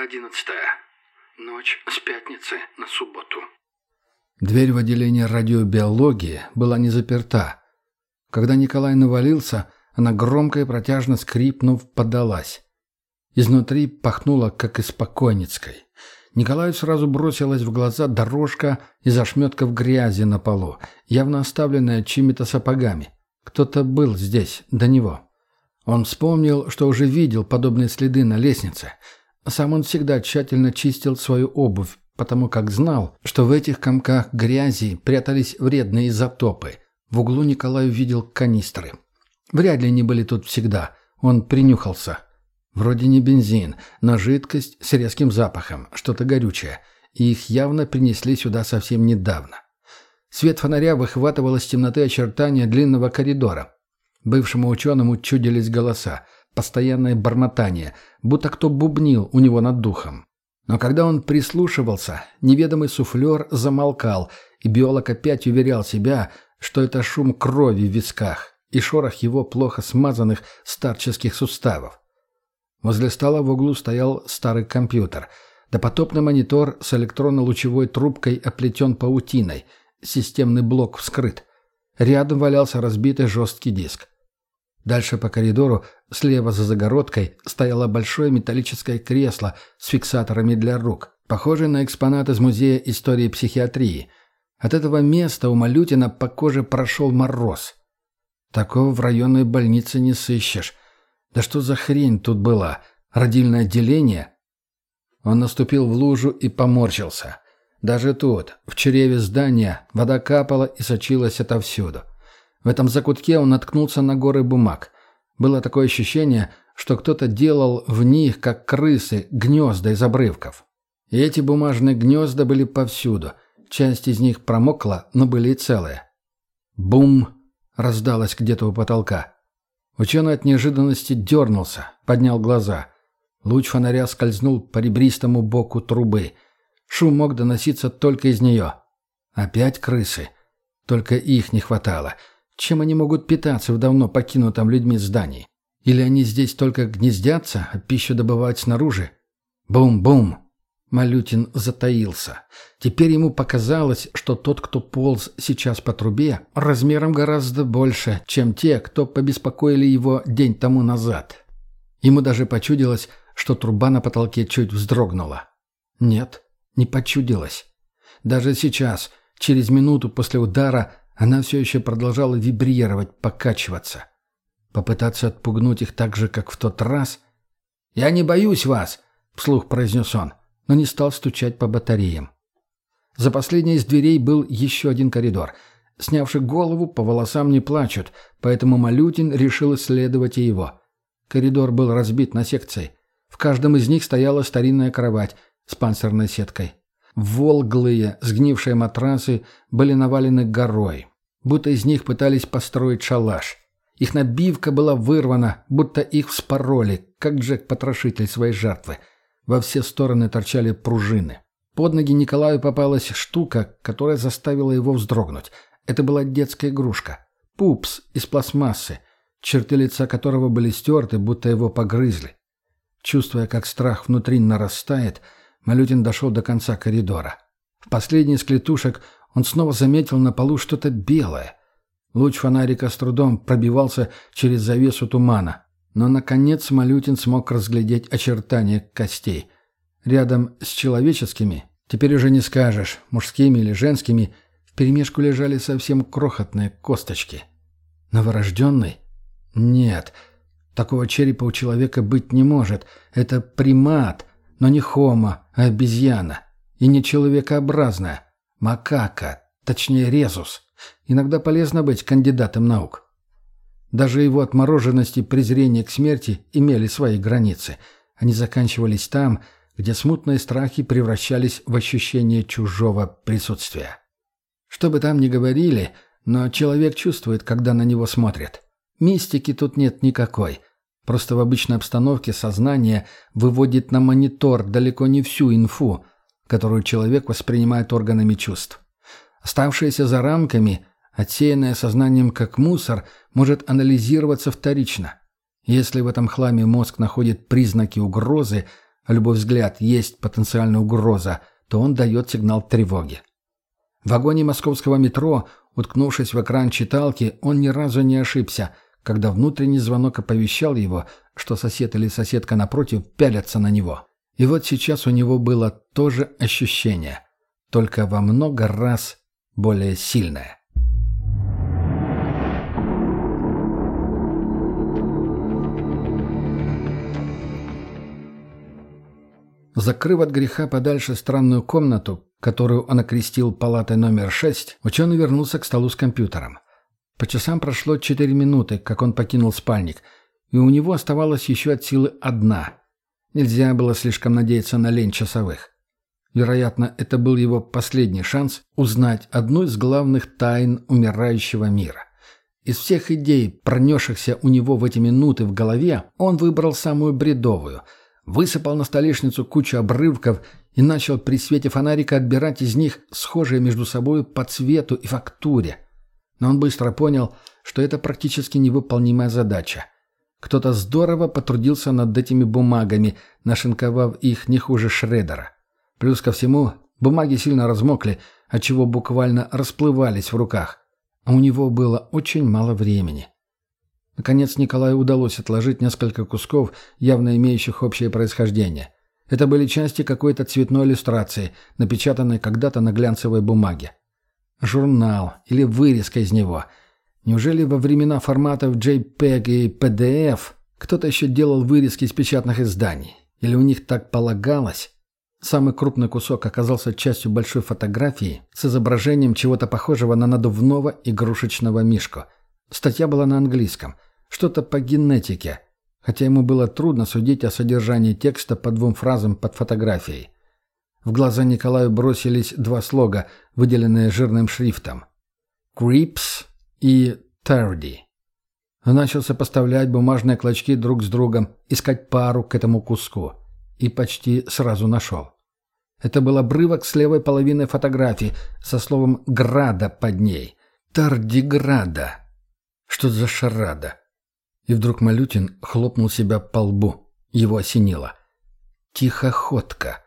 Глава одиннадцатая. Ночь с пятницы на субботу. Дверь в отделение радиобиологии была не заперта. Когда Николай навалился, она громко и протяжно скрипнув, подалась. Изнутри пахнуло, как из покойницкой. Николаю сразу бросилась в глаза дорожка из ошметков грязи на полу, явно оставленная чьими-то сапогами. Кто-то был здесь, до него. Он вспомнил, что уже видел подобные следы на лестнице. Сам он всегда тщательно чистил свою обувь, потому как знал, что в этих комках грязи прятались вредные изотопы. В углу Николай увидел канистры. Вряд ли они были тут всегда. Он принюхался. Вроде не бензин, но жидкость с резким запахом, что-то горючее. И их явно принесли сюда совсем недавно. Свет фонаря выхватывал из темноты очертания длинного коридора. Бывшему ученому чудились голоса, постоянное бормотание, будто кто бубнил у него над духом. Но когда он прислушивался, неведомый суфлер замолкал, и биолог опять уверял себя, что это шум крови в висках и шорох его плохо смазанных старческих суставов. Возле стола в углу стоял старый компьютер. Допотопный монитор с электронно-лучевой трубкой оплетен паутиной. Системный блок вскрыт. Рядом валялся разбитый жесткий диск. Дальше по коридору, слева за загородкой, стояло большое металлическое кресло с фиксаторами для рук, похожее на экспонат из Музея истории психиатрии. От этого места у Малютина по коже прошел мороз. Такого в районной больнице не сыщешь. Да что за хрень тут была? Родильное отделение? Он наступил в лужу и поморщился. Даже тут, в чреве здания, вода капала и сочилась отовсюду. В этом закутке он наткнулся на горы бумаг. Было такое ощущение, что кто-то делал в них, как крысы, гнезда из обрывков. И эти бумажные гнезда были повсюду. Часть из них промокла, но были и целые. «Бум!» — раздалось где-то у потолка. Ученый от неожиданности дернулся, поднял глаза. Луч фонаря скользнул по ребристому боку трубы. Шум мог доноситься только из нее. Опять крысы. Только их не хватало — чем они могут питаться в давно покинутом людьми здании? Или они здесь только гнездятся, а пищу добывают снаружи? Бум-бум! Малютин затаился. Теперь ему показалось, что тот, кто полз сейчас по трубе, размером гораздо больше, чем те, кто побеспокоили его день тому назад. Ему даже почудилось, что труба на потолке чуть вздрогнула. Нет, не почудилось. Даже сейчас, через минуту после удара, она все еще продолжала вибрировать, покачиваться. Попытаться отпугнуть их так же, как в тот раз? «Я не боюсь вас!» — вслух произнес он, но не стал стучать по батареям. За последней из дверей был еще один коридор. Снявши голову, по волосам не плачут, поэтому Малютин решил исследовать и его. Коридор был разбит на секции. В каждом из них стояла старинная кровать с панцирной сеткой. Волглые, сгнившие матрасы были навалены горой будто из них пытались построить шалаш. Их набивка была вырвана, будто их вспороли, как Джек-потрошитель своей жертвы. Во все стороны торчали пружины. Под ноги Николаю попалась штука, которая заставила его вздрогнуть. Это была детская игрушка. Пупс из пластмассы, черты лица которого были стерты, будто его погрызли. Чувствуя, как страх внутри нарастает, Малютин дошел до конца коридора. В последней из клетушек он снова заметил на полу что-то белое. Луч фонарика с трудом пробивался через завесу тумана. Но, наконец, Малютин смог разглядеть очертания костей. Рядом с человеческими, теперь уже не скажешь, мужскими или женскими, вперемешку лежали совсем крохотные косточки. Новорожденный? Нет, такого черепа у человека быть не может. Это примат, но не хома, а обезьяна. И не человекообразная. Макака, точнее резус. Иногда полезно быть кандидатом наук. Даже его отмороженность и презрение к смерти имели свои границы. Они заканчивались там, где смутные страхи превращались в ощущение чужого присутствия. Что бы там ни говорили, но человек чувствует, когда на него смотрят. Мистики тут нет никакой. Просто в обычной обстановке сознание выводит на монитор далеко не всю инфу, которую человек воспринимает органами чувств. Оставшееся за рамками, отсеянное сознанием как мусор, может анализироваться вторично. Если в этом хламе мозг находит признаки угрозы, а любой взгляд есть потенциальная угроза, то он дает сигнал тревоги. В вагоне московского метро, уткнувшись в экран читалки, он ни разу не ошибся, когда внутренний звонок оповещал его, что сосед или соседка напротив пялятся на него. И вот сейчас у него было то же ощущение, только во много раз более сильное. Закрыв от греха подальше странную комнату, которую он окрестил палатой номер 6, ученый вернулся к столу с компьютером. По часам прошло 4 минуты, как он покинул спальник, и у него оставалась еще от силы одна. Нельзя было слишком надеяться на лень часовых. Вероятно, это был его последний шанс узнать одну из главных тайн умирающего мира. Из всех идей, пронесшихся у него в эти минуты в голове, он выбрал самую бредовую – высыпал на столешницу кучу обрывков и начал при свете фонарика отбирать из них схожие между собой по цвету и фактуре. Но он быстро понял, что это практически невыполнимая задача. Кто-то здорово потрудился над этими бумагами, нашинковав их не хуже Шредера. Плюс ко всему, бумаги сильно размокли, отчего буквально расплывались в руках. А у него было очень мало времени. Наконец Николаю удалось отложить несколько кусков, явно имеющих общее происхождение. Это были части какой-то цветной иллюстрации, напечатанной когда-то на глянцевой бумаге. Журнал или вырезка из него. Неужели во времена форматов JPEG и PDF кто-то еще делал вырезки из печатных изданий? Или у них так полагалось? Самый крупный кусок оказался частью большой фотографии с изображением чего-то похожего на надувного игрушечного мишку. Статья была на английском – что-то по генетике, хотя ему было трудно судить о содержании текста по двум фразам под фотографией. В глаза Николаю бросились два слога, выделенные жирным шрифтом. «Creeps» и «Tardy». Он начал сопоставлять бумажные клочки друг с другом, искать пару к этому куску. И почти сразу нашел. Это был обрывок с левой половины фотографии со словом «града» под ней. «Тардиграда». Что за шарада? И вдруг Малютин хлопнул себя по лбу. Его осенило. Тихоходка.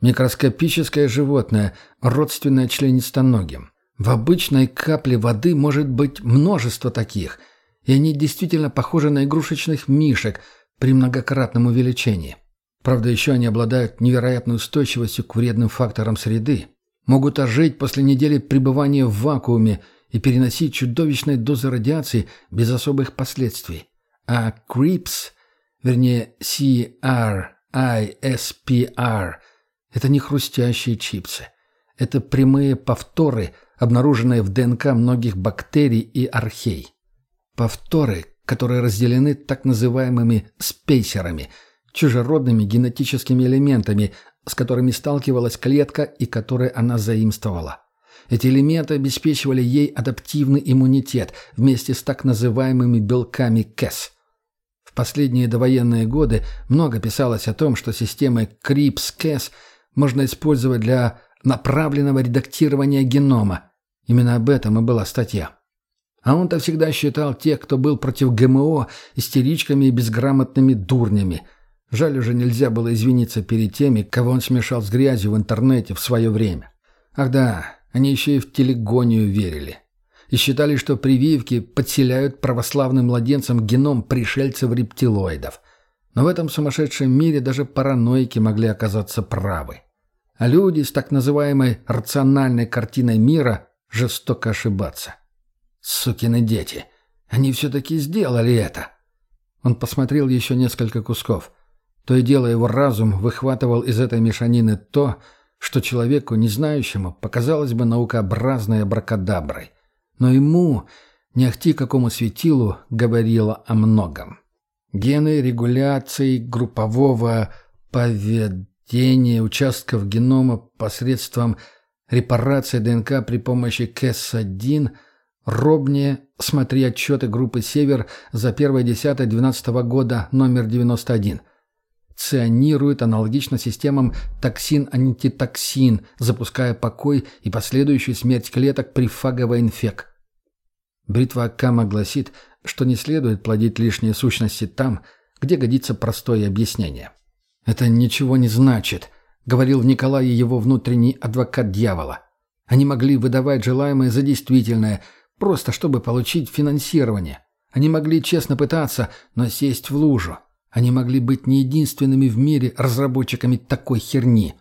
Микроскопическое животное, родственное членистоногим. В обычной капле воды может быть множество таких, и они действительно похожи на игрушечных мишек при многократном увеличении. Правда, еще они обладают невероятной устойчивостью к вредным факторам среды, могут ожить после недели пребывания в вакууме и переносить чудовищные дозы радиации без особых последствий. А CRISPR, вернее C-R-I-S-P-R, это не хрустящие чипсы. Это прямые повторы, обнаруженные в ДНК многих бактерий и архей. Повторы, которые разделены так называемыми спейсерами, чужеродными генетическими элементами, с которыми сталкивалась клетка и которые она заимствовала. Эти элементы обеспечивали ей адаптивный иммунитет вместе с так называемыми белками КЭС. В последние довоенные годы много писалось о том, что системы CRISPR-Cas можно использовать для направленного редактирования генома. Именно об этом и была статья. А он-то всегда считал тех, кто был против ГМО, истеричками и безграмотными дурнями. Жаль уже нельзя было извиниться перед теми, кого он смешал с грязью в интернете в свое время. Ах да, они еще и в телегонию верили и считали, что прививки подселяют православным младенцам геном пришельцев-рептилоидов. Но в этом сумасшедшем мире даже параноики могли оказаться правы. А люди с так называемой рациональной картиной мира жестоко ошибаться. Сукины дети. Они все-таки сделали это. Он посмотрел еще несколько кусков. То и дело его разум выхватывал из этой мешанины то, что человеку, не знающему, показалось бы наукообразной абракадаброй но ему, не ахти какому светилу, говорило о многом. Гены регуляции группового поведения участков генома посредством репарации ДНК при помощи КЭС-1 Робнее, смотри отчеты группы «Север» за 1.10.12 года номер 91. Ционирует аналогично системам токсин-антитоксин, запуская покой и последующую смерть клеток при фаговой инфек. Бритва Оккама гласит, что не следует плодить лишние сущности там, где годится простое объяснение. «Это ничего не значит», — говорил в Николае его внутренний адвокат дьявола. Они могли выдавать желаемое за действительное, просто чтобы получить финансирование. Они могли честно пытаться, но сесть в лужу. Они могли быть не единственными в мире разработчиками такой херни.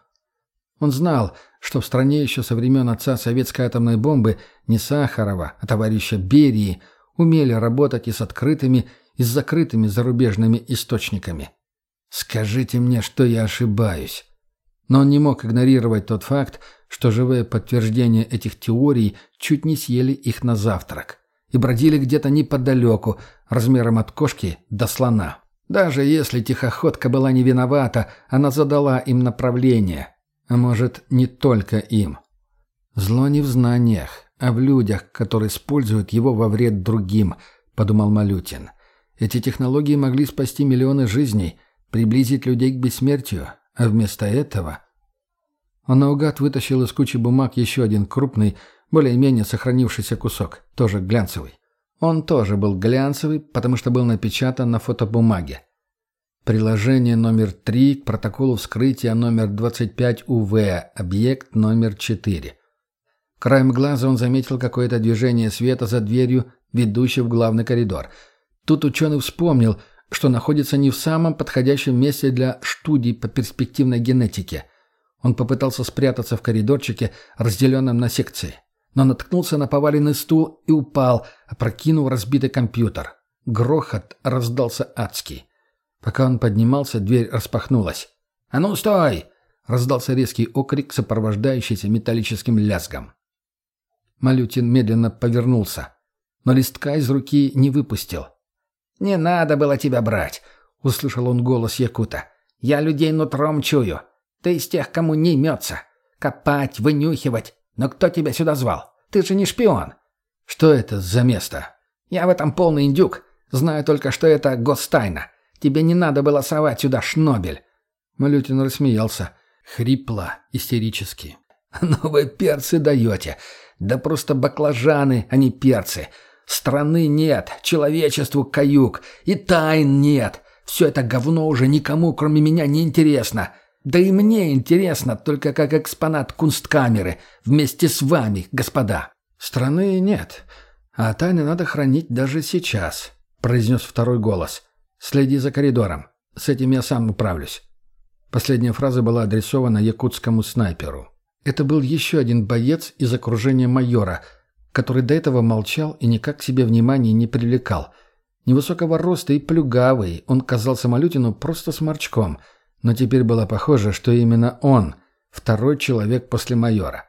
Он знал, что в стране еще со времен отца советской атомной бомбы не Сахарова, а товарища Берии умели работать и с открытыми, и с закрытыми зарубежными источниками. «Скажите мне, что я ошибаюсь». Но он не мог игнорировать тот факт, что живые подтверждения этих теорий чуть не съели их на завтрак и бродили где-то неподалеку, размером от кошки до слона. Даже если тихоходка была не виновата, она задала им направление. А может, не только им. Зло не в знаниях, а в людях, которые используют его во вред другим, подумал Малютин. Эти технологии могли спасти миллионы жизней, приблизить людей к бессмертию, а вместо этого... Он наугад вытащил из кучи бумаг еще один крупный, более-менее сохранившийся кусок, тоже глянцевый. Он тоже был глянцевый, потому что был напечатан на фотобумаге. Приложение номер 3 к протоколу вскрытия номер 25 УВ, объект номер 4. Краем глаза он заметил какое-то движение света за дверью, ведущей в главный коридор. Тут ученый вспомнил, что находится не в самом подходящем месте для студий по перспективной генетике. Он попытался спрятаться в коридорчике, разделенном на секции но наткнулся на поваленный стул и упал, опрокинув разбитый компьютер. Грохот раздался адский. Пока он поднимался, дверь распахнулась. «А ну, стой!» — раздался резкий окрик, сопровождающийся металлическим лязгом. Малютин медленно повернулся, но листка из руки не выпустил. «Не надо было тебя брать!» — услышал он голос Якута. «Я людей нутром чую. Ты из тех, кому не имется. Копать, вынюхивать, но кто тебя сюда звал? Ты же не шпион. Что это за место? Я в этом полный индюк. Знаю только, что это гостайна. Тебе не надо было совать сюда шнобель. Малютин рассмеялся. Хрипло, истерически. «Ну вы перцы даете. Да просто баклажаны, а не перцы. Страны нет, человечеству каюк. И тайн нет. Все это говно уже никому, кроме меня, не интересно. Да и мне интересно, только как экспонат кунсткамеры, вместе с вами, господа. Страны нет, а тайны надо хранить даже сейчас, произнес второй голос. Следи за коридором. С этим я сам управлюсь. Последняя фраза была адресована якутскому снайперу. Это был еще один боец из окружения майора, который до этого молчал и никак к себе внимания не привлекал. Невысокого роста и плюгавый, он казался Малютину просто сморчком – но теперь было похоже, что именно он – второй человек после майора.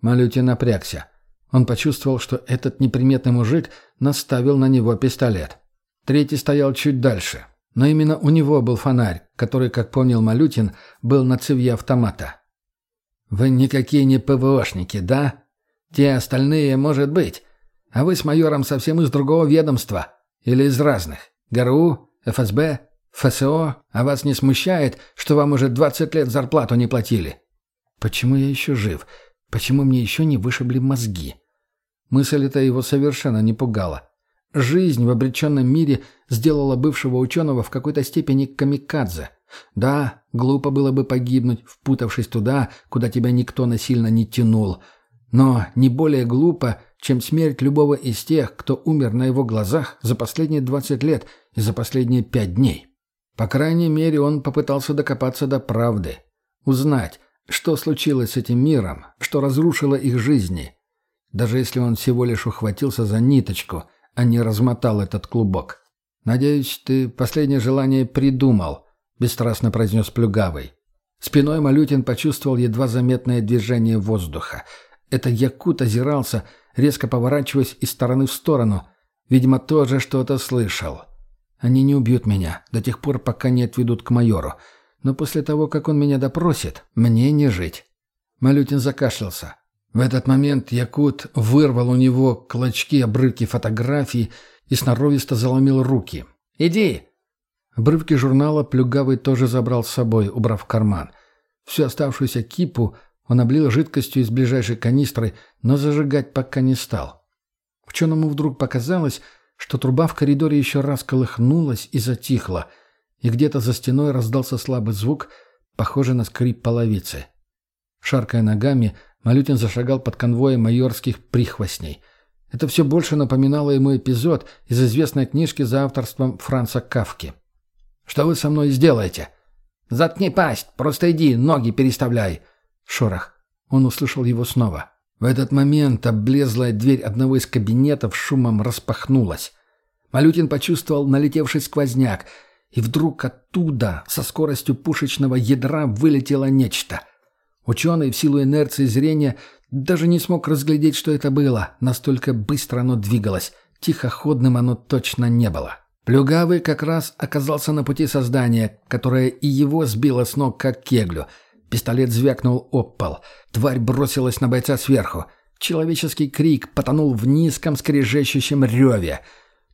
Малютин напрягся. Он почувствовал, что этот неприметный мужик наставил на него пистолет. Третий стоял чуть дальше. Но именно у него был фонарь, который, как помнил Малютин, был на цевье автомата. «Вы никакие не ПВОшники, да? Те остальные, может быть. А вы с майором совсем из другого ведомства. Или из разных. ГРУ, ФСБ, ФСО, а вас не смущает, что вам уже 20 лет зарплату не платили? Почему я еще жив? Почему мне еще не вышибли мозги? Мысль эта его совершенно не пугала. Жизнь в обреченном мире сделала бывшего ученого в какой-то степени камикадзе. Да, глупо было бы погибнуть, впутавшись туда, куда тебя никто насильно не тянул. Но не более глупо, чем смерть любого из тех, кто умер на его глазах за последние 20 лет и за последние пять дней. По крайней мере, он попытался докопаться до правды. Узнать, что случилось с этим миром, что разрушило их жизни. Даже если он всего лишь ухватился за ниточку, а не размотал этот клубок. «Надеюсь, ты последнее желание придумал», — бесстрастно произнес Плюгавый. Спиной Малютин почувствовал едва заметное движение воздуха. Это Якут озирался, резко поворачиваясь из стороны в сторону. Видимо, тоже что-то слышал. Они не убьют меня до тех пор, пока не отведут к майору. Но после того, как он меня допросит, мне не жить». Малютин закашлялся. В этот момент Якут вырвал у него клочки обрывки фотографий и сноровисто заломил руки. «Иди!» Обрывки журнала Плюгавый тоже забрал с собой, убрав в карман. Всю оставшуюся кипу он облил жидкостью из ближайшей канистры, но зажигать пока не стал. Ученому вдруг показалось, что труба в коридоре еще раз колыхнулась и затихла. и где-то за стеной раздался слабый звук, похожий на скрип половицы. Шаркая ногами, Малютин зашагал под конвоем майорских прихвостней. Это все больше напоминало ему эпизод из известной книжки за авторством Франца Кавки. «Что вы со мной сделаете?» «Заткни пасть! Просто иди, ноги переставляй!» Шорох. Он услышал его снова. В этот момент облезлая дверь одного из кабинетов шумом распахнулась. Малютин почувствовал налетевший сквозняк, и вдруг оттуда, со скоростью пушечного ядра, вылетело нечто. Ученый в силу инерции зрения даже не смог разглядеть, что это было, настолько быстро оно двигалось. Тихоходным оно точно не было. Плюгавый как раз оказался на пути создания, которое и его сбило с ног, как кеглю — Пистолет звякнул об пол. Тварь бросилась на бойца сверху. Человеческий крик потонул в низком скрежещущем реве.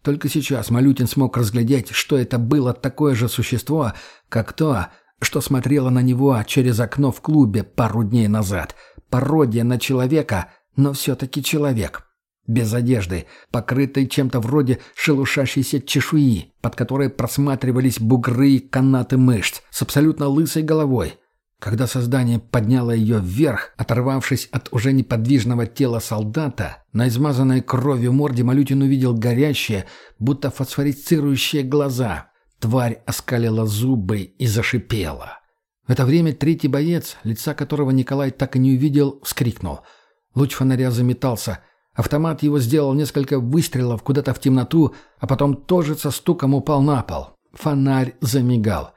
Только сейчас Малютин смог разглядеть, что это было такое же существо, как то, что смотрело на него через окно в клубе пару дней назад. Пародия на человека, но все-таки человек. Без одежды, покрытый чем-то вроде шелушащейся чешуи, под которой просматривались бугры и канаты мышц, с абсолютно лысой головой. Когда создание подняло ее вверх, оторвавшись от уже неподвижного тела солдата, на измазанной кровью морде Малютин увидел горящие, будто фосфорицирующие глаза. Тварь оскалила зубы и зашипела. В это время третий боец, лица которого Николай так и не увидел, вскрикнул. Луч фонаря заметался. Автомат его сделал несколько выстрелов куда-то в темноту, а потом тоже со стуком упал на пол. Фонарь замигал.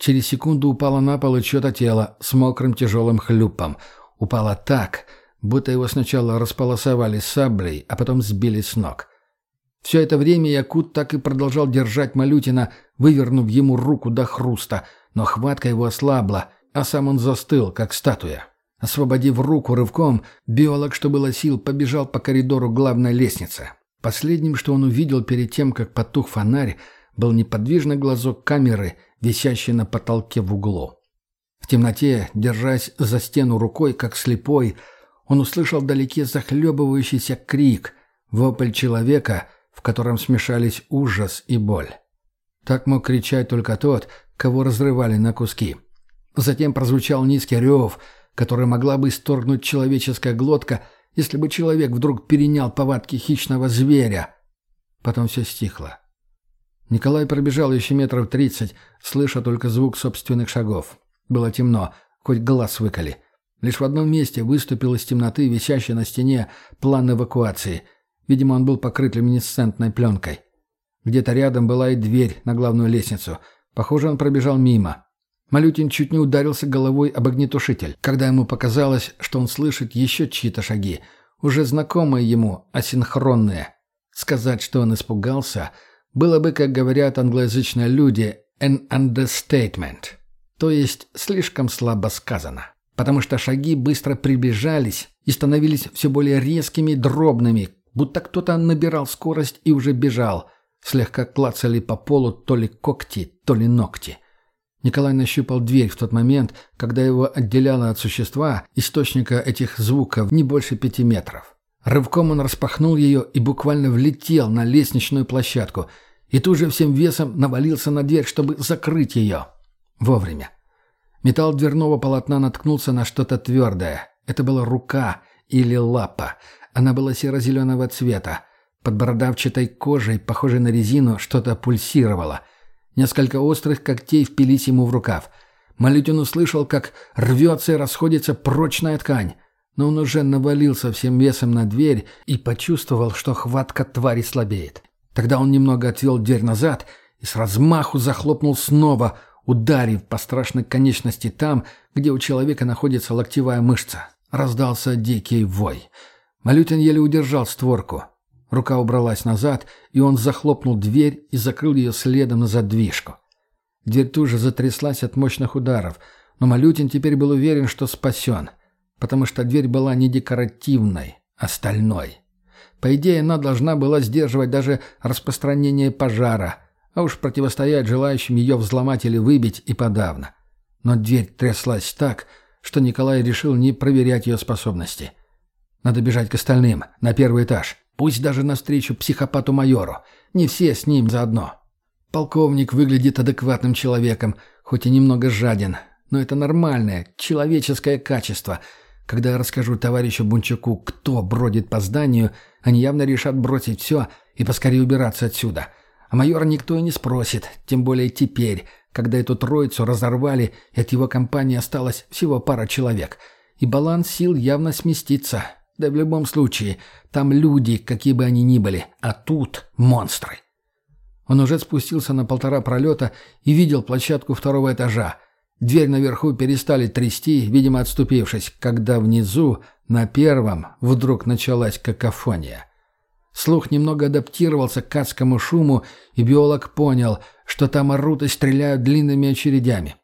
Через секунду упало на пол и чье-то тело с мокрым тяжелым хлюпом. Упало так, будто его сначала располосовали саблей, а потом сбили с ног. Все это время Якут так и продолжал держать Малютина, вывернув ему руку до хруста, но хватка его ослабла, а сам он застыл, как статуя. Освободив руку рывком, биолог, что было сил, побежал по коридору главной лестницы. Последним, что он увидел перед тем, как потух фонарь, был неподвижный глазок камеры — висящий на потолке в углу. В темноте, держась за стену рукой, как слепой, он услышал вдалеке захлебывающийся крик, вопль человека, в котором смешались ужас и боль. Так мог кричать только тот, кого разрывали на куски. Затем прозвучал низкий рев, который могла бы исторгнуть человеческая глотка, если бы человек вдруг перенял повадки хищного зверя. Потом все стихло. Николай пробежал еще метров тридцать, слыша только звук собственных шагов. Было темно, хоть глаз выколи. Лишь в одном месте выступил из темноты висящий на стене план эвакуации. Видимо, он был покрыт люминесцентной пленкой. Где-то рядом была и дверь на главную лестницу. Похоже, он пробежал мимо. Малютин чуть не ударился головой об огнетушитель, когда ему показалось, что он слышит еще чьи-то шаги, уже знакомые ему, асинхронные. Сказать, что он испугался – было бы, как говорят англоязычные люди, an understatement. То есть слишком слабо сказано. Потому что шаги быстро приближались и становились все более резкими дробными, будто кто-то набирал скорость и уже бежал. Слегка клацали по полу то ли когти, то ли ногти. Николай нащупал дверь в тот момент, когда его отделяло от существа, источника этих звуков, не больше пяти метров. Рывком он распахнул ее и буквально влетел на лестничную площадку, и тут же всем весом навалился на дверь, чтобы закрыть ее. Вовремя. Металл дверного полотна наткнулся на что-то твердое. Это была рука или лапа. Она была серо-зеленого цвета. Под бородавчатой кожей, похожей на резину, что-то пульсировало. Несколько острых когтей впились ему в рукав. Малютин услышал, как рвется и расходится прочная ткань но он уже навалился всем весом на дверь и почувствовал, что хватка твари слабеет. Тогда он немного отвел дверь назад и с размаху захлопнул снова, ударив по страшной конечности там, где у человека находится локтевая мышца. Раздался дикий вой. Малютин еле удержал створку. Рука убралась назад, и он захлопнул дверь и закрыл ее следом на задвижку. Дверь тут же затряслась от мощных ударов, но Малютин теперь был уверен, что спасен потому что дверь была не декоративной, а стальной. По идее, она должна была сдерживать даже распространение пожара, а уж противостоять желающим ее взломать или выбить и подавно. Но дверь тряслась так, что Николай решил не проверять ее способности. Надо бежать к остальным, на первый этаж. Пусть даже навстречу психопату-майору. Не все с ним заодно. Полковник выглядит адекватным человеком, хоть и немного жаден. Но это нормальное, человеческое качество. Когда я расскажу товарищу Бунчаку, кто бродит по зданию, они явно решат бросить все и поскорее убираться отсюда. А майора никто и не спросит, тем более теперь, когда эту троицу разорвали, и от его компании осталось всего пара человек. И баланс сил явно сместится. Да в любом случае, там люди, какие бы они ни были, а тут монстры. Он уже спустился на полтора пролета и видел площадку второго этажа. Дверь наверху перестали трясти, видимо, отступившись, когда внизу, на первом, вдруг началась какофония. Слух немного адаптировался к адскому шуму, и биолог понял, что там орут и стреляют длинными очередями.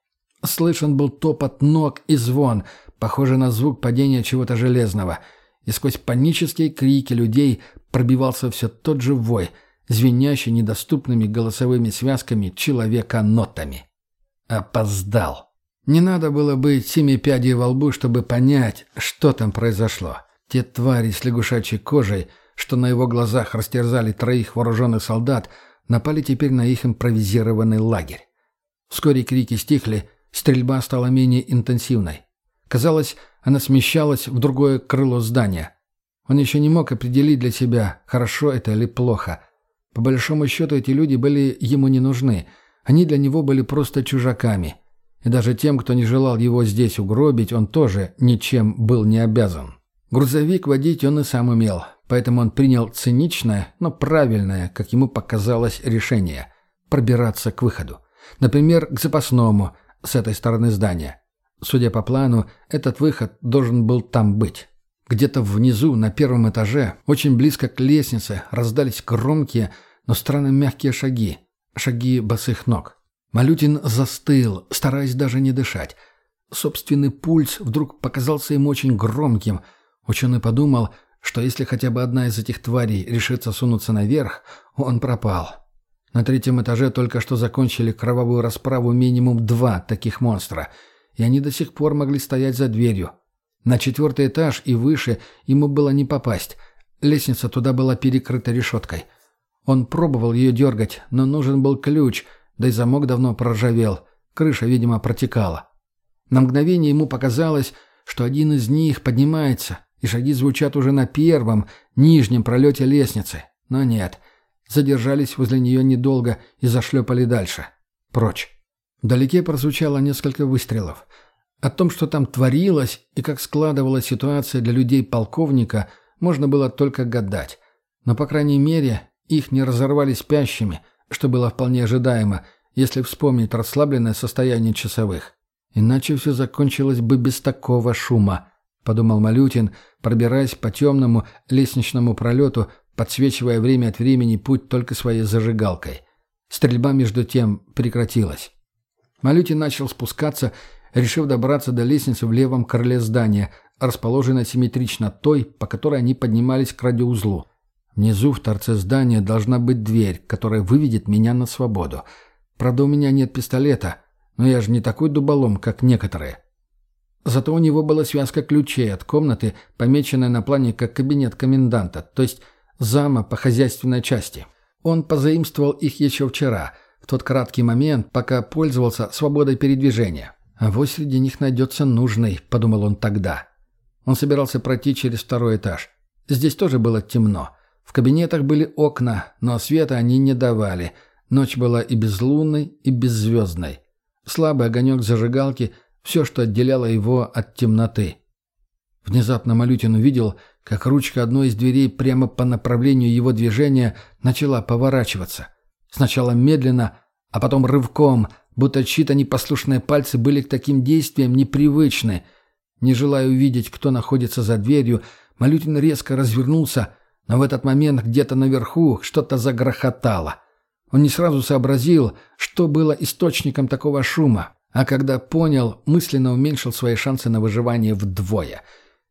Слышен был топот ног и звон, похожий на звук падения чего-то железного, и сквозь панические крики людей пробивался все тот же вой — звенящий недоступными голосовыми связками человека-нотами. Опоздал. Не надо было быть семи пядей во лбу, чтобы понять, что там произошло. Те твари с лягушачьей кожей, что на его глазах растерзали троих вооруженных солдат, напали теперь на их импровизированный лагерь. Вскоре крики стихли, стрельба стала менее интенсивной. Казалось, она смещалась в другое крыло здания. Он еще не мог определить для себя, хорошо это или плохо. По большому счету эти люди были ему не нужны. Они для него были просто чужаками. И даже тем, кто не желал его здесь угробить, он тоже ничем был не обязан. Грузовик водить он и сам умел, поэтому он принял циничное, но правильное, как ему показалось, решение – пробираться к выходу. Например, к запасному, с этой стороны здания. Судя по плану, этот выход должен был там быть. Где-то внизу, на первом этаже, очень близко к лестнице, раздались громкие, но странно мягкие шаги. Шаги босых ног. Малютин застыл, стараясь даже не дышать. Собственный пульс вдруг показался ему очень громким. Ученый подумал, что если хотя бы одна из этих тварей решится сунуться наверх, он пропал. На третьем этаже только что закончили кровавую расправу минимум два таких монстра, и они до сих пор могли стоять за дверью. На четвертый этаж и выше ему было не попасть. Лестница туда была перекрыта решеткой. Он пробовал ее дергать, но нужен был ключ, да и замок давно проржавел. Крыша, видимо, протекала. На мгновение ему показалось, что один из них поднимается, и шаги звучат уже на первом, нижнем пролете лестницы. Но нет. Задержались возле нее недолго и зашлепали дальше. Прочь. Вдалеке прозвучало несколько выстрелов. О том, что там творилось и как складывалась ситуация для людей полковника, можно было только гадать. Но, по крайней мере, их не разорвали спящими, что было вполне ожидаемо, если вспомнить расслабленное состояние часовых. Иначе все закончилось бы без такого шума, подумал Малютин, пробираясь по темному лестничному пролету, подсвечивая время от времени путь только своей зажигалкой. Стрельба между тем прекратилась. Малютин начал спускаться, решив добраться до лестницы в левом крыле здания, расположенной симметрично той, по которой они поднимались к радиоузлу. Внизу в торце здания должна быть дверь, которая выведет меня на свободу. Правда, у меня нет пистолета, но я же не такой дуболом, как некоторые. Зато у него была связка ключей от комнаты, помеченная на плане как кабинет коменданта, то есть зама по хозяйственной части. Он позаимствовал их еще вчера, в тот краткий момент, пока пользовался свободой передвижения. «А вот среди них найдется нужный», — подумал он тогда. Он собирался пройти через второй этаж. Здесь тоже было темно. В кабинетах были окна, но света они не давали. Ночь была и безлунной, и беззвездной. Слабый огонек зажигалки — все, что отделяло его от темноты. Внезапно Малютин увидел, как ручка одной из дверей прямо по направлению его движения начала поворачиваться. Сначала медленно, а потом рывком, будто чьи-то непослушные пальцы были к таким действиям непривычны. Не желая увидеть, кто находится за дверью, Малютин резко развернулся — но в этот момент где-то наверху что-то загрохотало. Он не сразу сообразил, что было источником такого шума, а когда понял, мысленно уменьшил свои шансы на выживание вдвое.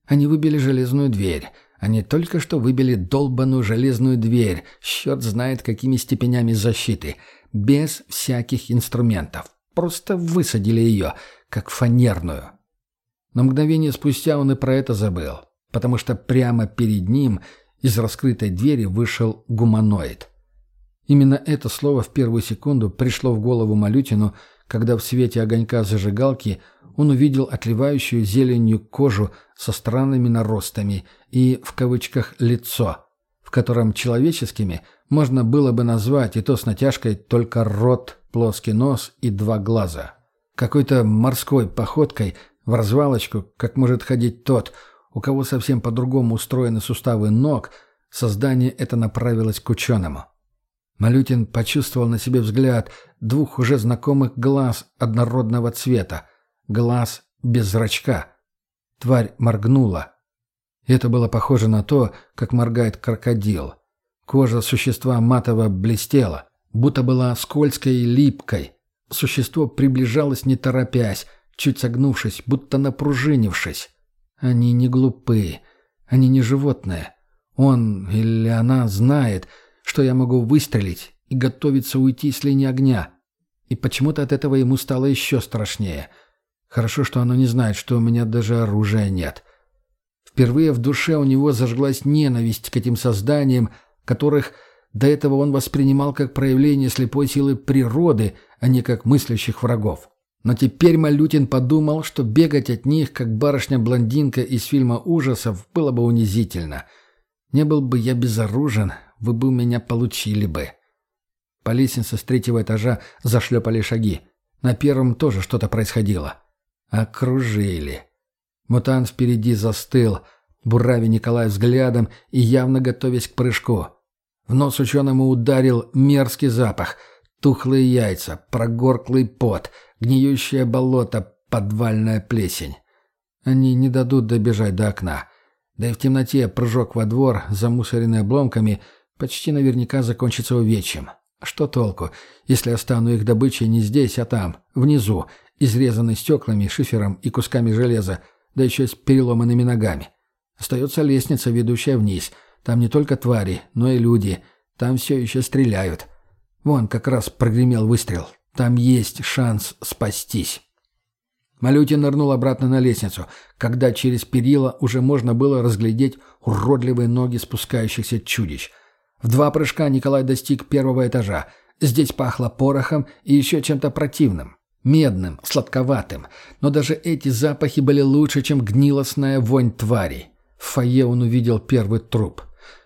Они выбили железную дверь. Они только что выбили долбаную железную дверь, черт знает какими степенями защиты, без всяких инструментов. Просто высадили ее, как фанерную. На мгновение спустя он и про это забыл, потому что прямо перед ним – из раскрытой двери вышел гуманоид. Именно это слово в первую секунду пришло в голову Малютину, когда в свете огонька зажигалки он увидел отливающую зеленью кожу со странными наростами и, в кавычках, «лицо», в котором человеческими можно было бы назвать и то с натяжкой только рот, плоский нос и два глаза. Какой-то морской походкой в развалочку, как может ходить тот, у кого совсем по-другому устроены суставы ног, создание это направилось к ученому. Малютин почувствовал на себе взгляд двух уже знакомых глаз однородного цвета. Глаз без зрачка. Тварь моргнула. Это было похоже на то, как моргает крокодил. Кожа существа матово блестела, будто была скользкой и липкой. Существо приближалось не торопясь, чуть согнувшись, будто напружинившись. Они не глупы, они не животные. Он или она знает — что я могу выстрелить и готовиться уйти с линии огня. И почему-то от этого ему стало еще страшнее. Хорошо, что оно не знает, что у меня даже оружия нет. Впервые в душе у него зажглась ненависть к этим созданиям, которых до этого он воспринимал как проявление слепой силы природы, а не как мыслящих врагов. Но теперь Малютин подумал, что бегать от них, как барышня-блондинка из фильма ужасов, было бы унизительно. Не был бы я безоружен, вы бы меня получили бы». По лестнице с третьего этажа зашлепали шаги. На первом тоже что-то происходило. Окружили. Мутант впереди застыл, бурави Николай взглядом и явно готовясь к прыжку. В нос ученому ударил мерзкий запах. Тухлые яйца, прогорклый пот, гниющее болото, подвальная плесень. Они не дадут добежать до окна. Да и в темноте прыжок во двор, замусоренный обломками, почти наверняка закончится увечьем. Что толку, если я стану их добычей не здесь, а там, внизу, изрезанный стеклами, шифером и кусками железа, да еще с переломанными ногами. Остается лестница, ведущая вниз. Там не только твари, но и люди. Там все еще стреляют. Вон как раз прогремел выстрел. Там есть шанс спастись. Малютин нырнул обратно на лестницу, когда через перила уже можно было разглядеть уродливые ноги спускающихся чудищ – в два прыжка Николай достиг первого этажа. Здесь пахло порохом и еще чем-то противным. Медным, сладковатым. Но даже эти запахи были лучше, чем гнилостная вонь твари. В фойе он увидел первый труп.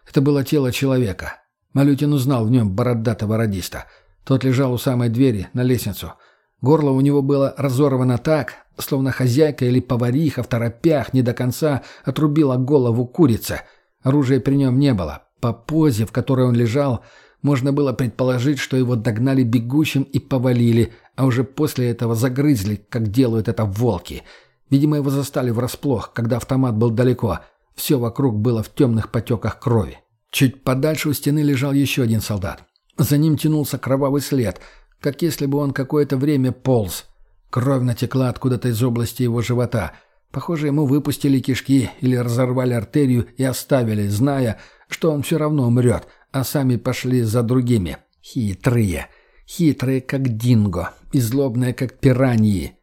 Это было тело человека. Малютин узнал в нем бородатого радиста. Тот лежал у самой двери, на лестницу. Горло у него было разорвано так, словно хозяйка или повариха в торопях не до конца отрубила голову курица. Оружия при нем не было, по позе, в которой он лежал, можно было предположить, что его догнали бегущим и повалили, а уже после этого загрызли, как делают это волки. Видимо, его застали врасплох, когда автомат был далеко. Все вокруг было в темных потеках крови. Чуть подальше у стены лежал еще один солдат. За ним тянулся кровавый след, как если бы он какое-то время полз. Кровь натекла откуда-то из области его живота. Похоже, ему выпустили кишки или разорвали артерию и оставили, зная, что он все равно умрет, а сами пошли за другими. Хитрые. Хитрые, как динго, и злобные, как пираньи.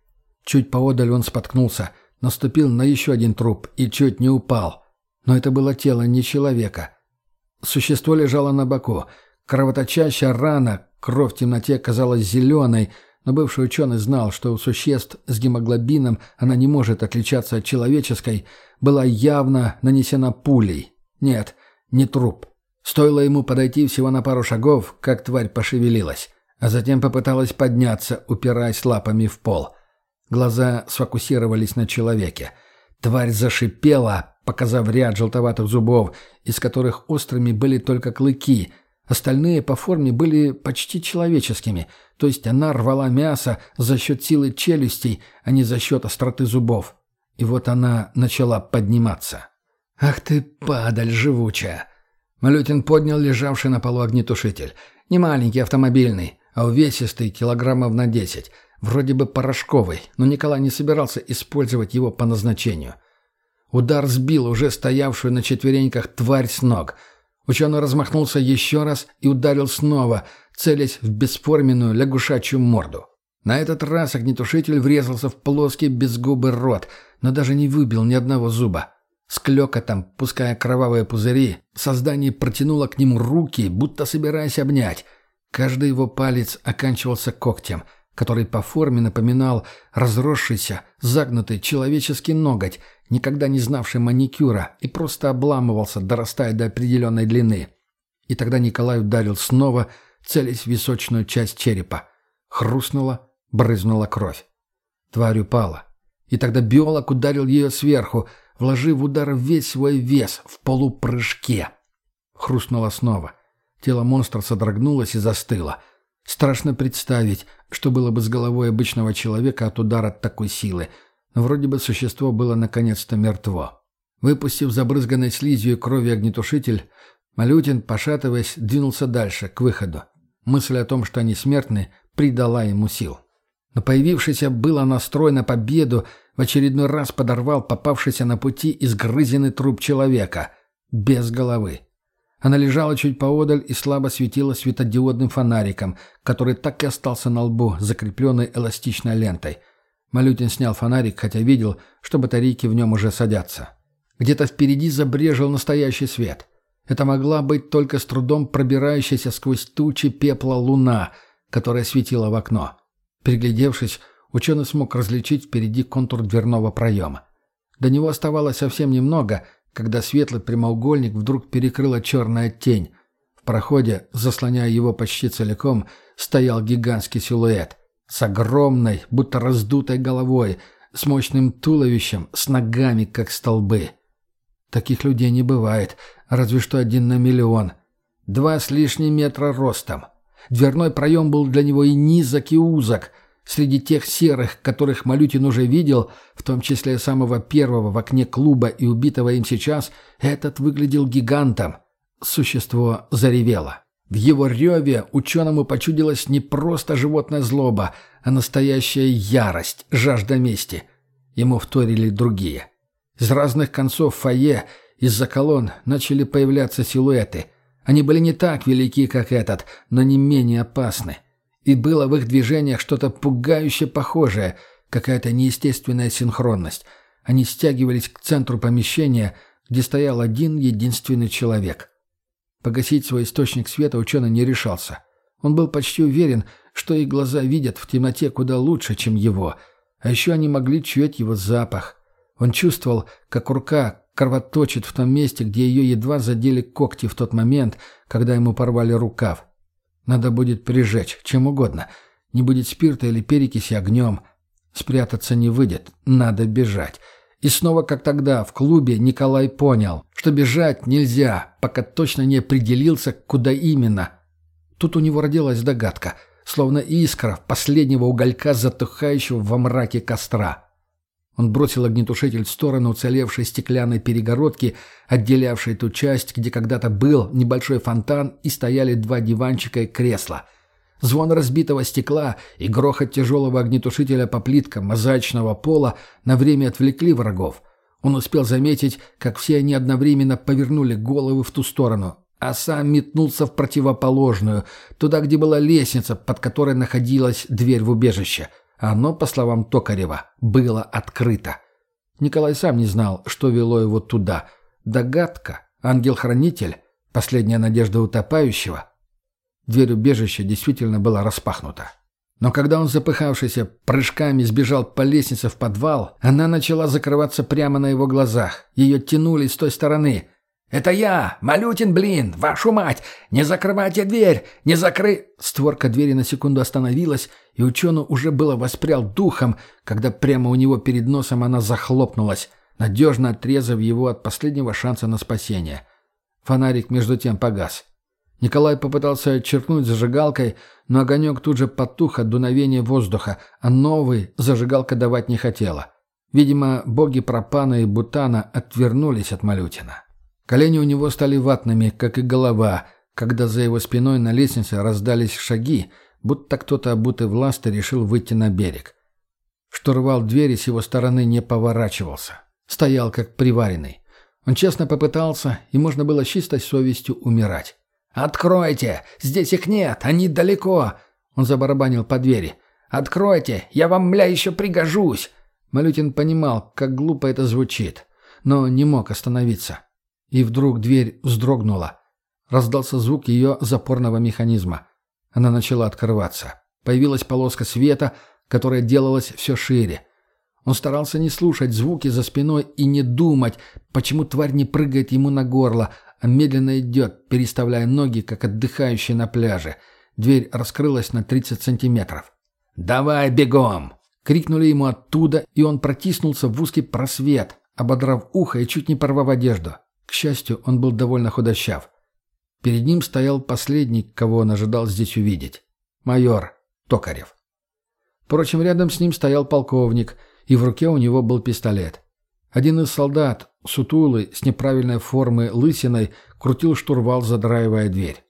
Чуть поодаль он споткнулся, наступил на еще один труп и чуть не упал. Но это было тело не человека. Существо лежало на боку. Кровоточащая рана, кровь в темноте казалась зеленой, но бывший ученый знал, что у существ с гемоглобином она не может отличаться от человеческой, была явно нанесена пулей. Нет, не труп. Стоило ему подойти всего на пару шагов, как тварь пошевелилась, а затем попыталась подняться, упираясь лапами в пол. Глаза сфокусировались на человеке. Тварь зашипела, показав ряд желтоватых зубов, из которых острыми были только клыки. Остальные по форме были почти человеческими, то есть она рвала мясо за счет силы челюстей, а не за счет остроты зубов. И вот она начала подниматься. «Ах ты, падаль живучая!» Малютин поднял лежавший на полу огнетушитель. Не маленький автомобильный, а увесистый, килограммов на десять. Вроде бы порошковый, но Николай не собирался использовать его по назначению. Удар сбил уже стоявшую на четвереньках тварь с ног. Ученый размахнулся еще раз и ударил снова, целясь в бесформенную лягушачью морду. На этот раз огнетушитель врезался в плоский безгубый рот, но даже не выбил ни одного зуба. С клёкотом, пуская кровавые пузыри, создание протянуло к нему руки, будто собираясь обнять. Каждый его палец оканчивался когтем, который по форме напоминал разросшийся, загнутый человеческий ноготь, никогда не знавший маникюра, и просто обламывался, дорастая до определенной длины. И тогда Николай ударил снова, целясь в височную часть черепа. Хрустнула, брызнула кровь. Тварь упала. И тогда биолог ударил ее сверху, вложив в удар весь свой вес в полупрыжке. Хрустнуло снова. Тело монстра содрогнулось и застыло. Страшно представить, что было бы с головой обычного человека от удара такой силы. Вроде бы существо было наконец-то мертво. Выпустив забрызганной слизью и кровью огнетушитель, Малютин, пошатываясь, двинулся дальше, к выходу. Мысль о том, что они смертны, придала ему сил. Но появившийся было настрой на победу в очередной раз подорвал попавшийся на пути изгрызенный труп человека. Без головы. Она лежала чуть поодаль и слабо светила светодиодным фонариком, который так и остался на лбу, закрепленной эластичной лентой. Малютин снял фонарик, хотя видел, что батарейки в нем уже садятся. Где-то впереди забрежил настоящий свет. Это могла быть только с трудом пробирающаяся сквозь тучи пепла луна, которая светила в окно. Приглядевшись, ученый смог различить впереди контур дверного проема. До него оставалось совсем немного, когда светлый прямоугольник вдруг перекрыла черная тень. В проходе, заслоняя его почти целиком, стоял гигантский силуэт. С огромной, будто раздутой головой, с мощным туловищем, с ногами, как столбы. Таких людей не бывает, разве что один на миллион. Два с лишним метра ростом. Дверной проем был для него и низок, и узок — Среди тех серых, которых Малютин уже видел, в том числе самого первого в окне клуба и убитого им сейчас, этот выглядел гигантом. Существо заревело. В его реве ученому почудилась не просто животная злоба, а настоящая ярость, жажда мести. Ему вторили другие. Из разных концов фойе, из-за колонн, начали появляться силуэты. Они были не так велики, как этот, но не менее опасны. И было в их движениях что-то пугающе похожее, какая-то неестественная синхронность. Они стягивались к центру помещения, где стоял один единственный человек. Погасить свой источник света ученый не решался. Он был почти уверен, что их глаза видят в темноте куда лучше, чем его. А еще они могли чуять его запах. Он чувствовал, как рука кровоточит в том месте, где ее едва задели когти в тот момент, когда ему порвали рукав. Надо будет прижечь, чем угодно. Не будет спирта или перекиси огнем. Спрятаться не выйдет, надо бежать. И снова, как тогда, в клубе Николай понял, что бежать нельзя, пока точно не определился, куда именно. Тут у него родилась догадка, словно искра последнего уголька, затухающего во мраке костра. Он бросил огнетушитель в сторону уцелевшей стеклянной перегородки, отделявшей ту часть, где когда-то был небольшой фонтан и стояли два диванчика и кресла. Звон разбитого стекла и грохот тяжелого огнетушителя по плиткам мозаичного пола на время отвлекли врагов. Он успел заметить, как все они одновременно повернули головы в ту сторону, а сам метнулся в противоположную, туда, где была лестница, под которой находилась дверь в убежище – оно, по словам Токарева, было открыто. Николай сам не знал, что вело его туда. Догадка, ангел-хранитель, последняя надежда утопающего. Дверь убежища действительно была распахнута. Но когда он, запыхавшийся, прыжками сбежал по лестнице в подвал, она начала закрываться прямо на его глазах. Ее тянули с той стороны. «Это я! Малютин, блин! Вашу мать! Не закрывайте дверь! Не закры...» Створка двери на секунду остановилась, и ученый уже было воспрял духом, когда прямо у него перед носом она захлопнулась, надежно отрезав его от последнего шанса на спасение. Фонарик между тем погас. Николай попытался черкнуть зажигалкой, но огонек тут же потух от дуновения воздуха, а новый зажигалка давать не хотела. Видимо, боги пропана и бутана отвернулись от Малютина. Колени у него стали ватными, как и голова, когда за его спиной на лестнице раздались шаги, будто кто-то, обутый в ласты, решил выйти на берег. Штурвал двери с его стороны не поворачивался. Стоял, как приваренный. Он честно попытался, и можно было с чистой совестью умирать. «Откройте! Здесь их нет! Они далеко!» Он забарабанил по двери. «Откройте! Я вам, мля, еще пригожусь!» Малютин понимал, как глупо это звучит, но не мог остановиться. И вдруг дверь вздрогнула. Раздался звук ее запорного механизма. Она начала открываться. Появилась полоска света, которая делалась все шире. Он старался не слушать звуки за спиной и не думать, почему тварь не прыгает ему на горло, медленно идет, переставляя ноги, как отдыхающий на пляже. Дверь раскрылась на 30 сантиметров. «Давай бегом!» — крикнули ему оттуда, и он протиснулся в узкий просвет, ободрав ухо и чуть не порвав одежду. К счастью, он был довольно худощав. Перед ним стоял последний, кого он ожидал здесь увидеть. Майор Токарев. Впрочем, рядом с ним стоял полковник, и в руке у него был пистолет. Один из солдат, сутулый, с неправильной формы лысиной, крутил штурвал, задраивая дверь.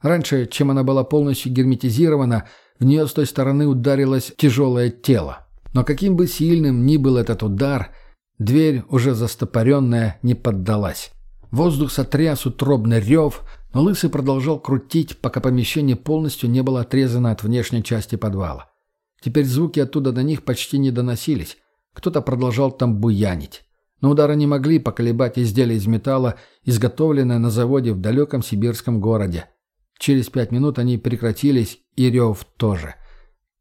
Раньше, чем она была полностью герметизирована, в нее с той стороны ударилось тяжелое тело. Но каким бы сильным ни был этот удар, дверь, уже застопоренная, не поддалась. Воздух сотряс утробный рев, но Лысый продолжал крутить, пока помещение полностью не было отрезано от внешней части подвала. Теперь звуки оттуда до них почти не доносились. Кто-то продолжал там буянить. Но удары не могли поколебать изделие из металла, изготовленное на заводе в далеком сибирском городе. Через пять минут они прекратились, и рев тоже.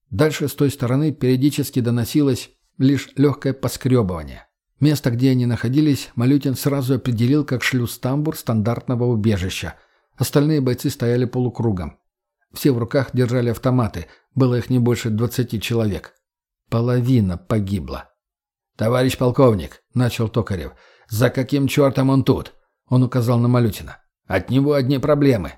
Дальше с той стороны периодически доносилось лишь легкое поскребывание. Место, где они находились, Малютин сразу определил как шлюз-тамбур стандартного убежища. Остальные бойцы стояли полукругом. Все в руках держали автоматы, было их не больше двадцати человек. Половина погибла. «Товарищ полковник», — начал Токарев, — «за каким чертом он тут?» Он указал на Малютина. «От него одни проблемы».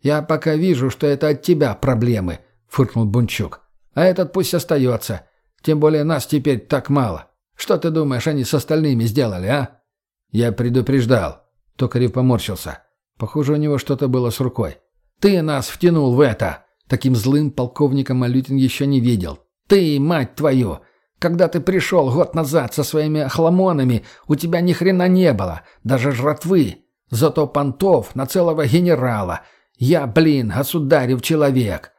«Я пока вижу, что это от тебя проблемы», — фыркнул Бунчук. «А этот пусть остается. Тем более нас теперь так мало. Что ты думаешь, они с остальными сделали, а?» «Я предупреждал». Токарев поморщился. Похоже, у него что-то было с рукой. «Ты нас втянул в это!» Таким злым полковником Малютин еще не видел. «Ты, мать твою! Когда ты пришел год назад со своими охламонами, у тебя ни хрена не было, даже жратвы. Зато понтов на целого генерала. Я, блин, государев человек!»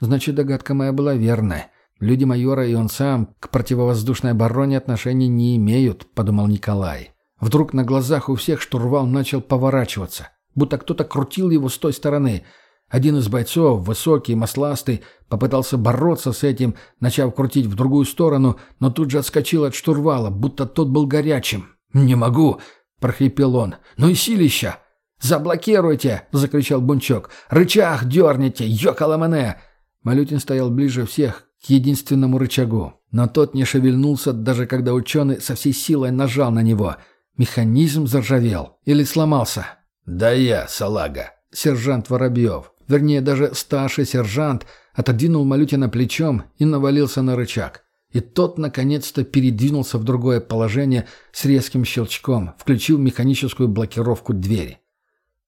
Значит, догадка моя была верная. Люди майора и он сам к противовоздушной обороне отношений не имеют, подумал Николай. Вдруг на глазах у всех штурвал начал поворачиваться, будто кто-то крутил его с той стороны. Один из бойцов, высокий, масластый, попытался бороться с этим, начав крутить в другую сторону, но тут же отскочил от штурвала, будто тот был горячим. «Не могу!» — прохрипел он. «Ну и силища!» «Заблокируйте!» — закричал Бунчок. «Рычаг дерните! Йокаламане!» Малютин стоял ближе всех, к единственному рычагу. Но тот не шевельнулся, даже когда ученый со всей силой нажал на него. Механизм заржавел. Или сломался. «Да я, салага!» Сержант Воробьев, вернее даже старший сержант, отодвинул Малютина плечом и навалился на рычаг. И тот, наконец-то, передвинулся в другое положение с резким щелчком, включил механическую блокировку двери.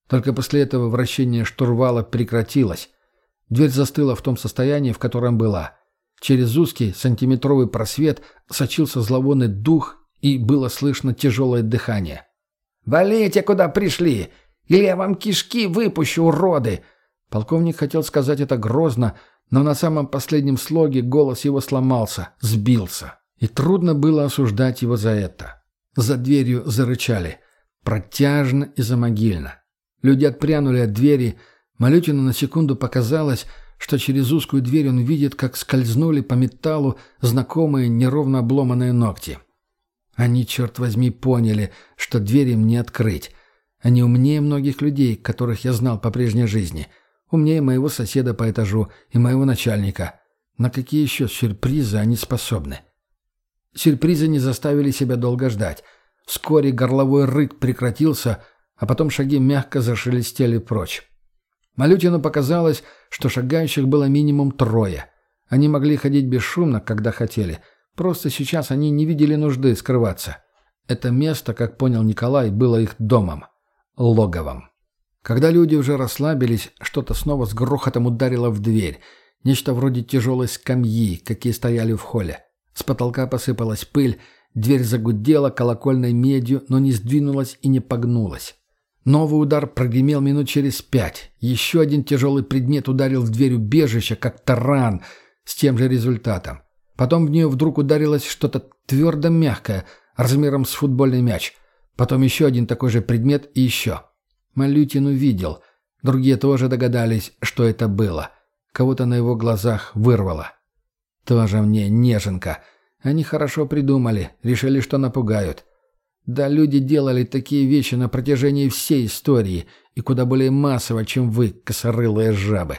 Только после этого вращение штурвала прекратилось. Дверь застыла в том состоянии, в котором была. Через узкий сантиметровый просвет сочился зловонный дух, и было слышно тяжелое дыхание. «Валите, куда пришли! Или я вам кишки выпущу, уроды!» Полковник хотел сказать это грозно, но на самом последнем слоге голос его сломался, сбился. И трудно было осуждать его за это. За дверью зарычали. Протяжно и замогильно. Люди отпрянули от двери. Малютину на секунду показалось, что через узкую дверь он видит, как скользнули по металлу знакомые неровно обломанные ногти. Они, черт возьми, поняли, что дверь им не открыть. Они умнее многих людей, которых я знал по прежней жизни. Умнее моего соседа по этажу и моего начальника. На какие еще сюрпризы они способны? Сюрпризы не заставили себя долго ждать. Вскоре горловой рык прекратился, а потом шаги мягко зашелестели прочь. Малютину показалось, что шагающих было минимум трое. Они могли ходить бесшумно, когда хотели. Просто сейчас они не видели нужды скрываться. Это место, как понял Николай, было их домом. Логовом. Когда люди уже расслабились, что-то снова с грохотом ударило в дверь. Нечто вроде тяжелой скамьи, какие стояли в холле. С потолка посыпалась пыль, дверь загудела колокольной медью, но не сдвинулась и не погнулась. Новый удар прогремел минут через пять. Еще один тяжелый предмет ударил в дверь убежища, как таран, с тем же результатом. Потом в нее вдруг ударилось что-то твердо мягкое, размером с футбольный мяч. Потом еще один такой же предмет и еще. Малютин увидел. Другие тоже догадались, что это было. кого-то на его глазах вырвало. Тоже мне неженка. Они хорошо придумали, решили, что напугают. Да, люди делали такие вещи на протяжении всей истории и куда более массово, чем вы, косорылые жабы.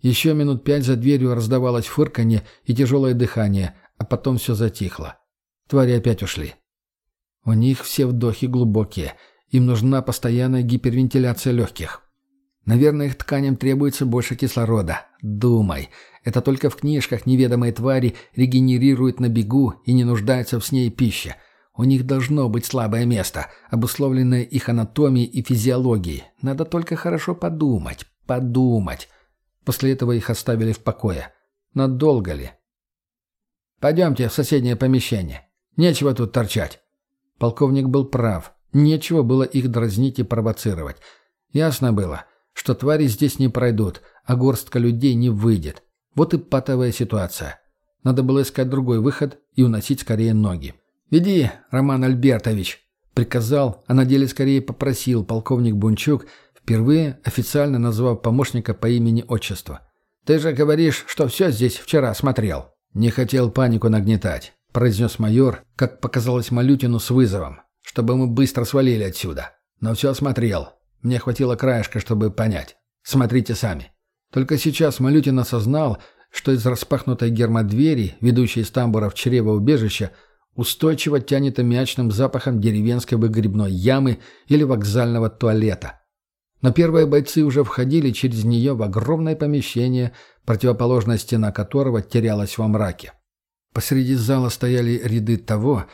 Еще минут пять за дверью раздавалось фырканье и тяжелое дыхание, а потом все затихло. Твари опять ушли. У них все вдохи глубокие. Им нужна постоянная гипервентиляция легких. Наверное, их тканям требуется больше кислорода. Думай. Это только в книжках неведомые твари регенерируют на бегу и не нуждаются в сне и пище. У них должно быть слабое место, обусловленное их анатомией и физиологией. Надо только хорошо подумать. Подумать. После этого их оставили в покое. Надолго ли? «Пойдемте в соседнее помещение. Нечего тут торчать». Полковник был прав. Нечего было их дразнить и провоцировать. Ясно было – что твари здесь не пройдут, а горстка людей не выйдет. Вот и патовая ситуация. Надо было искать другой выход и уносить скорее ноги. «Веди, Роман Альбертович», — приказал, а на деле скорее попросил полковник Бунчук, впервые официально назвав помощника по имени-отчеству. «Ты же говоришь, что все здесь вчера смотрел». «Не хотел панику нагнетать», — произнес майор, как показалось Малютину с вызовом, чтобы мы быстро свалили отсюда. «Но все смотрел. Мне хватило краешка, чтобы понять. Смотрите сами. Только сейчас Малютин осознал, что из распахнутой гермодвери, ведущей из тамбура в чрево убежища, устойчиво тянет аммиачным запахом деревенской выгребной ямы или вокзального туалета. Но первые бойцы уже входили через нее в огромное помещение, противоположная стена которого терялась во мраке. Посреди зала стояли ряды того,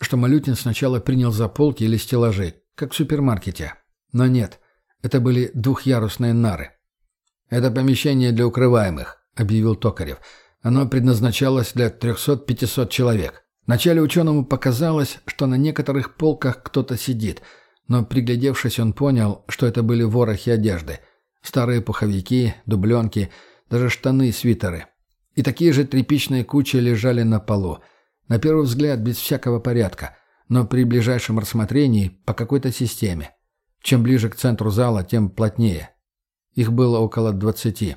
что Малютин сначала принял за полки или стеллажи, как в супермаркете. Но нет, это были двухъярусные нары. «Это помещение для укрываемых», — объявил Токарев. «Оно предназначалось для 300-500 человек. Вначале ученому показалось, что на некоторых полках кто-то сидит, но, приглядевшись, он понял, что это были ворохи одежды. Старые пуховики, дубленки, даже штаны и свитеры. И такие же тряпичные кучи лежали на полу. На первый взгляд, без всякого порядка, но при ближайшем рассмотрении по какой-то системе. Чем ближе к центру зала, тем плотнее. Их было около двадцати.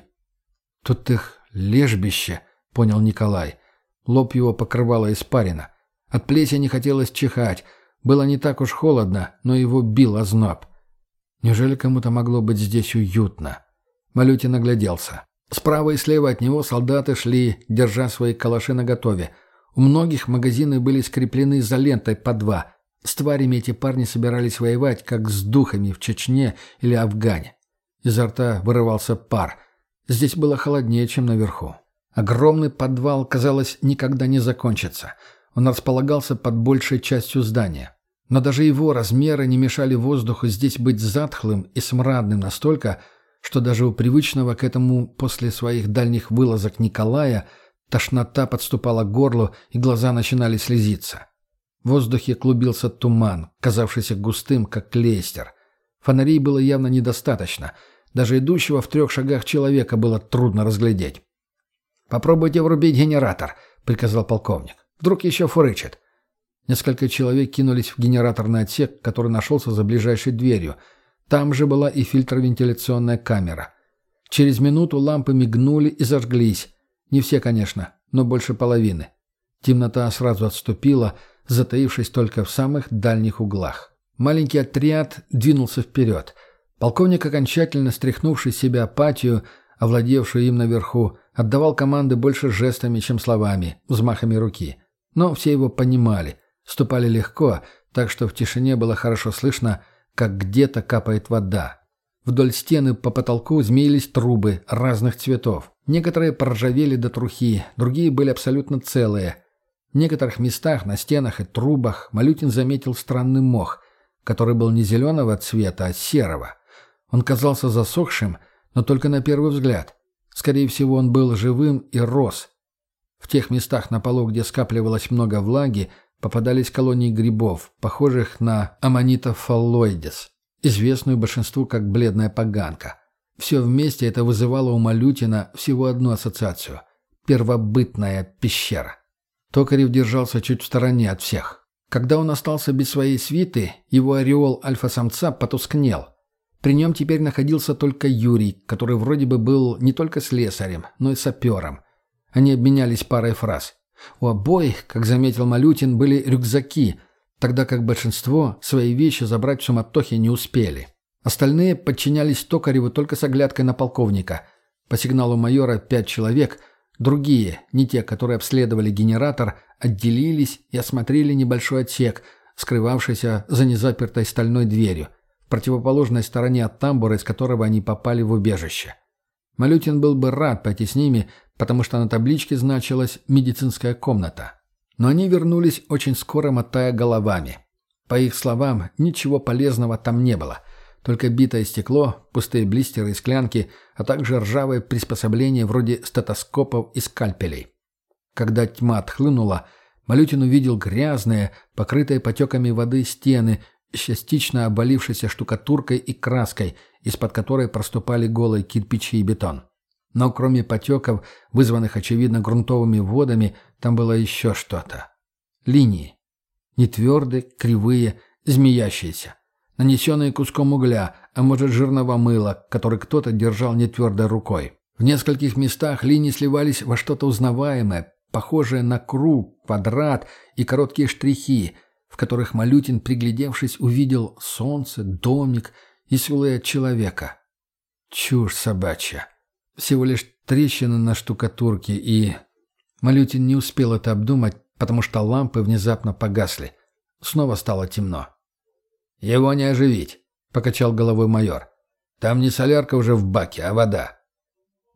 «Тут их лежбище», — понял Николай. Лоб его покрывало испарина. От плесени хотелось чихать. Было не так уж холодно, но его бил озноб. Неужели кому-то могло быть здесь уютно? Малютин огляделся. Справа и слева от него солдаты шли, держа свои калаши наготове. У многих магазины были скреплены изолентой по два. С тварями эти парни собирались воевать, как с духами в Чечне или Афгане. Изо рта вырывался пар. Здесь было холоднее, чем наверху. Огромный подвал, казалось, никогда не закончится. Он располагался под большей частью здания. Но даже его размеры не мешали воздуху здесь быть затхлым и смрадным настолько, что даже у привычного к этому после своих дальних вылазок Николая тошнота подступала к горлу и глаза начинали слезиться. В воздухе клубился туман, казавшийся густым, как клейстер. Фонарей было явно недостаточно. Даже идущего в трех шагах человека было трудно разглядеть. «Попробуйте врубить генератор», — приказал полковник. «Вдруг еще фурычит». Несколько человек кинулись в генераторный отсек, который нашелся за ближайшей дверью. Там же была и фильтровентиляционная камера. Через минуту лампы мигнули и зажглись. Не все, конечно, но больше половины. Темнота сразу отступила, затаившись только в самых дальних углах. Маленький отряд двинулся вперед. Полковник, окончательно стряхнувший себя апатию, овладевшую им наверху, отдавал команды больше жестами, чем словами, взмахами руки. Но все его понимали, ступали легко, так что в тишине было хорошо слышно, как где-то капает вода. Вдоль стены по потолку змеились трубы разных цветов. Некоторые проржавели до трухи, другие были абсолютно целые. В некоторых местах на стенах и трубах Малютин заметил странный мох, который был не зеленого цвета, а серого. Он казался засохшим, но только на первый взгляд. Скорее всего, он был живым и рос. В тех местах на полу, где скапливалось много влаги, попадались колонии грибов, похожих на аммонитов фаллоидес, известную большинству как бледная поганка. Все вместе это вызывало у Малютина всего одну ассоциацию – первобытная пещера. Токарев держался чуть в стороне от всех. Когда он остался без своей свиты, его ореол альфа-самца потускнел. При нем теперь находился только Юрий, который вроде бы был не только слесарем, но и сапером. Они обменялись парой фраз. У обоих, как заметил Малютин, были рюкзаки, тогда как большинство свои вещи забрать в суматохе не успели. Остальные подчинялись Токареву только с оглядкой на полковника. По сигналу майора пять человек, другие, не те, которые обследовали генератор, отделились и осмотрели небольшой отсек, скрывавшийся за незапертой стальной дверью – противоположной стороне от тамбура, из которого они попали в убежище. Малютин был бы рад пойти с ними, потому что на табличке значилась «медицинская комната». Но они вернулись очень скоро, мотая головами. По их словам, ничего полезного там не было. Только битое стекло, пустые блистеры и склянки, а также ржавые приспособления вроде стетоскопов и скальпелей. Когда тьма отхлынула, Малютин увидел грязные, покрытые потеками воды стены частично обвалившейся штукатуркой и краской, из-под которой проступали голые кирпичи и бетон. Но кроме потеков, вызванных, очевидно, грунтовыми водами, там было еще что-то. Линии. Не твердые, кривые, змеящиеся. Нанесенные куском угля, а может жирного мыла, который кто-то держал нетвердой рукой. В нескольких местах линии сливались во что-то узнаваемое, похожее на круг, квадрат и короткие штрихи – в которых Малютин, приглядевшись, увидел солнце, домик и силуэт человека. Чушь собачья. Всего лишь трещины на штукатурке, и... Малютин не успел это обдумать, потому что лампы внезапно погасли. Снова стало темно. «Его не оживить», — покачал головой майор. «Там не солярка уже в баке, а вода».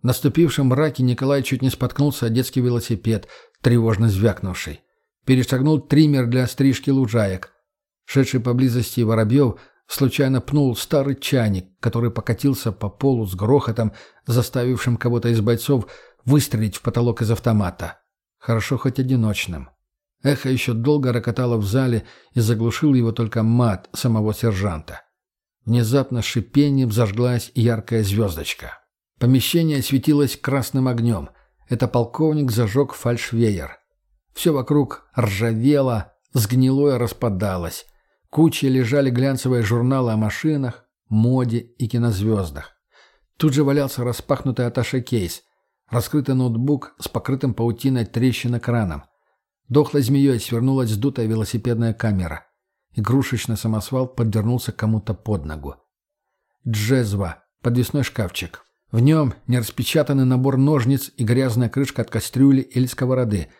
В наступившем мраке Николай чуть не споткнулся о детский велосипед, тревожно звякнувший перешагнул триммер для стрижки лужаек. Шедший поблизости Воробьев случайно пнул старый чайник, который покатился по полу с грохотом, заставившим кого-то из бойцов выстрелить в потолок из автомата. Хорошо хоть одиночным. Эхо еще долго рокотало в зале и заглушил его только мат самого сержанта. Внезапно шипением зажглась яркая звездочка. Помещение светилось красным огнем. Это полковник зажег фальшвеер. Все вокруг ржавело, сгнило и распадалось. Кучей лежали глянцевые журналы о машинах, моде и кинозвездах. Тут же валялся распахнутый аташе-кейс, раскрытый ноутбук с покрытым паутиной трещин экраном. Дохлой змеей свернулась сдутая велосипедная камера. Игрушечный самосвал подвернулся кому-то под ногу. Джезва, подвесной шкафчик. В нем нераспечатанный набор ножниц и грязная крышка от кастрюли или сковороды –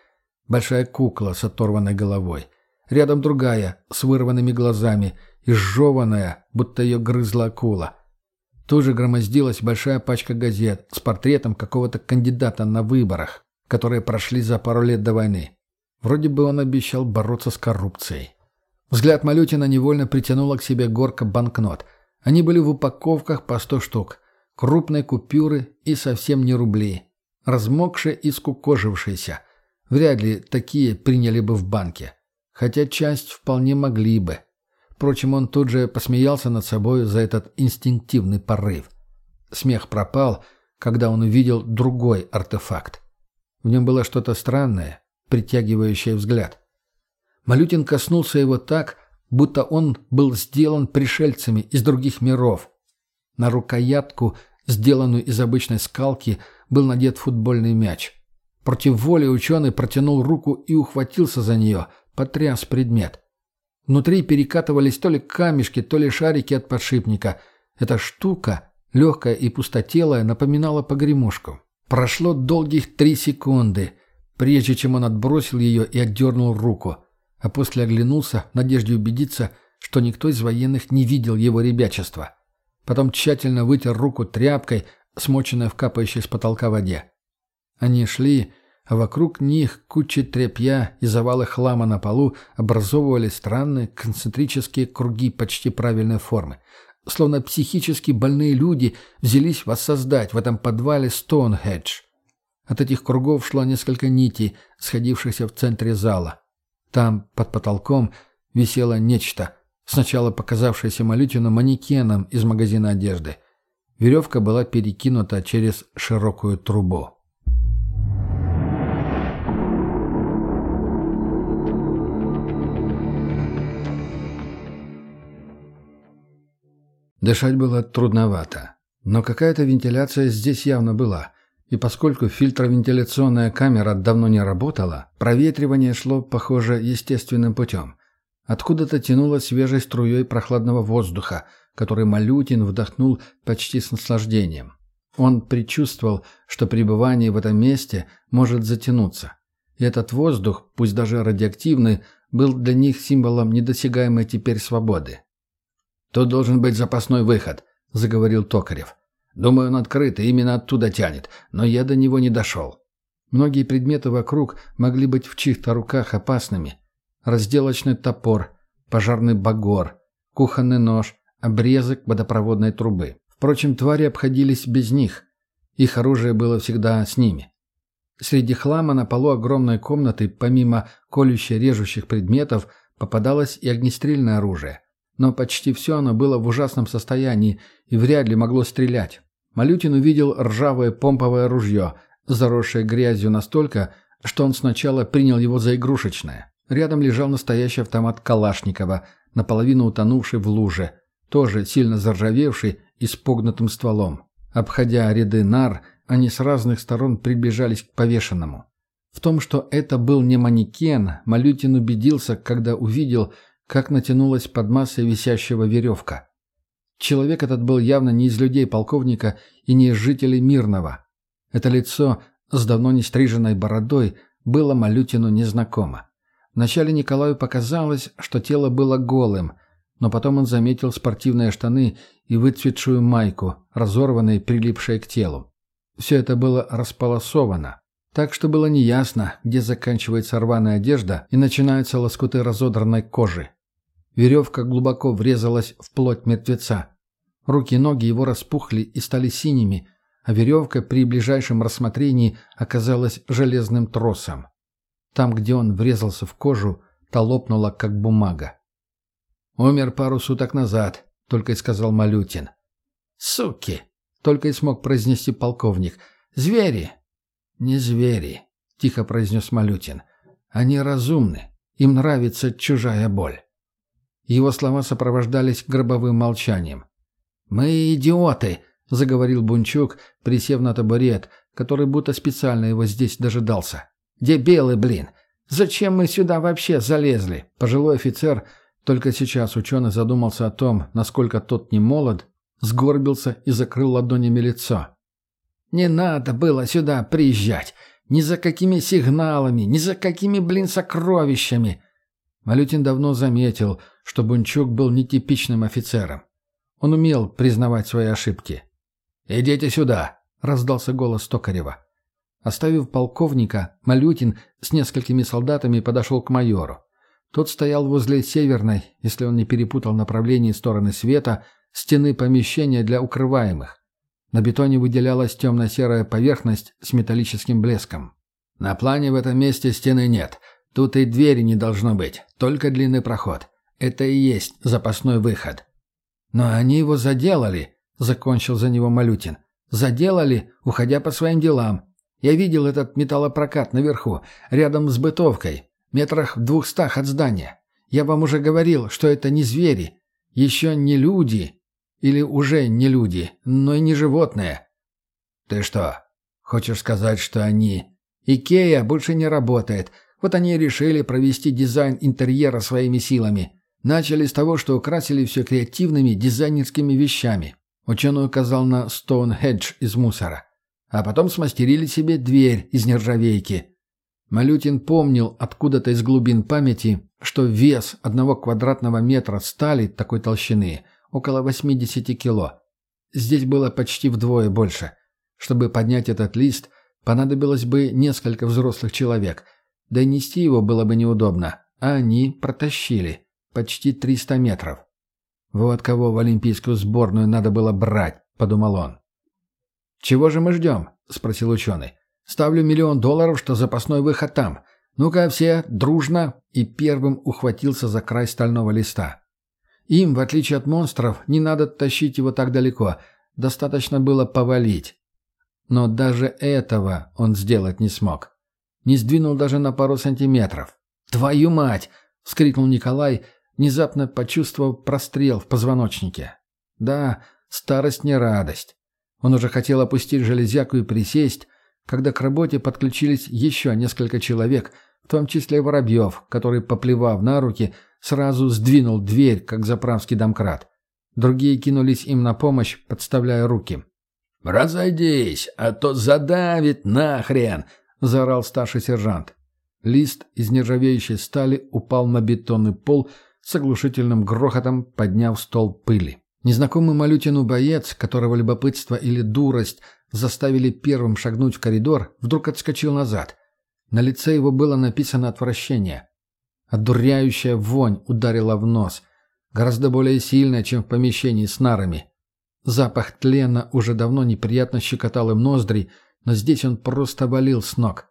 Большая кукла с оторванной головой. Рядом другая, с вырванными глазами, изжеванная, будто ее грызла акула. Тут же громоздилась большая пачка газет с портретом какого-то кандидата на выборах, которые прошли за пару лет до войны. Вроде бы он обещал бороться с коррупцией. Взгляд Малютина невольно притянула к себе горка банкнот. Они были в упаковках по сто штук. Крупные купюры и совсем не рубли. Размокшие и скукожившиеся. Вряд ли такие приняли бы в банке. Хотя часть вполне могли бы. Впрочем, он тут же посмеялся над собой за этот инстинктивный порыв. Смех пропал, когда он увидел другой артефакт. В нем было что-то странное, притягивающее взгляд. Малютин коснулся его так, будто он был сделан пришельцами из других миров. На рукоятку, сделанную из обычной скалки, был надет футбольный мяч. Против воли ученый протянул руку и ухватился за нее, потряс предмет. Внутри перекатывались то ли камешки, то ли шарики от подшипника. Эта штука, легкая и пустотелая, напоминала погремушку. Прошло долгих три секунды, прежде чем он отбросил ее и отдернул руку, а после оглянулся в надежде убедиться, что никто из военных не видел его ребячества. Потом тщательно вытер руку тряпкой, смоченной в капающей с потолка воде. Они шли, а вокруг них кучи тряпья и завалы хлама на полу образовывали странные концентрические круги почти правильной формы. Словно психически больные люди взялись воссоздать в этом подвале Стоунхедж. От этих кругов шло несколько нитей, сходившихся в центре зала. Там, под потолком, висело нечто, сначала показавшееся Малютину манекеном из магазина одежды. Веревка была перекинута через широкую трубу. Дышать было трудновато. Но какая-то вентиляция здесь явно была. И поскольку фильтровентиляционная камера давно не работала, проветривание шло, похоже, естественным путем. Откуда-то тянуло свежей струей прохладного воздуха, который Малютин вдохнул почти с наслаждением. Он предчувствовал, что пребывание в этом месте может затянуться. И этот воздух, пусть даже радиоактивный, был для них символом недосягаемой теперь свободы. «Тут должен быть запасной выход», — заговорил Токарев. «Думаю, он открыт и именно оттуда тянет, но я до него не дошел». Многие предметы вокруг могли быть в чьих-то руках опасными. Разделочный топор, пожарный багор, кухонный нож, обрезок водопроводной трубы. Впрочем, твари обходились без них. Их оружие было всегда с ними. Среди хлама на полу огромной комнаты, помимо колюще-режущих предметов, попадалось и огнестрельное оружие. Но почти все оно было в ужасном состоянии и вряд ли могло стрелять. Малютин увидел ржавое помповое ружье, заросшее грязью настолько, что он сначала принял его за игрушечное. Рядом лежал настоящий автомат Калашникова, наполовину утонувший в луже, тоже сильно заржавевший и с погнутым стволом. Обходя ряды нар, они с разных сторон приближались к повешенному. В том, что это был не манекен, Малютин убедился, когда увидел, как натянулась под массой висящего веревка. Человек этот был явно не из людей полковника и не из жителей Мирного. Это лицо с давно не стриженной бородой было Малютину незнакомо. Вначале Николаю показалось, что тело было голым, но потом он заметил спортивные штаны и выцветшую майку, разорванные, прилипшие к телу. Все это было располосовано, так что было неясно, где заканчивается рваная одежда и начинаются лоскуты разодранной кожи. Веревка глубоко врезалась в плоть мертвеца. Руки и ноги его распухли и стали синими, а веревка при ближайшем рассмотрении оказалась железным тросом. Там, где он врезался в кожу, та лопнула, как бумага. «Умер пару суток назад», — только и сказал Малютин. «Суки!» — только и смог произнести полковник. «Звери!» «Не звери», — тихо произнес Малютин. «Они разумны. Им нравится чужая боль». Его слова сопровождались гробовым молчанием. «Мы идиоты!» — заговорил Бунчук, присев на табурет, который будто специально его здесь дожидался. Дебилы, блин! Зачем мы сюда вообще залезли?» Пожилой офицер, только сейчас ученый задумался о том, насколько тот не молод, сгорбился и закрыл ладонями лицо. «Не надо было сюда приезжать! Ни за какими сигналами, ни за какими, блин, сокровищами!» Малютин давно заметил, что Бунчук был нетипичным офицером. Он умел признавать свои ошибки. «Идите сюда!» — раздался голос Токарева. Оставив полковника, Малютин с несколькими солдатами подошел к майору. Тот стоял возле северной, если он не перепутал направление стороны света, стены помещения для укрываемых. На бетоне выделялась темно-серая поверхность с металлическим блеском. На плане в этом месте стены нет. Тут и двери не должно быть, только длинный проход. Это и есть запасной выход. Но они его заделали, закончил за него Малютин. Заделали, уходя по своим делам. Я видел этот металлопрокат наверху, рядом с бытовкой, метрах в двухстах от здания. Я вам уже говорил, что это не звери, еще не люди, или уже не люди, но и не животные. Ты что, хочешь сказать, что они... Икея больше не работает, вот они и решили провести дизайн интерьера своими силами. Начали с того, что украсили все креативными дизайнерскими вещами. Ученый указал на Стоунхедж из мусора а потом смастерили себе дверь из нержавейки. Малютин помнил откуда-то из глубин памяти, что вес одного квадратного метра стали такой толщины около 80 кило. Здесь было почти вдвое больше. Чтобы поднять этот лист, понадобилось бы несколько взрослых человек, да и нести его было бы неудобно, а они протащили почти 300 метров. «Вот кого в олимпийскую сборную надо было брать», — подумал он. «Чего же мы ждем?» — спросил ученый. «Ставлю миллион долларов, что запасной выход там. Ну-ка все, дружно!» И первым ухватился за край стального листа. Им, в отличие от монстров, не надо тащить его так далеко. Достаточно было повалить. Но даже этого он сделать не смог. Не сдвинул даже на пару сантиметров. «Твою мать!» — вскрикнул Николай, внезапно почувствовав прострел в позвоночнике. Да, старость не радость. Он уже хотел опустить железяку и присесть, когда к работе подключились еще несколько человек, в том числе Воробьев, который, поплевав на руки, сразу сдвинул дверь, как заправский домкрат. Другие кинулись им на помощь, подставляя руки. «Разойдись, а то задавит нахрен!» — заорал старший сержант. Лист из нержавеющей стали упал на бетонный пол с оглушительным грохотом, подняв стол пыли. Незнакомый Малютину боец, которого любопытство или дурость заставили первым шагнуть в коридор, вдруг отскочил назад. На лице его было написано отвращение. Одуряющая вонь ударила в нос, гораздо более сильная, чем в помещении с нарами. Запах тлена уже давно неприятно щекотал им ноздри, но здесь он просто валил с ног.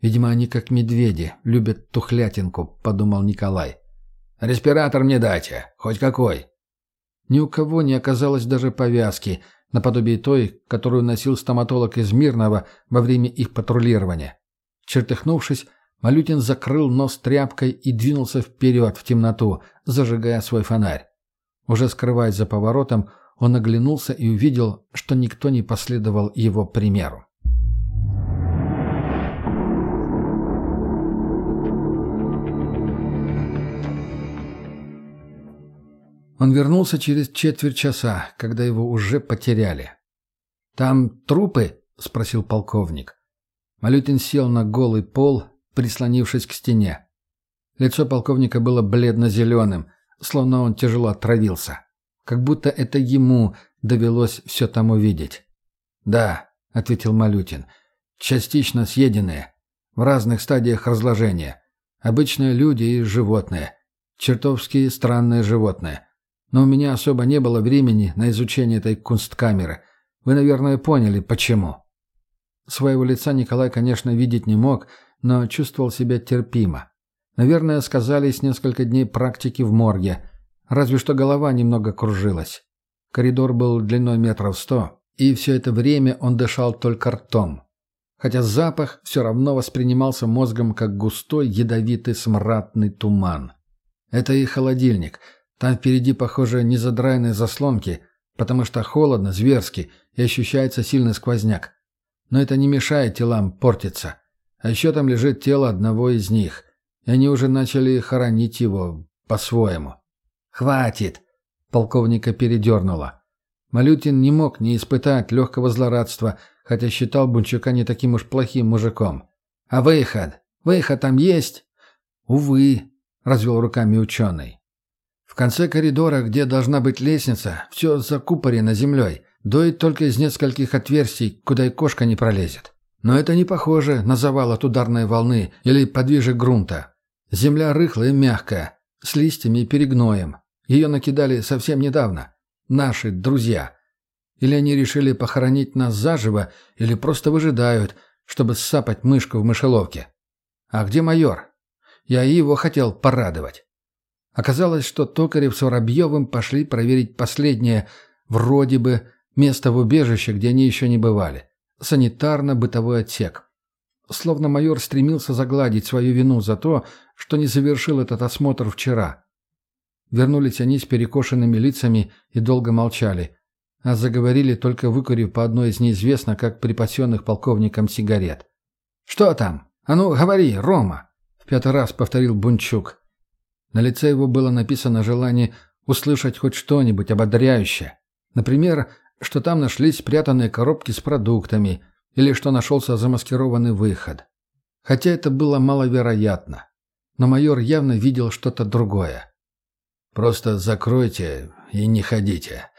«Видимо, они как медведи, любят тухлятинку», — подумал Николай. «Респиратор мне дайте, хоть какой». Ни у кого не оказалось даже повязки, наподобие той, которую носил стоматолог из Мирного во время их патрулирования. Чертыхнувшись, Малютин закрыл нос тряпкой и двинулся вперед в темноту, зажигая свой фонарь. Уже скрываясь за поворотом, он оглянулся и увидел, что никто не последовал его примеру. Он вернулся через четверть часа, когда его уже потеряли. «Там трупы?» — спросил полковник. Малютин сел на голый пол, прислонившись к стене. Лицо полковника было бледно-зеленым, словно он тяжело отравился. Как будто это ему довелось все там увидеть. «Да», — ответил Малютин, — «частично съеденные, в разных стадиях разложения. Обычные люди и животные. Чертовски странные животные. Но у меня особо не было времени на изучение этой кунсткамеры. Вы, наверное, поняли, почему». Своего лица Николай, конечно, видеть не мог, но чувствовал себя терпимо. Наверное, сказались несколько дней практики в морге — Разве что голова немного кружилась. Коридор был длиной метров сто, и все это время он дышал только ртом. Хотя запах все равно воспринимался мозгом как густой ядовитый смрадный туман. Это и холодильник. Там впереди, похоже, незадраенные заслонки, потому что холодно, зверски, и ощущается сильный сквозняк. Но это не мешает телам портиться. А еще там лежит тело одного из них, и они уже начали хоронить его по-своему. «Хватит!» — полковника передернуло. Малютин не мог не испытать легкого злорадства, хотя считал Бунчука не таким уж плохим мужиком. «А выход? Выход там есть?» «Увы», — развел руками ученый. В конце коридора, где должна быть лестница, все закупорено землей, доит только из нескольких отверстий, куда и кошка не пролезет. Но это не похоже на завал от ударной волны или подвижек грунта. Земля рыхлая и мягкая, с листьями и перегноем. Ее накидали совсем недавно. Наши друзья. Или они решили похоронить нас заживо, или просто выжидают, чтобы сапать мышку в мышеловке. А где майор? Я его хотел порадовать. Оказалось, что Токарев с Воробьевым пошли проверить последнее, вроде бы, место в убежище, где они еще не бывали. Санитарно-бытовой отсек. Словно майор стремился загладить свою вину за то, что не завершил этот осмотр вчера. Вернулись они с перекошенными лицами и долго молчали, а заговорили только выкурив по одной из неизвестно как припасенных полковником сигарет. «Что там? А ну, говори, Рома!» — в пятый раз повторил Бунчук. На лице его было написано желание услышать хоть что-нибудь ободряющее. Например, что там нашлись спрятанные коробки с продуктами или что нашелся замаскированный выход. Хотя это было маловероятно. Но майор явно видел что-то другое. Просто закройте и не ходите.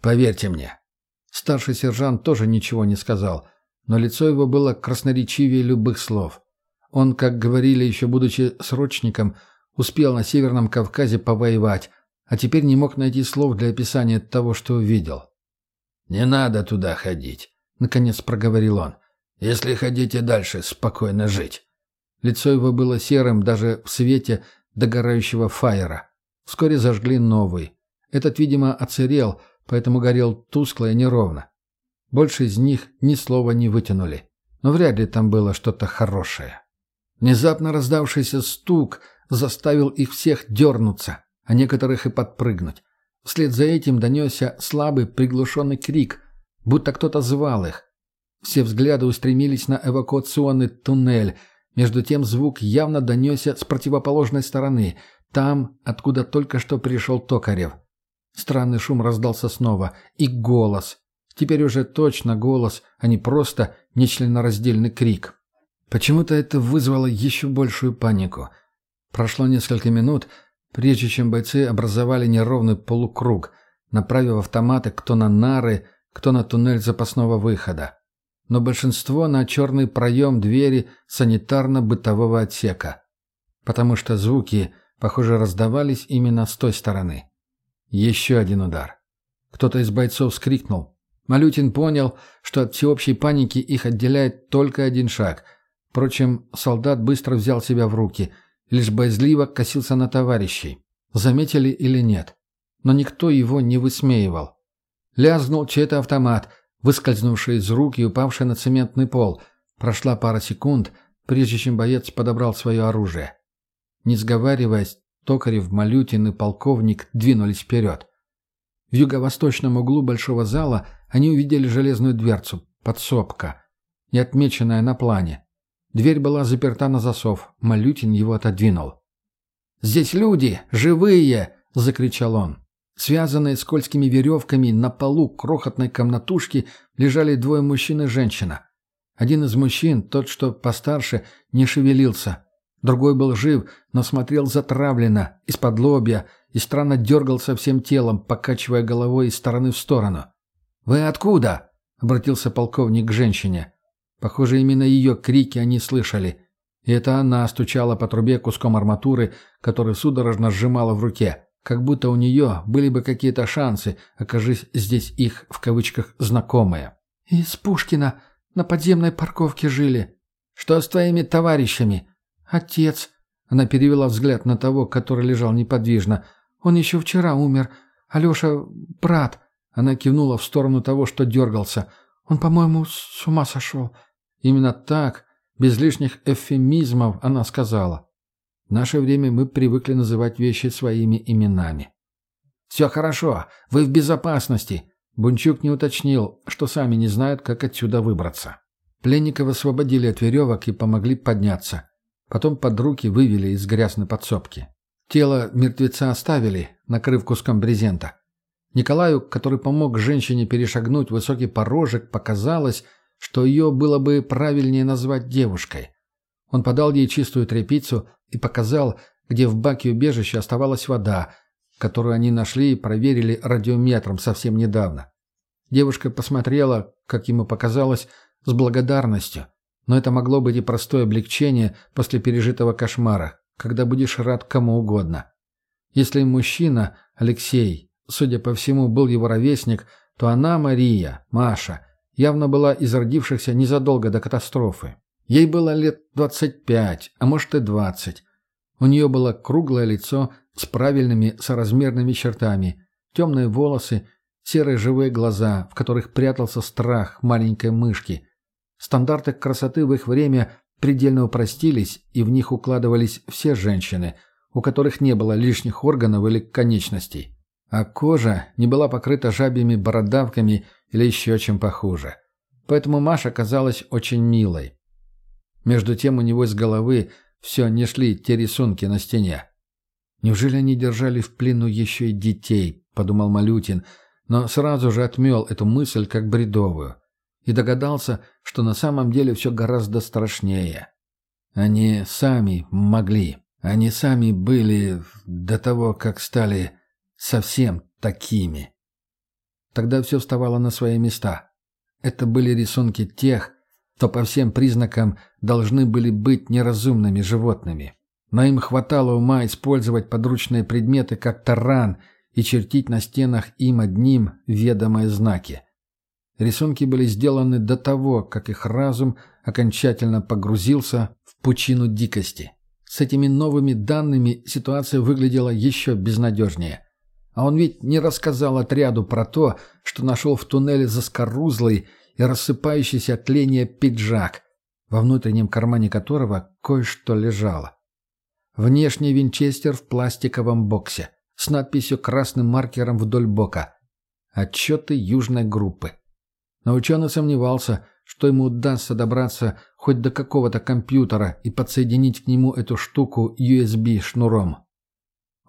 Поверьте мне». Старший сержант тоже ничего не сказал, но лицо его было красноречивее любых слов. Он, как говорили еще будучи срочником, успел на Северном Кавказе повоевать, а теперь не мог найти слов для описания того, что увидел. «Не надо туда ходить», — наконец проговорил он. «Если хотите дальше спокойно жить». Лицо его было серым даже в свете догорающего фаера. Вскоре зажгли новый. Этот, видимо, оцерел, поэтому горел тускло и неровно. Больше из них ни слова не вытянули. Но вряд ли там было что-то хорошее. Внезапно раздавшийся стук заставил их всех дернуться, а некоторых и подпрыгнуть. Вслед за этим донесся слабый приглушенный крик, будто кто-то звал их. Все взгляды устремились на эвакуационный туннель. Между тем звук явно донесся с противоположной стороны, там, откуда только что пришел Токарев. Странный шум раздался снова. И голос. Теперь уже точно голос, а не просто нечленораздельный крик. Почему-то это вызвало еще большую панику. Прошло несколько минут, прежде чем бойцы образовали неровный полукруг, направив автоматы кто на нары, кто на туннель запасного выхода. Но большинство на черный проем двери санитарно-бытового отсека. Потому что звуки, похоже, раздавались именно с той стороны. Еще один удар. Кто-то из бойцов скрикнул. Малютин понял, что от всеобщей паники их отделяет только один шаг — Впрочем, солдат быстро взял себя в руки, лишь боязливо косился на товарищей. Заметили или нет. Но никто его не высмеивал. Лязгнул чей-то автомат, выскользнувший из рук и упавший на цементный пол. Прошла пара секунд, прежде чем боец подобрал свое оружие. Не сговариваясь, Токарев, Малютин и полковник двинулись вперед. В юго-восточном углу большого зала они увидели железную дверцу, подсобка, не отмеченная на плане. Дверь была заперта на засов. Малютин его отодвинул. «Здесь люди! Живые!» — закричал он. Связанные скользкими веревками на полу крохотной комнатушки лежали двое мужчин и женщина. Один из мужчин, тот, что постарше, не шевелился. Другой был жив, но смотрел затравленно, из-под лобья, и странно дергался всем телом, покачивая головой из стороны в сторону. «Вы откуда?» — обратился полковник к женщине. Похоже, именно ее крики они слышали. И это она стучала по трубе куском арматуры, который судорожно сжимала в руке. Как будто у нее были бы какие-то шансы, окажись здесь их, в кавычках, знакомые. «Из Пушкина на подземной парковке жили». «Что с твоими товарищами?» «Отец». Она перевела взгляд на того, который лежал неподвижно. «Он еще вчера умер. Алеша — брат». Она кивнула в сторону того, что дергался. «Он, по-моему, с ума сошел. Именно так, без лишних эвфемизмов, она сказала. В наше время мы привыкли называть вещи своими именами. «Все хорошо, вы в безопасности», — Бунчук не уточнил, что сами не знают, как отсюда выбраться. Пленников освободили от веревок и помогли подняться. Потом под руки вывели из грязной подсобки. Тело мертвеца оставили, накрыв куском брезента. Николаю, который помог женщине перешагнуть высокий порожек, показалось, что ее было бы правильнее назвать девушкой. Он подал ей чистую тряпицу и показал, где в баке убежища оставалась вода, которую они нашли и проверили радиометром совсем недавно. Девушка посмотрела, как ему показалось, с благодарностью, но это могло быть и простое облегчение после пережитого кошмара, когда будешь рад кому угодно. Если мужчина, Алексей, судя по всему, был его ровесник, то она, Мария, Маша – явно была из родившихся незадолго до катастрофы. Ей было лет 25, а может и 20. У нее было круглое лицо с правильными соразмерными чертами, темные волосы, серые живые глаза, в которых прятался страх маленькой мышки. Стандарты красоты в их время предельно упростились, и в них укладывались все женщины, у которых не было лишних органов или конечностей. А кожа не была покрыта жабьими бородавками или еще чем похуже. Поэтому Маша казалась очень милой. Между тем у него с головы все не шли те рисунки на стене. «Неужели они держали в плену еще и детей?» – подумал Малютин, но сразу же отмел эту мысль как бредовую и догадался, что на самом деле все гораздо страшнее. Они сами могли, они сами были до того, как стали совсем такими. Тогда все вставало на свои места. Это были рисунки тех, кто по всем признакам должны были быть неразумными животными. Но им хватало ума использовать подручные предметы как таран и чертить на стенах им одним ведомые знаки. Рисунки были сделаны до того, как их разум окончательно погрузился в пучину дикости. С этими новыми данными ситуация выглядела еще безнадежнее – а он ведь не рассказал отряду про то, что нашел в туннеле заскорузлый и рассыпающийся от тления пиджак, во внутреннем кармане которого кое-что лежало. Внешний винчестер в пластиковом боксе, с надписью красным маркером вдоль бока. Отчеты южной группы. Но ученый сомневался, что ему удастся добраться хоть до какого-то компьютера и подсоединить к нему эту штуку USB-шнуром.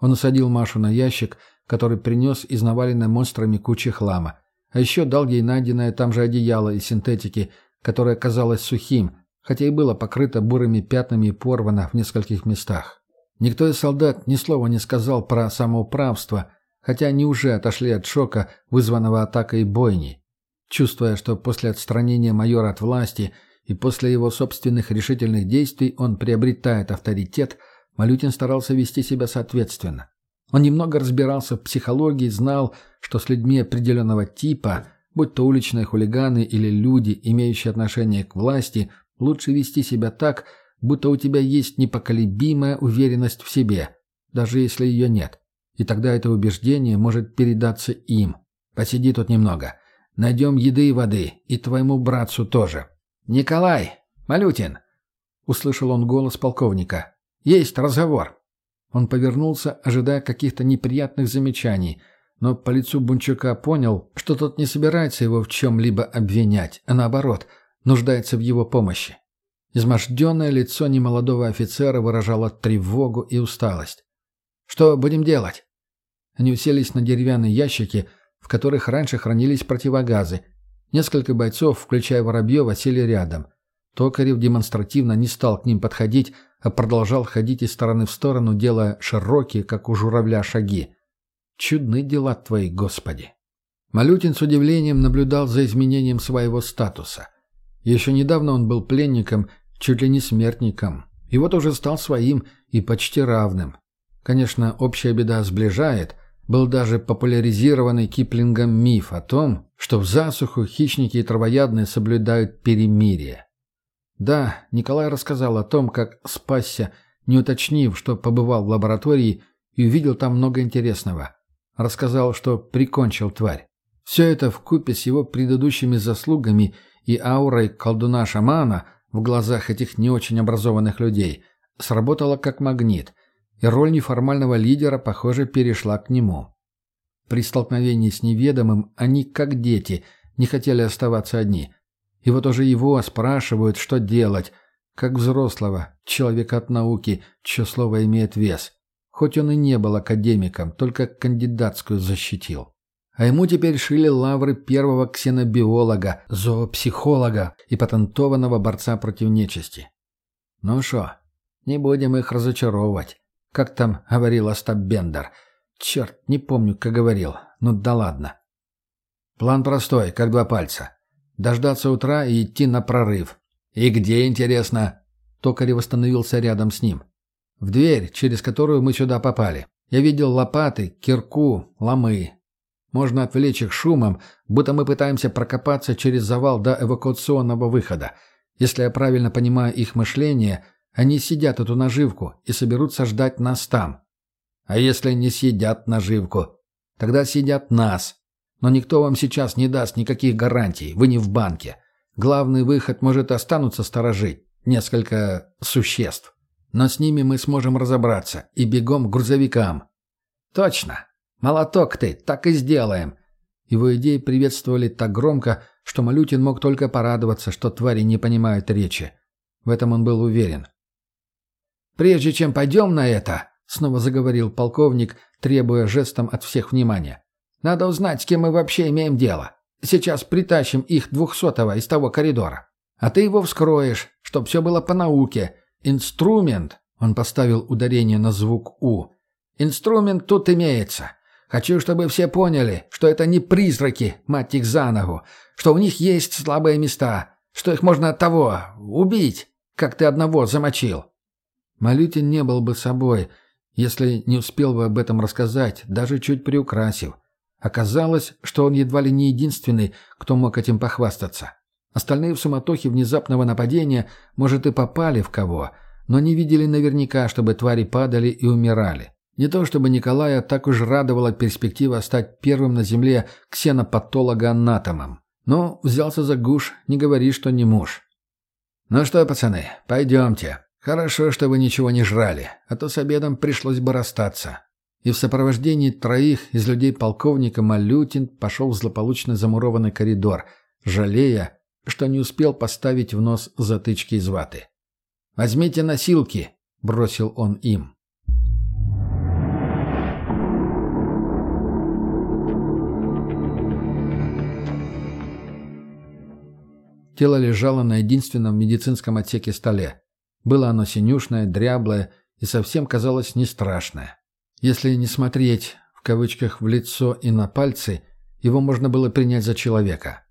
Он усадил Машу на ящик, который принес из наваленной монстрами кучи хлама, а еще дал ей найденное там же одеяло из синтетики, которое казалось сухим, хотя и было покрыто бурыми пятнами и порвано в нескольких местах. Никто из солдат ни слова не сказал про самоуправство, хотя они уже отошли от шока, вызванного атакой бойни. Чувствуя, что после отстранения майора от власти и после его собственных решительных действий он приобретает авторитет, Малютин старался вести себя соответственно. Он немного разбирался в психологии, знал, что с людьми определенного типа, будь то уличные хулиганы или люди, имеющие отношение к власти, лучше вести себя так, будто у тебя есть непоколебимая уверенность в себе, даже если ее нет. И тогда это убеждение может передаться им. Посиди тут немного. Найдем еды и воды, и твоему братцу тоже. «Николай! Малютин!» — услышал он голос полковника. «Есть разговор!» Он повернулся, ожидая каких-то неприятных замечаний, но по лицу Бунчука понял, что тот не собирается его в чем-либо обвинять, а наоборот, нуждается в его помощи. Изможденное лицо немолодого офицера выражало тревогу и усталость. «Что будем делать?» Они уселись на деревянные ящики, в которых раньше хранились противогазы. Несколько бойцов, включая Воробьева, сели рядом. Токарев демонстративно не стал к ним подходить, а продолжал ходить из стороны в сторону, делая широкие, как у журавля, шаги. Чудны дела твои, Господи. Малютин с удивлением наблюдал за изменением своего статуса. Еще недавно он был пленником, чуть ли не смертником, и вот уже стал своим и почти равным. Конечно, общая беда сближает, был даже популяризированный Киплингом миф о том, что в засуху хищники и травоядные соблюдают перемирие. Да, Николай рассказал о том, как спасся, не уточнив, что побывал в лаборатории и увидел там много интересного. Рассказал, что прикончил тварь. Все это вкупе с его предыдущими заслугами и аурой колдуна-шамана в глазах этих не очень образованных людей сработало как магнит – и роль неформального лидера, похоже, перешла к нему. При столкновении с неведомым они, как дети, не хотели оставаться одни. И вот уже его спрашивают, что делать, как взрослого, человека от науки, чье слово имеет вес. Хоть он и не был академиком, только кандидатскую защитил. А ему теперь шили лавры первого ксенобиолога, зоопсихолога и патентованного борца против нечисти. Ну что, не будем их разочаровывать. Как там говорил Остап Бендер? Черт, не помню, как говорил. Ну да ладно. План простой, как два пальца. Дождаться утра и идти на прорыв. И где, интересно? Токарев остановился рядом с ним. В дверь, через которую мы сюда попали. Я видел лопаты, кирку, ломы. Можно отвлечь их шумом, будто мы пытаемся прокопаться через завал до эвакуационного выхода. Если я правильно понимаю их мышление, они сидят эту наживку и соберутся ждать нас там. А если не съедят наживку? Тогда съедят нас. Но никто вам сейчас не даст никаких гарантий, вы не в банке. Главный выход может останутся сторожить, несколько существ. Но с ними мы сможем разобраться и бегом к грузовикам. Точно. Молоток ты, так и сделаем. Его идеи приветствовали так громко, что Малютин мог только порадоваться, что твари не понимают речи. В этом он был уверен. «Прежде чем пойдем на это», — снова заговорил полковник, требуя жестом от всех внимания, «надо узнать, с кем мы вообще имеем дело. Сейчас притащим их двухсотого из того коридора. А ты его вскроешь, чтоб все было по науке. Инструмент...» — он поставил ударение на звук «у». «Инструмент тут имеется. Хочу, чтобы все поняли, что это не призраки, мать их за ногу, что у них есть слабые места, что их можно от того убить, как ты одного замочил». Малютин не был бы собой, если не успел бы об этом рассказать, даже чуть приукрасив. Оказалось, что он едва ли не единственный, кто мог этим похвастаться. Остальные в суматохе внезапного нападения, может, и попали в кого, но не видели наверняка, чтобы твари падали и умирали. Не то чтобы Николая так уж радовала перспектива стать первым на земле ксенопатологоанатомом. Но взялся за гуш, не говори, что не муж. «Ну что, пацаны, пойдемте», «Хорошо, что вы ничего не жрали, а то с обедом пришлось бы расстаться». И в сопровождении троих из людей полковника Малютин пошел в злополучно замурованный коридор, жалея, что не успел поставить в нос затычки из ваты. «Возьмите носилки!» — бросил он им. Тело лежало на единственном медицинском отсеке столе. Было оно синюшное, дряблое и совсем казалось не страшное. Если не смотреть, в кавычках, в лицо и на пальцы, его можно было принять за человека.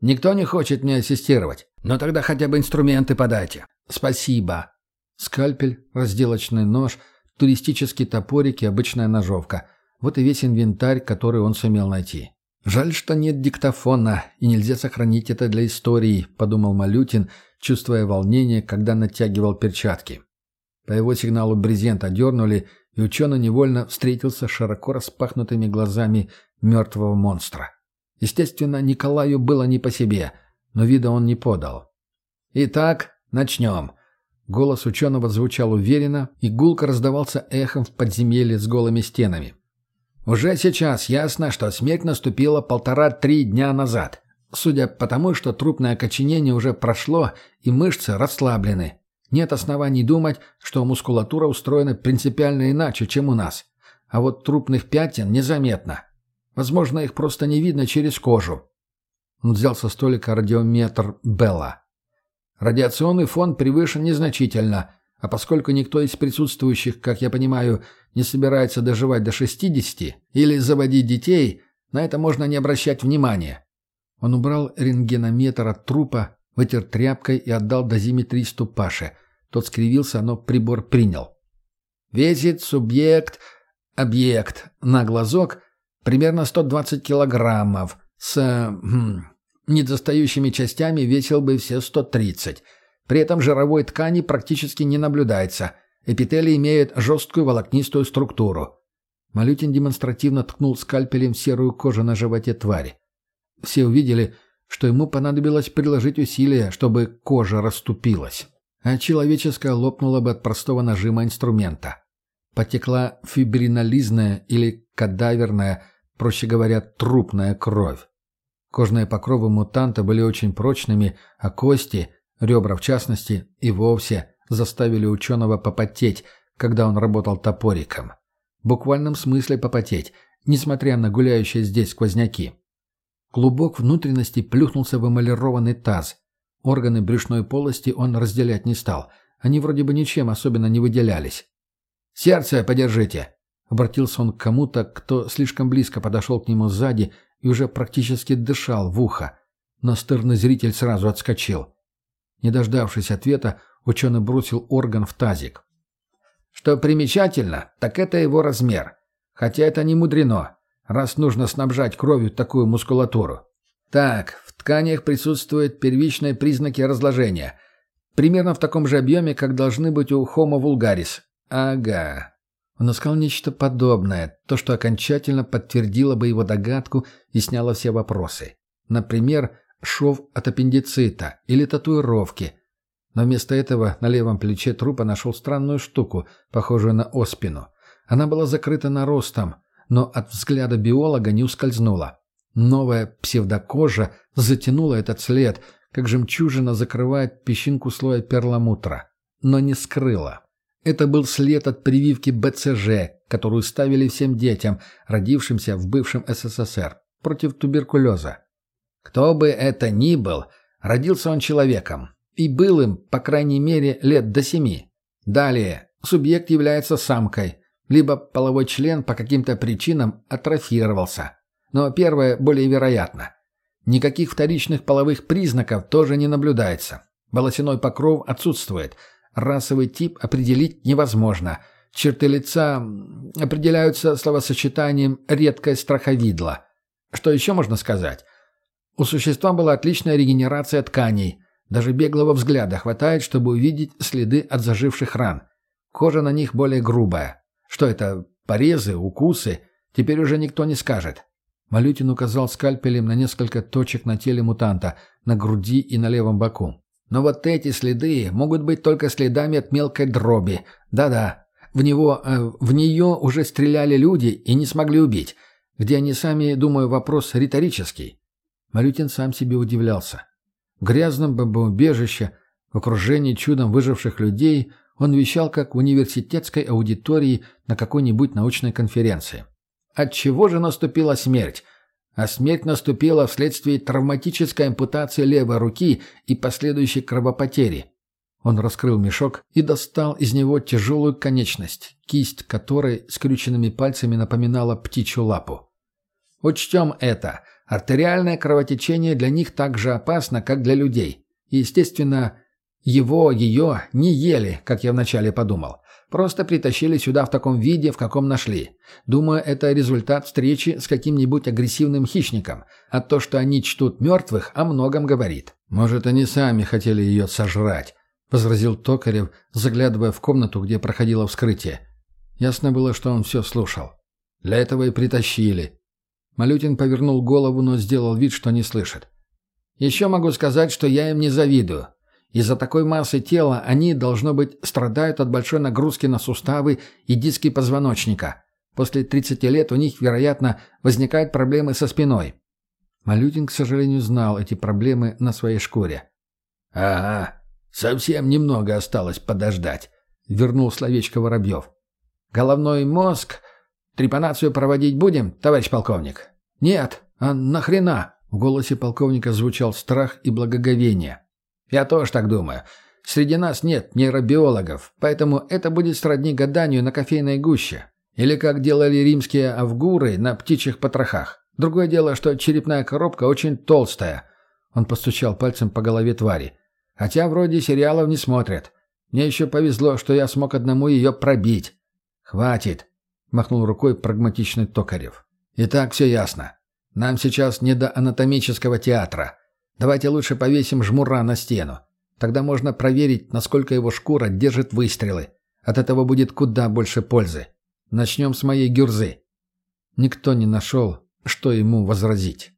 «Никто не хочет мне ассистировать. Но тогда хотя бы инструменты подайте». «Спасибо». Скальпель, разделочный нож, туристический топорик и обычная ножовка. Вот и весь инвентарь, который он сумел найти. «Жаль, что нет диктофона, и нельзя сохранить это для истории», — подумал Малютин, чувствуя волнение, когда натягивал перчатки. По его сигналу брезент одернули, и ученый невольно встретился широко распахнутыми глазами мертвого монстра. Естественно, Николаю было не по себе, но вида он не подал. «Итак, начнем». Голос ученого звучал уверенно, и гулко раздавался эхом в подземелье с голыми стенами. Уже сейчас ясно, что смерть наступила полтора-три дня назад. Судя по тому, что трупное окоченение уже прошло и мышцы расслаблены. Нет оснований думать, что мускулатура устроена принципиально иначе, чем у нас. А вот трупных пятен незаметно. Возможно, их просто не видно через кожу. Он взял со столика радиометр Белла. Радиационный фон превышен незначительно, а поскольку никто из присутствующих, как я понимаю, не собирается доживать до 60 или заводить детей, на это можно не обращать внимания. Он убрал рентгенометр от трупа, вытер тряпкой и отдал дозиметристу Паше. Тот скривился, но прибор принял. Весит субъект, объект на глазок примерно 120 килограммов. С хм, недостающими частями весил бы все 130 при этом жировой ткани практически не наблюдается. Эпители имеют жесткую волокнистую структуру. Малютин демонстративно ткнул скальпелем серую кожу на животе твари. Все увидели, что ему понадобилось приложить усилия, чтобы кожа расступилась. А человеческая лопнула бы от простого нажима инструмента. Потекла фибринолизная или кадаверная, проще говоря, трупная кровь. Кожные покровы мутанта были очень прочными, а кости Ребра, в частности, и вовсе заставили ученого попотеть, когда он работал топориком. В буквальном смысле попотеть, несмотря на гуляющие здесь сквозняки. Клубок внутренности плюхнулся в эмалированный таз. Органы брюшной полости он разделять не стал. Они вроде бы ничем особенно не выделялись. «Сердце подержите!» Обратился он к кому-то, кто слишком близко подошел к нему сзади и уже практически дышал в ухо. Но зритель сразу отскочил. Не дождавшись ответа, ученый бросил орган в тазик. Что примечательно, так это его размер. Хотя это не мудрено, раз нужно снабжать кровью такую мускулатуру. Так, в тканях присутствуют первичные признаки разложения. Примерно в таком же объеме, как должны быть у Homo vulgaris. Ага. Он искал нечто подобное, то, что окончательно подтвердило бы его догадку и сняло все вопросы. Например, шов от аппендицита или татуировки. Но вместо этого на левом плече трупа нашел странную штуку, похожую на оспину. Она была закрыта наростом, но от взгляда биолога не ускользнула. Новая псевдокожа затянула этот след, как жемчужина закрывает песчинку слоя перламутра, но не скрыла. Это был след от прививки БЦЖ, которую ставили всем детям, родившимся в бывшем СССР, против туберкулеза. Кто бы это ни был, родился он человеком. И был им, по крайней мере, лет до семи. Далее, субъект является самкой, либо половой член по каким-то причинам атрофировался. Но первое более вероятно. Никаких вторичных половых признаков тоже не наблюдается. Волосяной покров отсутствует. Расовый тип определить невозможно. Черты лица определяются словосочетанием «редкое страховидло». Что еще можно сказать? У существа была отличная регенерация тканей. Даже беглого взгляда хватает, чтобы увидеть следы от заживших ран. Кожа на них более грубая. Что это, порезы, укусы? Теперь уже никто не скажет. Малютин указал скальпелем на несколько точек на теле мутанта, на груди и на левом боку. Но вот эти следы могут быть только следами от мелкой дроби. Да-да. в него, э, в нее уже стреляли люди и не смогли убить. Где они сами, думаю, вопрос риторический». Малютин сам себе удивлялся. В грязном бомбоубежище, в окружении чудом выживших людей, он вещал как в университетской аудитории на какой-нибудь научной конференции. От чего же наступила смерть? А смерть наступила вследствие травматической ампутации левой руки и последующей кровопотери. Он раскрыл мешок и достал из него тяжелую конечность, кисть которой скрюченными пальцами напоминала птичью лапу. Учтем это. Артериальное кровотечение для них так же опасно, как для людей. И, естественно, его, ее не ели, как я вначале подумал. Просто притащили сюда в таком виде, в каком нашли. Думаю, это результат встречи с каким-нибудь агрессивным хищником. А то, что они чтут мертвых, о многом говорит. Может, они сами хотели ее сожрать, — возразил Токарев, заглядывая в комнату, где проходило вскрытие. Ясно было, что он все слушал. Для этого и притащили. Малютин повернул голову, но сделал вид, что не слышит. «Еще могу сказать, что я им не завидую. Из-за такой массы тела они, должно быть, страдают от большой нагрузки на суставы и диски позвоночника. После 30 лет у них, вероятно, возникают проблемы со спиной. Малютин, к сожалению, знал эти проблемы на своей шкуре. «Ага, совсем немного осталось подождать», — вернул словечко Воробьев. «Головной мозг? Трепанацию проводить будем, товарищ полковник?» «Нет, а нахрена?» В голосе полковника звучал страх и благоговение. Я тоже так думаю. Среди нас нет нейробиологов, поэтому это будет сродни гаданию на кофейной гуще. Или как делали римские авгуры на птичьих потрохах. Другое дело, что черепная коробка очень толстая. Он постучал пальцем по голове твари. Хотя вроде сериалов не смотрят. Мне еще повезло, что я смог одному ее пробить. «Хватит», — махнул рукой прагматичный Токарев. «И так все ясно. Нам сейчас не до анатомического театра. Давайте лучше повесим жмура на стену. Тогда можно проверить, насколько его шкура держит выстрелы. От этого будет куда больше пользы. Начнем с моей гюрзы». Никто не нашел, что ему возразить.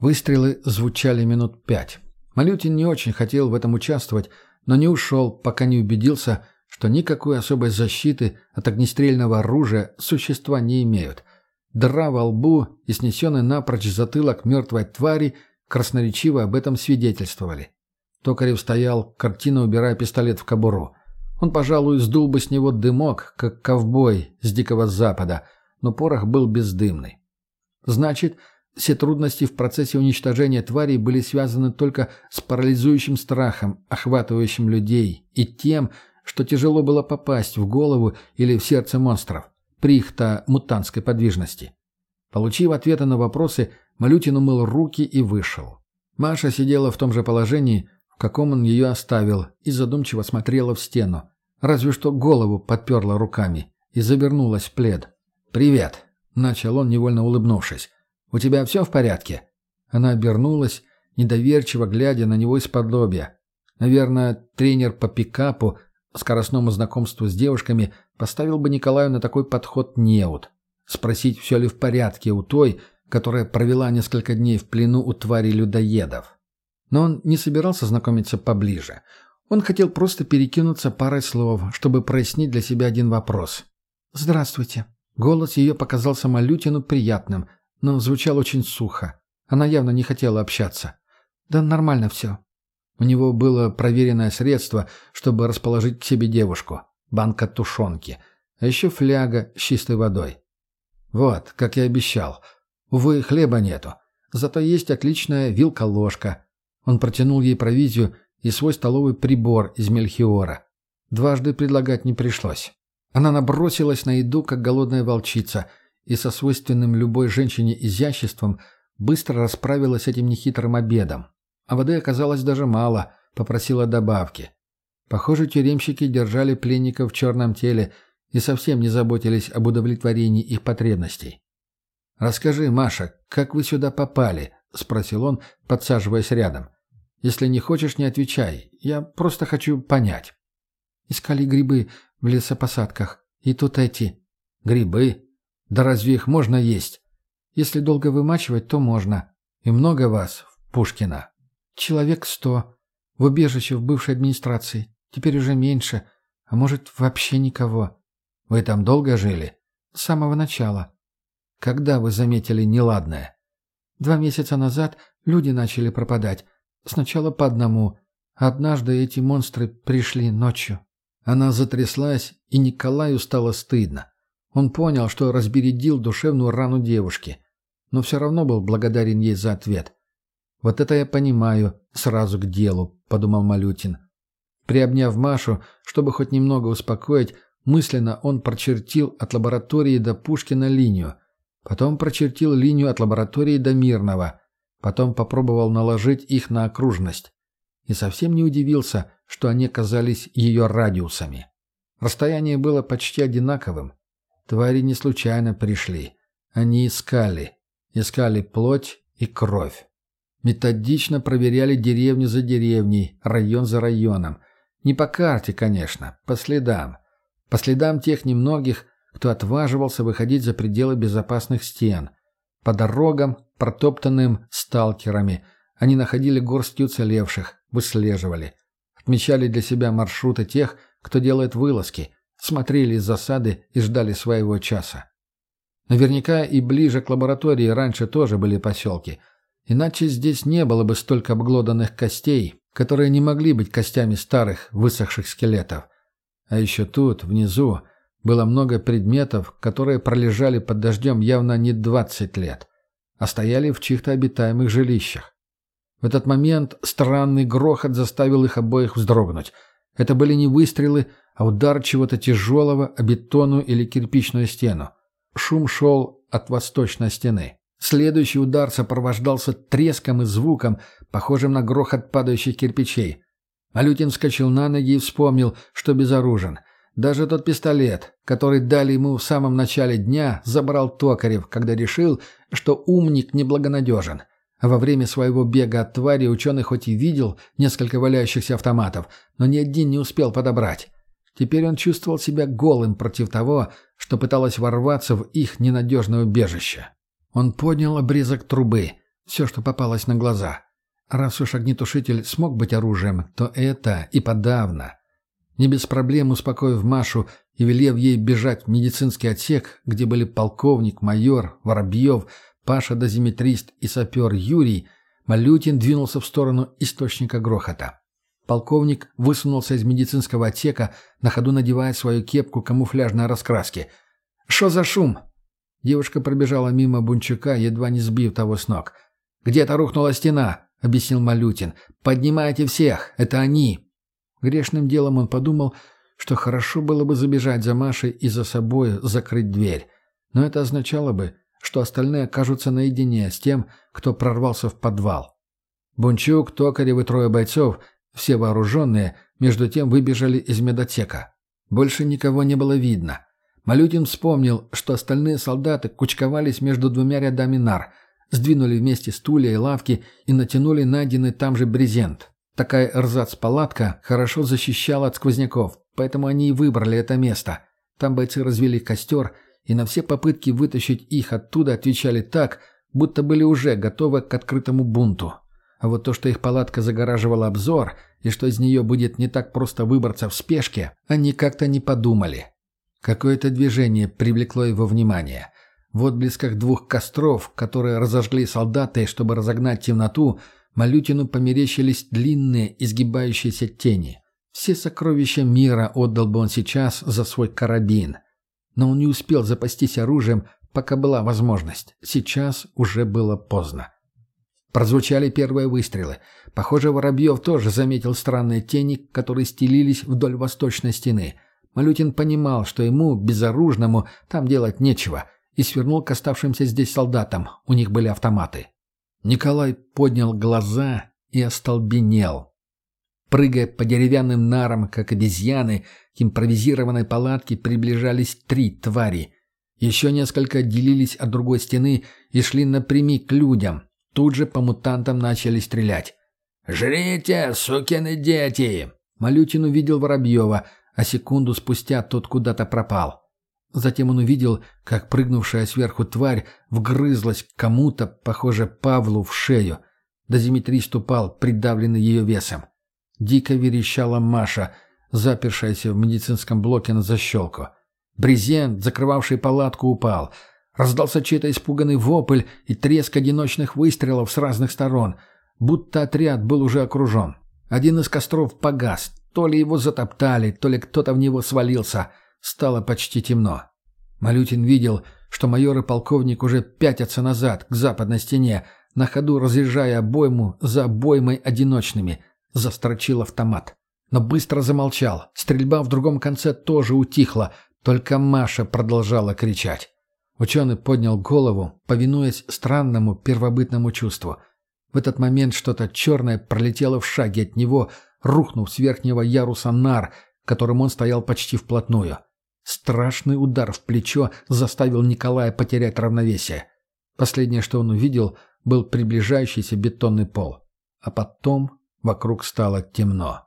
Выстрелы звучали минут пять. Малютин не очень хотел в этом участвовать, но не ушел, пока не убедился, что никакой особой защиты от огнестрельного оружия существа не имеют. Дыра во лбу и снесенный напрочь затылок мертвой твари красноречиво об этом свидетельствовали. Токарев стоял, картина убирая пистолет в кобуру. Он, пожалуй, сдул бы с него дымок, как ковбой с Дикого Запада, но порох был бездымный. Значит, все трудности в процессе уничтожения тварей были связаны только с парализующим страхом, охватывающим людей, и тем, что тяжело было попасть в голову или в сердце монстров, при их-то мутантской подвижности. Получив ответы на вопросы, Малютин умыл руки и вышел. Маша сидела в том же положении, в каком он ее оставил, и задумчиво смотрела в стену. Разве что голову подперла руками и завернулась в плед. «Привет», — начал он, невольно улыбнувшись. «У тебя все в порядке?» Она обернулась, недоверчиво глядя на него из-под лобья. Наверное, тренер по пикапу скоростному знакомству с девушками поставил бы Николаю на такой подход неуд. Спросить, все ли в порядке у той, которая провела несколько дней в плену у твари людоедов. Но он не собирался знакомиться поближе. Он хотел просто перекинуться парой слов, чтобы прояснить для себя один вопрос. «Здравствуйте». Голос ее показался Малютину приятным, но звучал очень сухо. Она явно не хотела общаться. «Да нормально все. У него было проверенное средство, чтобы расположить к себе девушку. Банка тушенки. А еще фляга с чистой водой. Вот, как и обещал. Увы, хлеба нету. Зато есть отличная вилка-ложка. Он протянул ей провизию и свой столовый прибор из мельхиора. Дважды предлагать не пришлось. Она набросилась на еду, как голодная волчица, и со свойственным любой женщине изяществом быстро расправилась с этим нехитрым обедом. А воды оказалось даже мало, попросила добавки. Похоже, тюремщики держали пленников в черном теле и совсем не заботились об удовлетворении их потребностей. «Расскажи, Маша, как вы сюда попали?» — спросил он, подсаживаясь рядом. «Если не хочешь, не отвечай. Я просто хочу понять». «Искали грибы в лесопосадках. И тут эти». «Грибы? Да разве их можно есть?» «Если долго вымачивать, то можно. И много вас в Пушкино?» «Человек сто. В убежище в бывшей администрации. Теперь уже меньше. А может, вообще никого». «Вы там долго жили?» «С самого начала». «Когда вы заметили неладное?» «Два месяца назад люди начали пропадать. Сначала по одному. Однажды эти монстры пришли ночью». Она затряслась, и Николаю стало стыдно. Он понял, что разбередил душевную рану девушки, но все равно был благодарен ей за ответ. «Вот это я понимаю, сразу к делу», — подумал Малютин. Приобняв Машу, чтобы хоть немного успокоить, мысленно он прочертил от лаборатории до Пушкина линию, потом прочертил линию от лаборатории до Мирного, потом попробовал наложить их на окружность. И совсем не удивился, что они казались ее радиусами. Расстояние было почти одинаковым. Твари не случайно пришли. Они искали. Искали плоть и кровь. Методично проверяли деревню за деревней, район за районом. Не по карте, конечно, по следам. По следам тех немногих, кто отваживался выходить за пределы безопасных стен. По дорогам, протоптанным сталкерами, они находили горстью уцелевших, выслеживали. Отмечали для себя маршруты тех, кто делает вылазки, смотрели из засады и ждали своего часа. Наверняка и ближе к лаборатории раньше тоже были поселки. Иначе здесь не было бы столько обглоданных костей, которые не могли быть костями старых, высохших скелетов. А еще тут, внизу, было много предметов, которые пролежали под дождем явно не 20 лет, а стояли в чьих-то обитаемых жилищах. В этот момент странный грохот заставил их обоих вздрогнуть. Это были не выстрелы, а удар чего-то тяжелого о бетонную или кирпичную стену. Шум шел от восточной стены. Следующий удар сопровождался треском и звуком, похожим на грохот падающих кирпичей. Малютин вскочил на ноги и вспомнил, что безоружен. Даже тот пистолет, который дали ему в самом начале дня, забрал Токарев, когда решил, что умник неблагонадежен. Во время своего бега от твари ученый хоть и видел несколько валяющихся автоматов, но ни один не успел подобрать. Теперь он чувствовал себя голым против того, что пыталось ворваться в их ненадежное убежище. Он поднял обрезок трубы, все, что попалось на глаза. Раз уж огнетушитель смог быть оружием, то это и подавно. Не без проблем успокоив Машу и велев ей бежать в медицинский отсек, где были полковник, майор, Воробьев, Паша-дозиметрист и сапер Юрий, Малютин двинулся в сторону источника грохота. Полковник высунулся из медицинского отсека, на ходу надевая свою кепку камуфляжной раскраски. «Что за шум?» Девушка пробежала мимо Бунчука, едва не сбив того с ног. «Где-то рухнула стена», — объяснил Малютин. «Поднимайте всех! Это они!» Грешным делом он подумал, что хорошо было бы забежать за Машей и за собой закрыть дверь. Но это означало бы, что остальные окажутся наедине с тем, кто прорвался в подвал. Бунчук, Токарев и трое бойцов все вооруженные, между тем выбежали из медотека. Больше никого не было видно. Малютин вспомнил, что остальные солдаты кучковались между двумя рядами нар, сдвинули вместе стулья и лавки и натянули найденный там же брезент. Такая эрзац-палатка хорошо защищала от сквозняков, поэтому они и выбрали это место. Там бойцы развели костер, и на все попытки вытащить их оттуда отвечали так, будто были уже готовы к открытому бунту. А вот то, что их палатка загораживала обзор, и что из нее будет не так просто выбраться в спешке, они как-то не подумали. Какое-то движение привлекло его внимание. В отблесках двух костров, которые разожгли солдаты, чтобы разогнать темноту, Малютину померещились длинные, изгибающиеся тени. Все сокровища мира отдал бы он сейчас за свой карабин. Но он не успел запастись оружием, пока была возможность. Сейчас уже было поздно. Прозвучали первые выстрелы. Похоже, Воробьев тоже заметил странные тени, которые стелились вдоль восточной стены. Малютин понимал, что ему, безоружному, там делать нечего, и свернул к оставшимся здесь солдатам. У них были автоматы. Николай поднял глаза и остолбенел. Прыгая по деревянным нарам, как обезьяны, к импровизированной палатке приближались три твари. Еще несколько отделились от другой стены и шли напрямик к людям, Тут же по мутантам начали стрелять. «Жрите, сукины дети!» Малютин увидел Воробьева, а секунду спустя тот куда-то пропал. Затем он увидел, как прыгнувшая сверху тварь вгрызлась кому-то, похоже, Павлу, в шею. Дозиметрист упал, придавленный ее весом. Дико верещала Маша, запершаяся в медицинском блоке на защелку. Брезент, закрывавший палатку, упал. Раздался чей-то испуганный вопль и треск одиночных выстрелов с разных сторон, будто отряд был уже окружен. Один из костров погас, то ли его затоптали, то ли кто-то в него свалился. Стало почти темно. Малютин видел, что майор и полковник уже пятятся назад, к западной стене, на ходу разъезжая обойму за обоймой одиночными. Застрочил автомат. Но быстро замолчал. Стрельба в другом конце тоже утихла, только Маша продолжала кричать. Ученый поднял голову, повинуясь странному первобытному чувству. В этот момент что-то черное пролетело в шаге от него, рухнув с верхнего яруса нар, которым он стоял почти вплотную. Страшный удар в плечо заставил Николая потерять равновесие. Последнее, что он увидел, был приближающийся бетонный пол. А потом вокруг стало темно.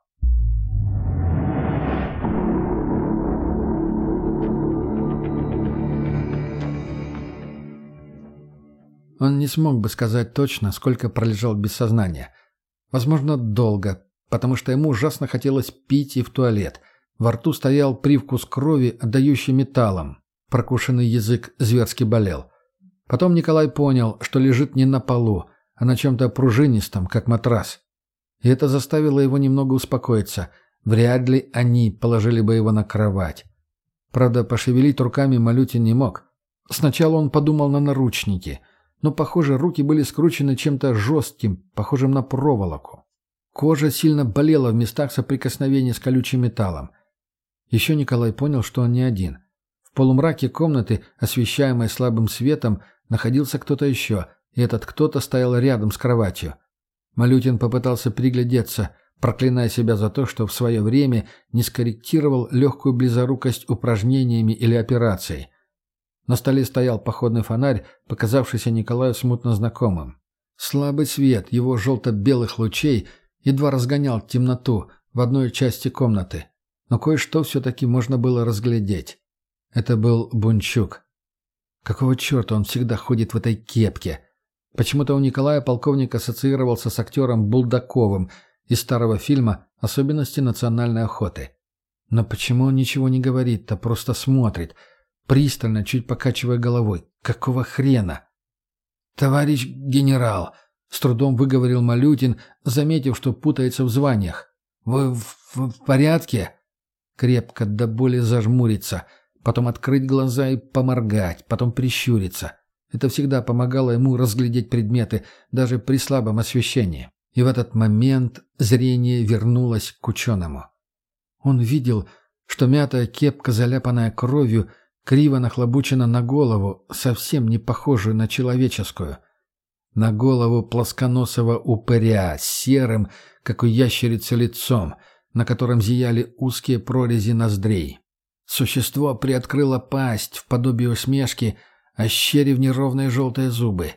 Он не смог бы сказать точно, сколько пролежал без сознания. Возможно, долго, потому что ему ужасно хотелось пить и в туалет. Во рту стоял привкус крови, отдающий металлом. Прокушенный язык зверски болел. Потом Николай понял, что лежит не на полу, а на чем-то пружинистом, как матрас. И это заставило его немного успокоиться. Вряд ли они положили бы его на кровать. Правда, пошевелить руками Малютин не мог. Сначала он подумал на наручники – но, похоже, руки были скручены чем-то жестким, похожим на проволоку. Кожа сильно болела в местах соприкосновения с колючим металлом. Еще Николай понял, что он не один. В полумраке комнаты, освещаемой слабым светом, находился кто-то еще, и этот кто-то стоял рядом с кроватью. Малютин попытался приглядеться, проклиная себя за то, что в свое время не скорректировал легкую близорукость упражнениями или операцией. На столе стоял походный фонарь, показавшийся Николаю смутно знакомым. Слабый свет его желто-белых лучей едва разгонял темноту в одной части комнаты. Но кое-что все-таки можно было разглядеть. Это был Бунчук. Какого черта он всегда ходит в этой кепке? Почему-то у Николая полковник ассоциировался с актером Булдаковым из старого фильма «Особенности национальной охоты». Но почему он ничего не говорит, а просто смотрит – пристально, чуть покачивая головой. «Какого хрена?» «Товарищ генерал», — с трудом выговорил Малютин, заметив, что путается в званиях. «Вы в, в порядке?» Крепко до боли зажмуриться, потом открыть глаза и поморгать, потом прищуриться. Это всегда помогало ему разглядеть предметы, даже при слабом освещении. И в этот момент зрение вернулось к ученому. Он видел, что мятая кепка, заляпанная кровью, — криво нахлобучена на голову, совсем не похожую на человеческую. На голову плосконосого упыря, серым, как у ящерицы лицом, на котором зияли узкие прорези ноздрей. Существо приоткрыло пасть в подобие усмешки, ощерив неровные желтые зубы.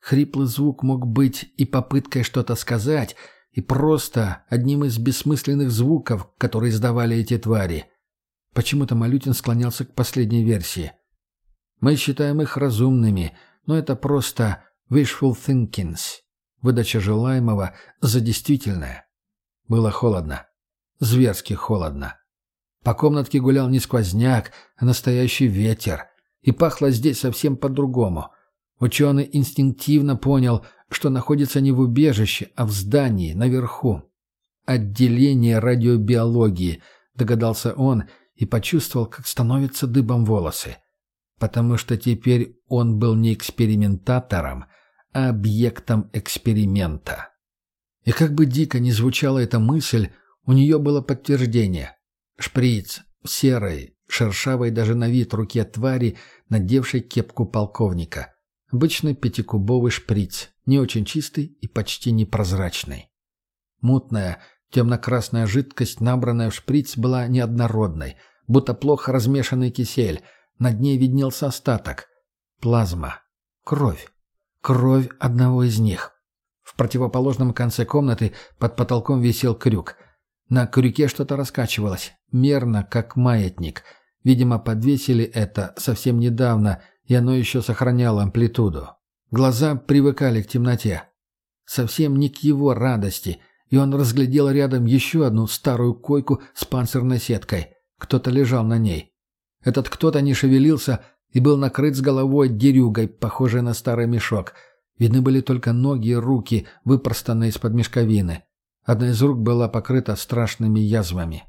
Хриплый звук мог быть и попыткой что-то сказать, и просто одним из бессмысленных звуков, которые издавали эти твари — Почему-то Малютин склонялся к последней версии. Мы считаем их разумными, но это просто wishful thinkings. Выдача желаемого за действительное. Было холодно. Зверски холодно. По комнатке гулял не сквозняк, а настоящий ветер. И пахло здесь совсем по-другому. Ученый инстинктивно понял, что находится не в убежище, а в здании, наверху. «Отделение радиобиологии», догадался он, — и почувствовал, как становятся дыбом волосы. Потому что теперь он был не экспериментатором, объектом эксперимента. И как бы дико ни звучала эта мысль, у нее было подтверждение. Шприц в серой, шершавой даже на вид руке твари, надевшей кепку полковника. Обычный пятикубовый шприц, не очень чистый и почти непрозрачный. Мутная, темно-красная жидкость, набранная в шприц, была неоднородной – будто плохо размешанный кисель. На дне виднелся остаток. Плазма. Кровь. Кровь одного из них. В противоположном конце комнаты под потолком висел крюк. На крюке что-то раскачивалось, мерно, как маятник. Видимо, подвесили это совсем недавно, и оно еще сохраняло амплитуду. Глаза привыкали к темноте. Совсем не к его радости, и он разглядел рядом еще одну старую койку с панцирной сеткой. Кто-то лежал на ней. Этот кто-то не шевелился и был накрыт с головой дерюгой, похожей на старый мешок. Видны были только ноги и руки, выпростанные из-под мешковины. Одна из рук была покрыта страшными язвами.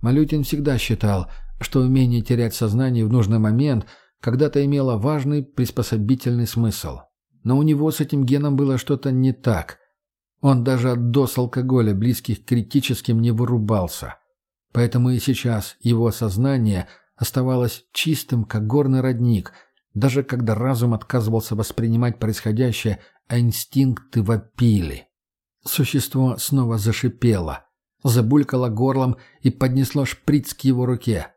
Малютин всегда считал, что умение терять сознание в нужный момент когда-то имело важный приспособительный смысл. Но у него с этим геном было что-то не так. Он даже от доз алкоголя, близких к критическим, не вырубался. Поэтому и сейчас его сознание оставалось чистым, как горный родник, даже когда разум отказывался воспринимать происходящее, а инстинкты вопили. Существо снова зашипело, забулькало горлом и поднесло шприц к его руке.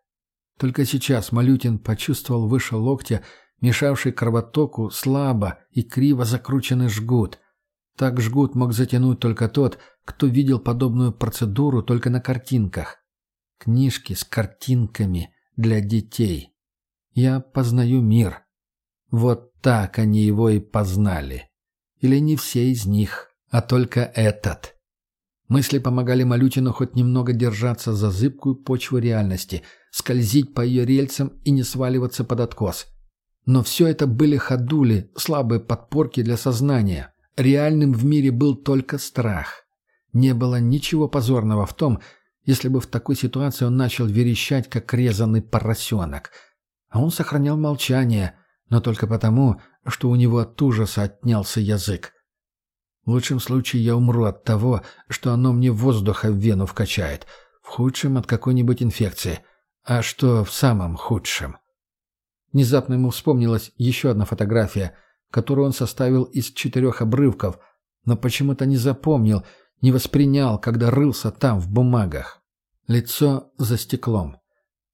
Только сейчас Малютин почувствовал выше локтя, мешавший кровотоку, слабо и криво закрученный жгут. Так жгут мог затянуть только тот, кто видел подобную процедуру только на картинках. Книжки с картинками для детей. Я познаю мир. Вот так они его и познали. Или не все из них, а только этот. Мысли помогали Малютину хоть немного держаться за зыбкую почву реальности, скользить по ее рельсам и не сваливаться под откос. Но все это были ходули, слабые подпорки для сознания. Реальным в мире был только страх. Не было ничего позорного в том, если бы в такой ситуации он начал верещать, как резанный поросенок. А он сохранял молчание, но только потому, что у него от ужаса отнялся язык. В лучшем случае я умру от того, что оно мне воздуха в вену вкачает. В худшем — от какой-нибудь инфекции. А что в самом худшем? Внезапно ему вспомнилась еще одна фотография, которую он составил из четырех обрывков, но почему-то не запомнил, не воспринял, когда рылся там, в бумагах. Лицо за стеклом.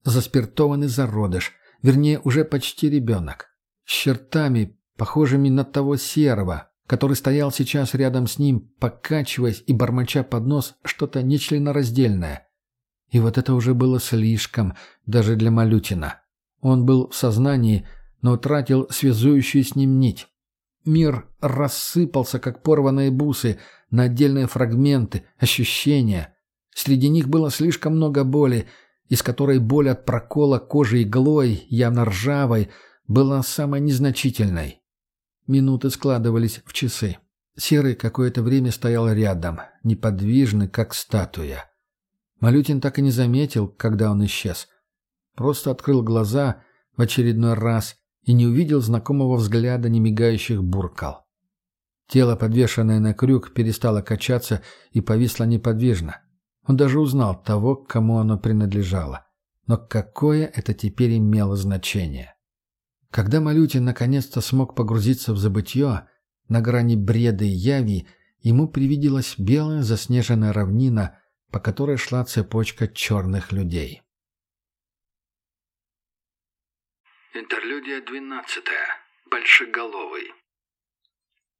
Заспиртованный зародыш, вернее, уже почти ребенок. С чертами, похожими на того серого, который стоял сейчас рядом с ним, покачиваясь и бормоча под нос что-то нечленораздельное. И вот это уже было слишком, даже для Малютина. Он был в сознании, но утратил связующую с ним нить. Мир рассыпался, как порванные бусы, на отдельные фрагменты, ощущения. Среди них было слишком много боли, из которой боль от прокола кожи иглой, явно ржавой, была самой незначительной. Минуты складывались в часы. Серый какое-то время стоял рядом, неподвижный, как статуя. Малютин так и не заметил, когда он исчез. Просто открыл глаза в очередной раз и не увидел знакомого взгляда немигающих буркал. Тело, подвешенное на крюк, перестало качаться и повисло неподвижно. Он даже узнал того, кому оно принадлежало. Но какое это теперь имело значение? Когда Малютин наконец-то смог погрузиться в забытье, на грани бреда и яви, ему привиделась белая заснеженная равнина, по которой шла цепочка черных людей. Интерлюдия двенадцатая. Большеголовый.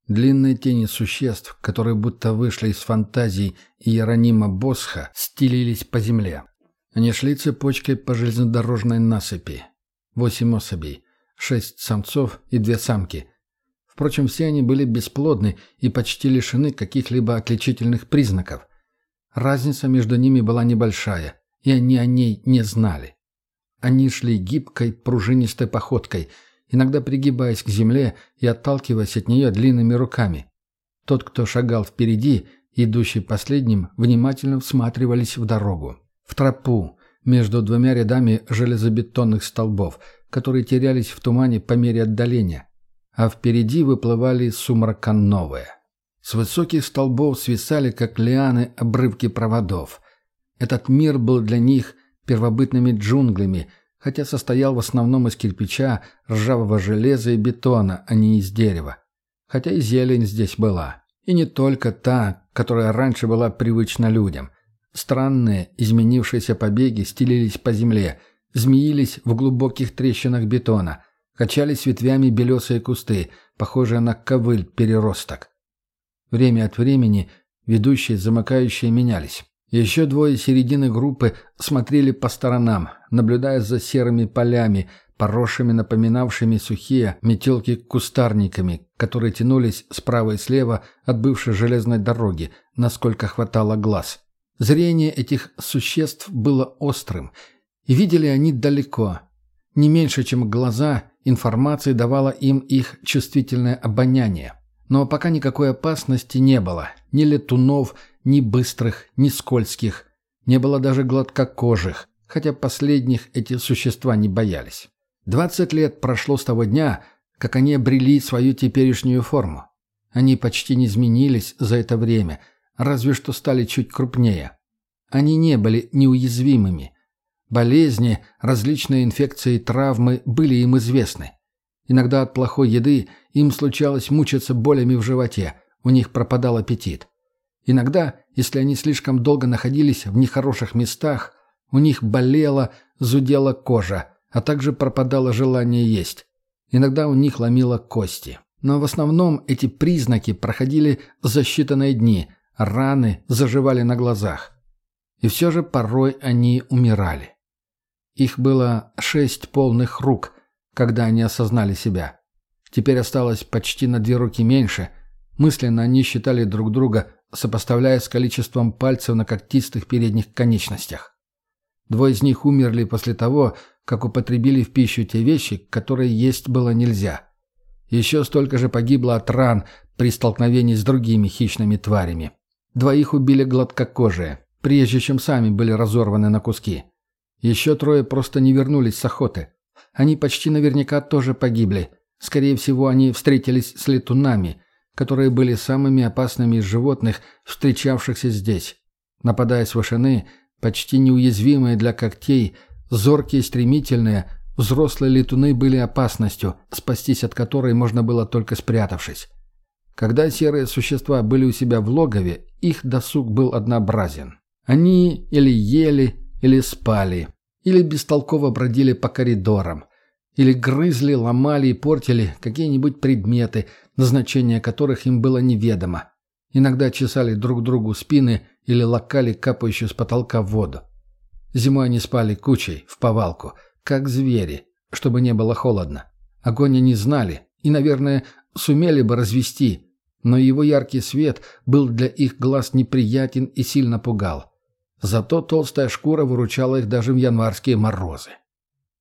Длинные тени существ, которые будто вышли из фантазий Иеронима Босха, стелились по земле. Они шли цепочкой по железнодорожной насыпи. Восемь особей, шесть самцов и две самки. Впрочем, все они были бесплодны и почти лишены каких-либо отличительных признаков. Разница между ними была небольшая, и они о ней не знали. Они шли гибкой, пружинистой походкой, иногда пригибаясь к земле и отталкиваясь от нее длинными руками. Тот, кто шагал впереди, идущий последним, внимательно всматривались в дорогу. В тропу, между двумя рядами железобетонных столбов, которые терялись в тумане по мере отдаления, а впереди выплывали сумрака новые. С высоких столбов свисали, как лианы, обрывки проводов. Этот мир был для них первобытными джунглями, хотя состоял в основном из кирпича, ржавого железа и бетона, а не из дерева. Хотя и зелень здесь была. И не только та, которая раньше была привычна людям – Странные, изменившиеся побеги стелились по земле, змеились в глубоких трещинах бетона, качались ветвями белесые кусты, похожие на ковыль переросток. Время от времени ведущие замыкающие менялись. Еще двое середины группы смотрели по сторонам, наблюдая за серыми полями, поросшими напоминавшими сухие метелки кустарниками, которые тянулись справа и слева от бывшей железной дороги, насколько хватало глаз. Зрение этих существ было острым, и видели они далеко. Не меньше, чем глаза, информации давало им их чувствительное обоняние. Но пока никакой опасности не было. Ни летунов, ни быстрых, ни скользких. Не было даже гладкокожих, хотя последних эти существа не боялись. Двадцать лет прошло с того дня, как они обрели свою теперешнюю форму. Они почти не изменились за это время, разве что стали чуть крупнее. Они не были неуязвимыми. Болезни, различные инфекции и травмы были им известны. Иногда от плохой еды им случалось мучиться болями в животе, у них пропадал аппетит. Иногда, если они слишком долго находились в нехороших местах, у них болела, зудела кожа, а также пропадало желание есть. Иногда у них ломило кости. Но в основном эти признаки проходили за считанные дни, раны заживали на глазах. И все же порой они умирали. Их было шесть полных рук, когда они осознали себя. Теперь осталось почти на две руки меньше. Мысленно они считали друг друга, сопоставляя с количеством пальцев на когтистых передних конечностях. Двое из них умерли после того, как употребили в пищу те вещи, которые есть было нельзя. Еще столько же погибло от ран при столкновении с другими хищными тварями. Двоих убили гладкокожие, прежде чем сами были разорваны на куски. Еще трое просто не вернулись с охоты. Они почти наверняка тоже погибли. Скорее всего, они встретились с летунами, которые были самыми опасными из животных, встречавшихся здесь. Нападая с вышины, почти неуязвимые для когтей, зоркие и стремительные, взрослые летуны были опасностью, спастись от которой можно было только спрятавшись. Когда серые существа были у себя в логове, их досуг был однообразен. Они или ели, или спали, или бестолково бродили по коридорам, или грызли, ломали и портили какие-нибудь предметы, назначение которых им было неведомо. Иногда чесали друг другу спины или лакали капающую с потолка воду. Зимой они спали кучей, в повалку, как звери, чтобы не было холодно. Огонь они знали и, наверное, сумели бы развести, но его яркий свет был для их глаз неприятен и сильно пугал. Зато толстая шкура выручала их даже в январские морозы.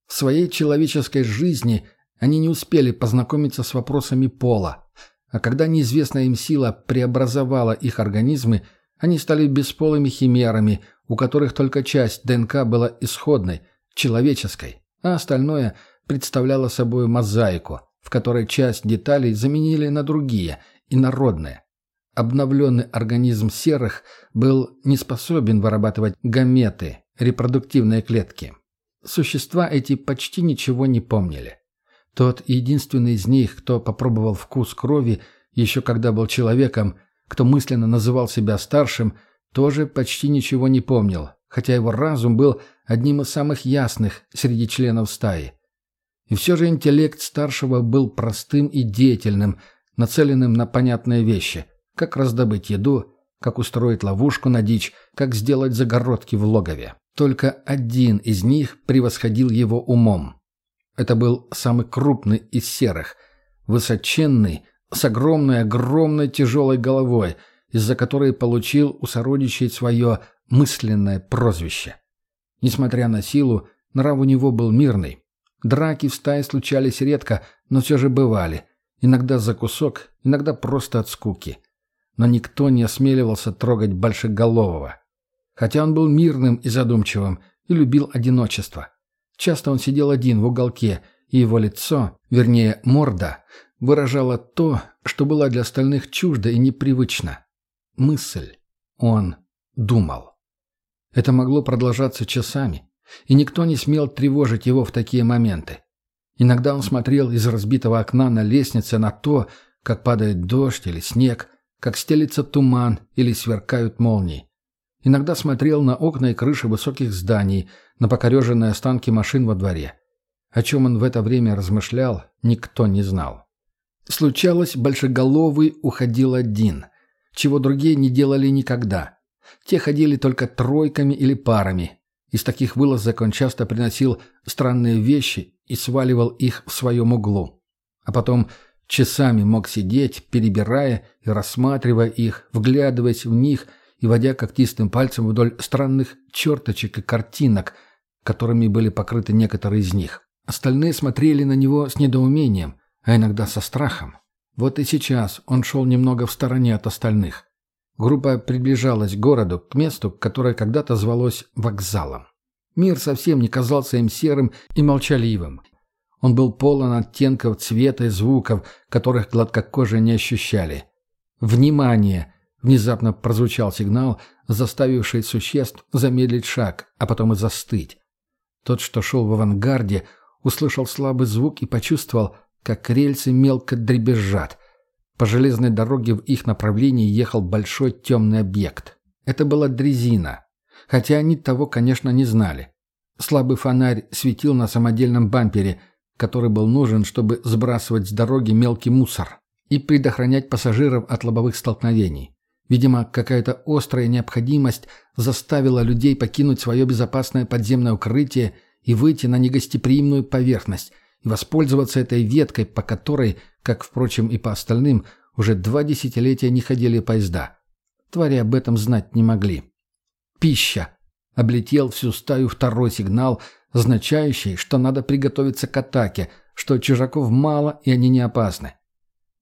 В своей человеческой жизни они не успели познакомиться с вопросами пола, а когда неизвестная им сила преобразовала их организмы, они стали бесполыми химерами, у которых только часть ДНК была исходной, человеческой, а остальное представляло собой мозаику, в которой часть деталей заменили на другие, инородные. Обновленный организм серых был не способен вырабатывать гаметы, репродуктивные клетки. Существа эти почти ничего не помнили. Тот единственный из них, кто попробовал вкус крови, еще когда был человеком, кто мысленно называл себя старшим, тоже почти ничего не помнил, хотя его разум был одним из самых ясных среди членов стаи. И все же интеллект старшего был простым и деятельным, нацеленным на понятные вещи, как раздобыть еду, как устроить ловушку на дичь, как сделать загородки в логове. Только один из них превосходил его умом. Это был самый крупный из серых, высоченный, с огромной-огромной тяжелой головой, из-за которой получил у сородичей свое мысленное прозвище. Несмотря на силу, нрав у него был мирный. Драки в стае случались редко, но все же бывали. Иногда за кусок, иногда просто от скуки но никто не осмеливался трогать Большеголового. Хотя он был мирным и задумчивым и любил одиночество. Часто он сидел один в уголке, и его лицо, вернее морда, выражало то, что было для остальных чуждо и непривычно. Мысль. Он думал. Это могло продолжаться часами, и никто не смел тревожить его в такие моменты. Иногда он смотрел из разбитого окна на лестнице на то, как падает дождь или снег, как стелится туман или сверкают молнии. Иногда смотрел на окна и крыши высоких зданий, на покореженные останки машин во дворе. О чем он в это время размышлял, никто не знал. Случалось, большеголовый уходил один, чего другие не делали никогда. Те ходили только тройками или парами. Из таких вылазок он часто приносил странные вещи и сваливал их в своем углу. А потом часами мог сидеть, перебирая и рассматривая их, вглядываясь в них и водя когтистым пальцем вдоль странных черточек и картинок, которыми были покрыты некоторые из них. Остальные смотрели на него с недоумением, а иногда со страхом. Вот и сейчас он шел немного в стороне от остальных. Группа приближалась к городу, к месту, которое когда-то звалось вокзалом. Мир совсем не казался им серым и молчаливым. Он был полон оттенков цвета и звуков, которых гладкокожие не ощущали. «Внимание!» — внезапно прозвучал сигнал, заставивший существ замедлить шаг, а потом и застыть. Тот, что шел в авангарде, услышал слабый звук и почувствовал, как рельсы мелко дребезжат. По железной дороге в их направлении ехал большой темный объект. Это была дрезина. Хотя они того, конечно, не знали. Слабый фонарь светил на самодельном бампере, который был нужен, чтобы сбрасывать с дороги мелкий мусор и предохранять пассажиров от лобовых столкновений. Видимо, какая-то острая необходимость заставила людей покинуть свое безопасное подземное укрытие и выйти на негостеприимную поверхность, и воспользоваться этой веткой, по которой, как, впрочем, и по остальным, уже два десятилетия не ходили поезда. Твари об этом знать не могли. «Пища!» — облетел всю стаю второй сигнал, означающий, что надо приготовиться к атаке, что чужаков мало и они не опасны.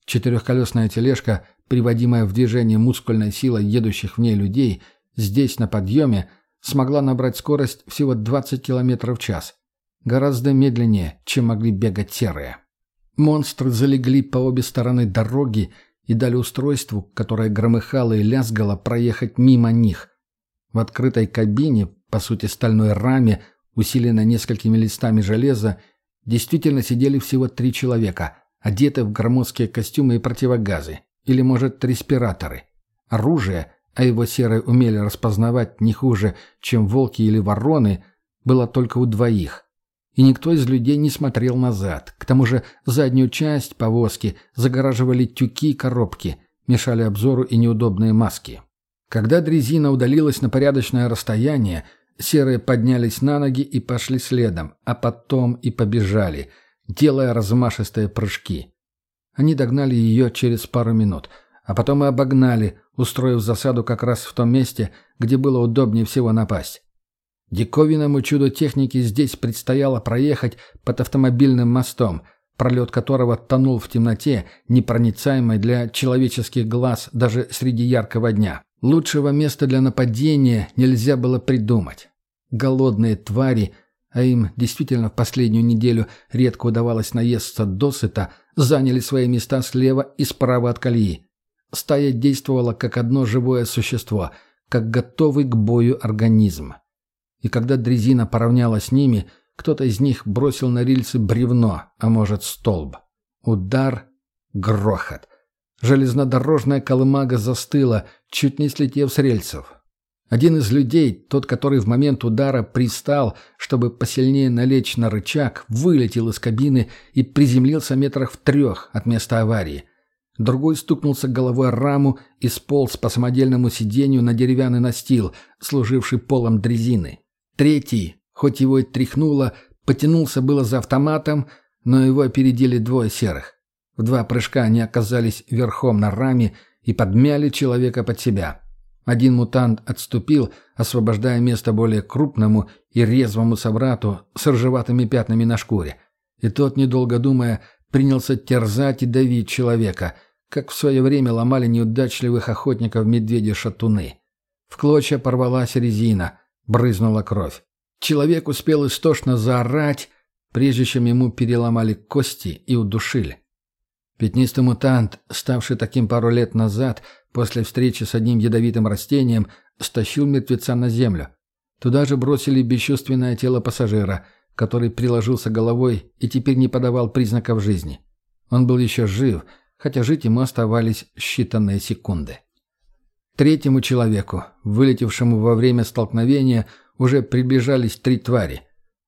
Четырехколесная тележка, приводимая в движение мускульной силой едущих в ней людей, здесь, на подъеме, смогла набрать скорость всего 20 км в час. Гораздо медленнее, чем могли бегать серые. Монстры залегли по обе стороны дороги и дали устройству, которое громыхало и лязгало, проехать мимо них. В открытой кабине, по сути стальной раме, усиленной несколькими листами железа, действительно сидели всего три человека, одеты в громоздкие костюмы и противогазы, или, может, респираторы. Оружие, а его серые умели распознавать не хуже, чем волки или вороны, было только у двоих – и никто из людей не смотрел назад. К тому же заднюю часть повозки загораживали тюки и коробки, мешали обзору и неудобные маски. Когда дрезина удалилась на порядочное расстояние, серые поднялись на ноги и пошли следом, а потом и побежали, делая размашистые прыжки. Они догнали ее через пару минут, а потом и обогнали, устроив засаду как раз в том месте, где было удобнее всего напасть. Диковинному чуду техники здесь предстояло проехать под автомобильным мостом, пролет которого тонул в темноте, непроницаемой для человеческих глаз даже среди яркого дня. Лучшего места для нападения нельзя было придумать. Голодные твари, а им действительно в последнюю неделю редко удавалось наесться досыта, заняли свои места слева и справа от колеи. Стая действовала как одно живое существо, как готовый к бою организм и когда дрезина поравнялась с ними, кто-то из них бросил на рельсы бревно, а может столб. Удар, грохот. Железнодорожная колымага застыла, чуть не слетев с рельсов. Один из людей, тот, который в момент удара пристал, чтобы посильнее налечь на рычаг, вылетел из кабины и приземлился метрах в трех от места аварии. Другой стукнулся головой о раму и сполз по самодельному сиденью на деревянный настил, служивший полом дрезины. Третий, хоть его и тряхнуло, потянулся было за автоматом, но его опередили двое серых. В два прыжка они оказались верхом на раме и подмяли человека под себя. Один мутант отступил, освобождая место более крупному и резвому собрату с ржеватыми пятнами на шкуре. И тот, недолго думая, принялся терзать и давить человека, как в свое время ломали неудачливых охотников медведи-шатуны. В клочья порвалась резина, брызнула кровь. Человек успел истошно заорать, прежде чем ему переломали кости и удушили. Пятнистый мутант, ставший таким пару лет назад, после встречи с одним ядовитым растением, стащил мертвеца на землю. Туда же бросили бесчувственное тело пассажира, который приложился головой и теперь не подавал признаков жизни. Он был еще жив, хотя жить ему оставались считанные секунды. Третьему человеку, вылетевшему во время столкновения, уже приближались три твари.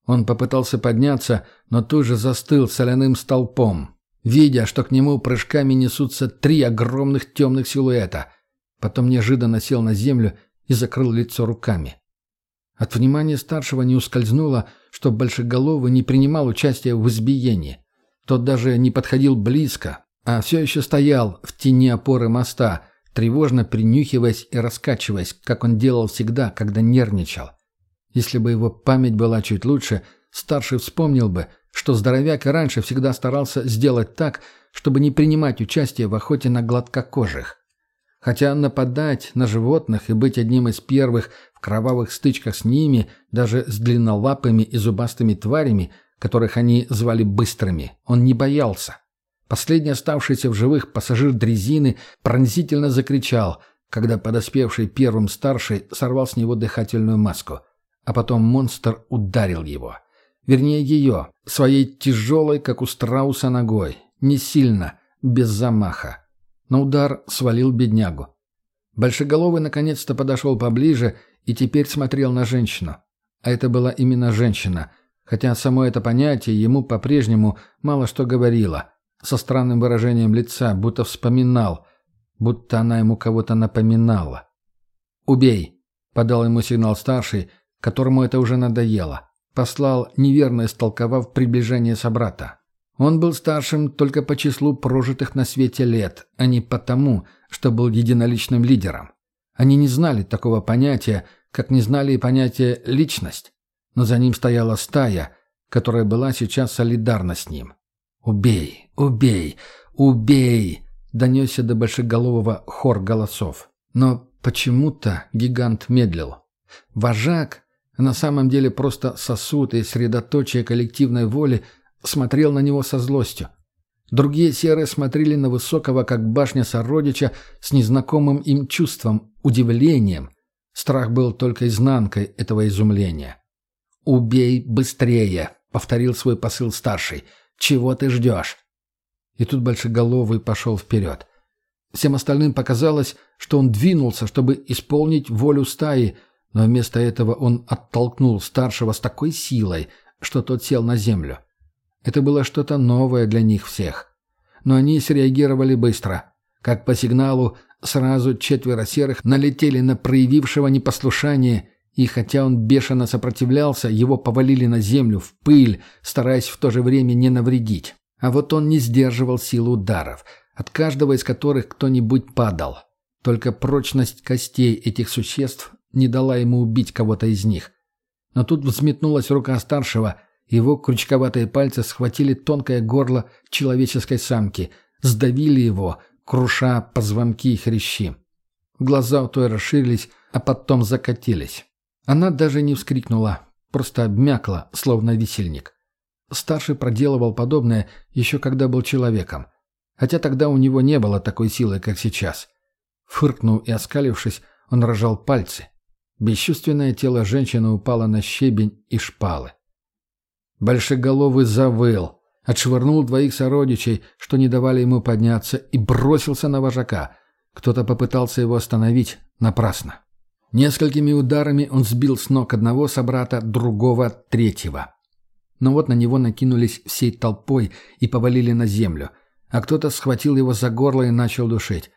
Он попытался подняться, но тут же застыл соляным столпом, видя, что к нему прыжками несутся три огромных темных силуэта. Потом неожиданно сел на землю и закрыл лицо руками. От внимания старшего не ускользнуло, что Большеголовый не принимал участия в избиении. Тот даже не подходил близко, а все еще стоял в тени опоры моста, тревожно принюхиваясь и раскачиваясь, как он делал всегда, когда нервничал. Если бы его память была чуть лучше, старший вспомнил бы, что здоровяк и раньше всегда старался сделать так, чтобы не принимать участие в охоте на гладкокожих. Хотя нападать на животных и быть одним из первых в кровавых стычках с ними, даже с длиннолапыми и зубастыми тварями, которых они звали быстрыми, он не боялся. Последний оставшийся в живых пассажир дрезины пронзительно закричал, когда подоспевший первым старший сорвал с него дыхательную маску. А потом монстр ударил его. Вернее, ее, своей тяжелой, как у страуса, ногой. Не сильно, без замаха. Но удар свалил беднягу. Большеголовый наконец-то подошел поближе и теперь смотрел на женщину. А это была именно женщина, хотя само это понятие ему по-прежнему мало что говорило со странным выражением лица, будто вспоминал, будто она ему кого-то напоминала. «Убей!» — подал ему сигнал старший, которому это уже надоело. Послал, неверно истолковав приближение собрата. Он был старшим только по числу прожитых на свете лет, а не потому, что был единоличным лидером. Они не знали такого понятия, как не знали и понятия «личность». Но за ним стояла стая, которая была сейчас солидарна с ним. «Убей! Убей! Убей!» — донесся до большеголового хор голосов. Но почему-то гигант медлил. Вожак, на самом деле просто сосуд и средоточие коллективной воли, смотрел на него со злостью. Другие серые смотрели на Высокого, как башня сородича, с незнакомым им чувством, удивлением. Страх был только изнанкой этого изумления. «Убей быстрее!» — повторил свой посыл старший — чего ты ждешь?» И тут Большеголовый пошел вперед. Всем остальным показалось, что он двинулся, чтобы исполнить волю стаи, но вместо этого он оттолкнул старшего с такой силой, что тот сел на землю. Это было что-то новое для них всех. Но они среагировали быстро. Как по сигналу, сразу четверо серых налетели на проявившего непослушание и хотя он бешено сопротивлялся, его повалили на землю, в пыль, стараясь в то же время не навредить. А вот он не сдерживал силу ударов, от каждого из которых кто-нибудь падал. Только прочность костей этих существ не дала ему убить кого-то из них. Но тут взметнулась рука старшего, его крючковатые пальцы схватили тонкое горло человеческой самки, сдавили его, круша позвонки и хрящи. Глаза у той расширились, а потом закатились. Она даже не вскрикнула, просто обмякла, словно висельник. Старший проделывал подобное еще когда был человеком. Хотя тогда у него не было такой силы, как сейчас. Фыркнув и оскалившись, он рожал пальцы. Бесчувственное тело женщины упало на щебень и шпалы. Большеголовый завыл, отшвырнул двоих сородичей, что не давали ему подняться, и бросился на вожака. Кто-то попытался его остановить напрасно. Несколькими ударами он сбил с ног одного собрата, другого, третьего. Но вот на него накинулись всей толпой и повалили на землю, а кто-то схватил его за горло и начал душить.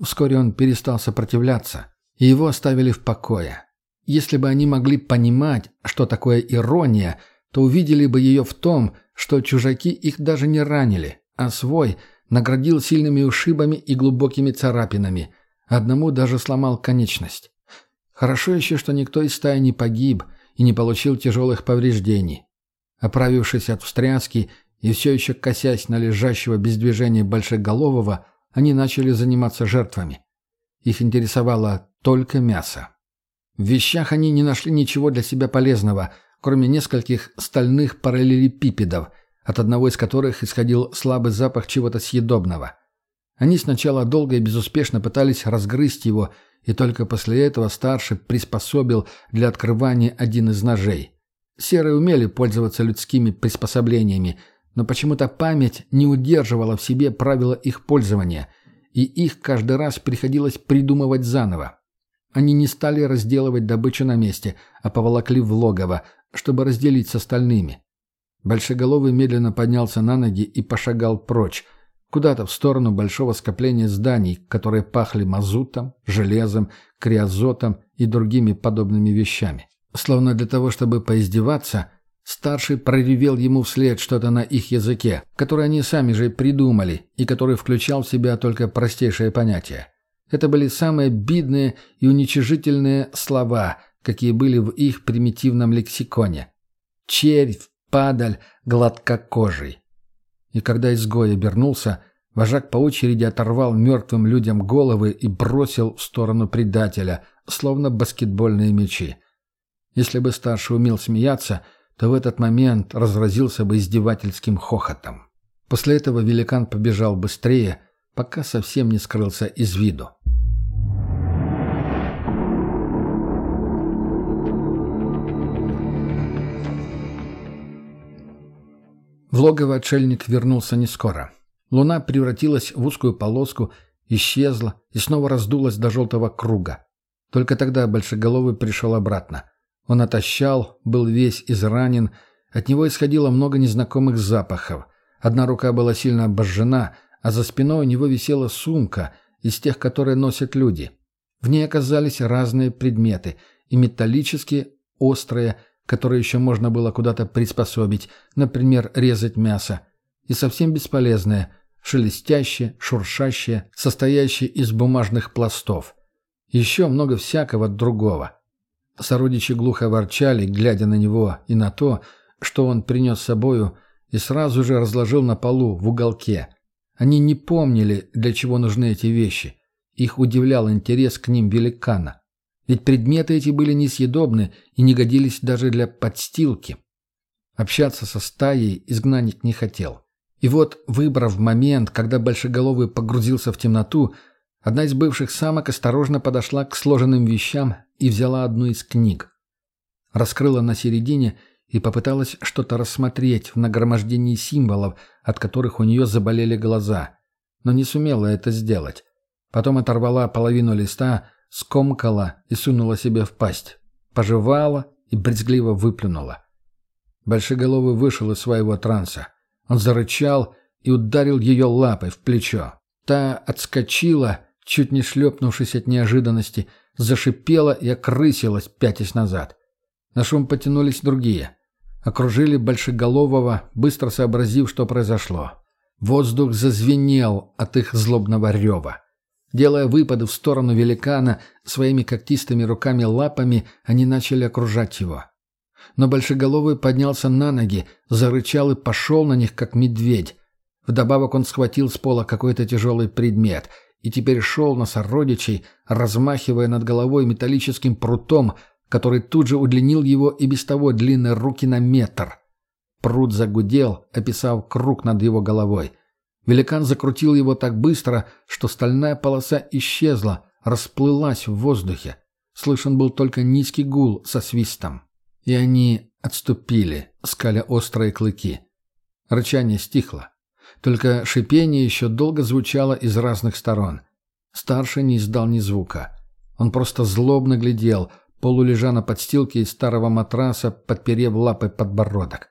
Вскоре он перестал сопротивляться, и его оставили в покое. Если бы они могли понимать, что такое ирония, то увидели бы ее в том, что чужаки их даже не ранили, а свой наградил сильными ушибами и глубокими царапинами. Одному даже сломал конечность. Хорошо еще, что никто из стаи не погиб и не получил тяжелых повреждений. Оправившись от встряски и все еще косясь на лежащего без движения большеголового, они начали заниматься жертвами. Их интересовало только мясо. В вещах они не нашли ничего для себя полезного, кроме нескольких стальных параллелепипедов, от одного из которых исходил слабый запах чего-то съедобного. Они сначала долго и безуспешно пытались разгрызть его и только после этого старший приспособил для открывания один из ножей. Серые умели пользоваться людскими приспособлениями, но почему-то память не удерживала в себе правила их пользования, и их каждый раз приходилось придумывать заново. Они не стали разделывать добычу на месте, а поволокли в логово, чтобы разделить с остальными. Большеголовый медленно поднялся на ноги и пошагал прочь, Куда-то в сторону большого скопления зданий, которые пахли мазутом, железом, криозотом и другими подобными вещами. Словно для того, чтобы поиздеваться, старший проревел ему вслед что-то на их языке, которое они сами же придумали и который включал в себя только простейшие понятия. Это были самые обидные и уничижительные слова, какие были в их примитивном лексиконе. Червь, падаль, гладкокожий. И когда изгой обернулся, вожак по очереди оторвал мертвым людям головы и бросил в сторону предателя, словно баскетбольные мячи. Если бы старший умел смеяться, то в этот момент разразился бы издевательским хохотом. После этого великан побежал быстрее, пока совсем не скрылся из виду. В логово отшельник вернулся не скоро. Луна превратилась в узкую полоску, исчезла и снова раздулась до желтого круга. Только тогда Большеголовый пришел обратно. Он отощал, был весь изранен, от него исходило много незнакомых запахов. Одна рука была сильно обожжена, а за спиной у него висела сумка из тех, которые носят люди. В ней оказались разные предметы, и металлические, острые, которые еще можно было куда-то приспособить, например, резать мясо, и совсем бесполезные, шелестящие, шуршащие, состоящие из бумажных пластов. Еще много всякого другого. Сородичи глухо ворчали, глядя на него и на то, что он принес с собою, и сразу же разложил на полу в уголке. Они не помнили, для чего нужны эти вещи. Их удивлял интерес к ним великана. Ведь предметы эти были несъедобны и не годились даже для подстилки. Общаться со стаей изгнанник не хотел. И вот, выбрав момент, когда Большеголовый погрузился в темноту, одна из бывших самок осторожно подошла к сложенным вещам и взяла одну из книг. Раскрыла на середине и попыталась что-то рассмотреть в нагромождении символов, от которых у нее заболели глаза, но не сумела это сделать. Потом оторвала половину листа, скомкала и сунула себе в пасть. Пожевала и брезгливо выплюнула. Большеголовый вышел из своего транса. Он зарычал и ударил ее лапой в плечо. Та отскочила, чуть не шлепнувшись от неожиданности, зашипела и окрысилась, пятясь назад. На шум потянулись другие. Окружили Большеголового, быстро сообразив, что произошло. Воздух зазвенел от их злобного рева. Делая выпады в сторону великана, своими когтистыми руками-лапами они начали окружать его. Но Большеголовый поднялся на ноги, зарычал и пошел на них, как медведь. Вдобавок он схватил с пола какой-то тяжелый предмет и теперь шел на сородичей, размахивая над головой металлическим прутом, который тут же удлинил его и без того длинные руки на метр. Прут загудел, описав круг над его головой. Великан закрутил его так быстро, что стальная полоса исчезла, расплылась в воздухе. Слышен был только низкий гул со свистом. И они отступили, скаля острые клыки. Рычание стихло. Только шипение еще долго звучало из разных сторон. Старший не издал ни звука. Он просто злобно глядел, полулежа на подстилке из старого матраса, подперев лапой подбородок.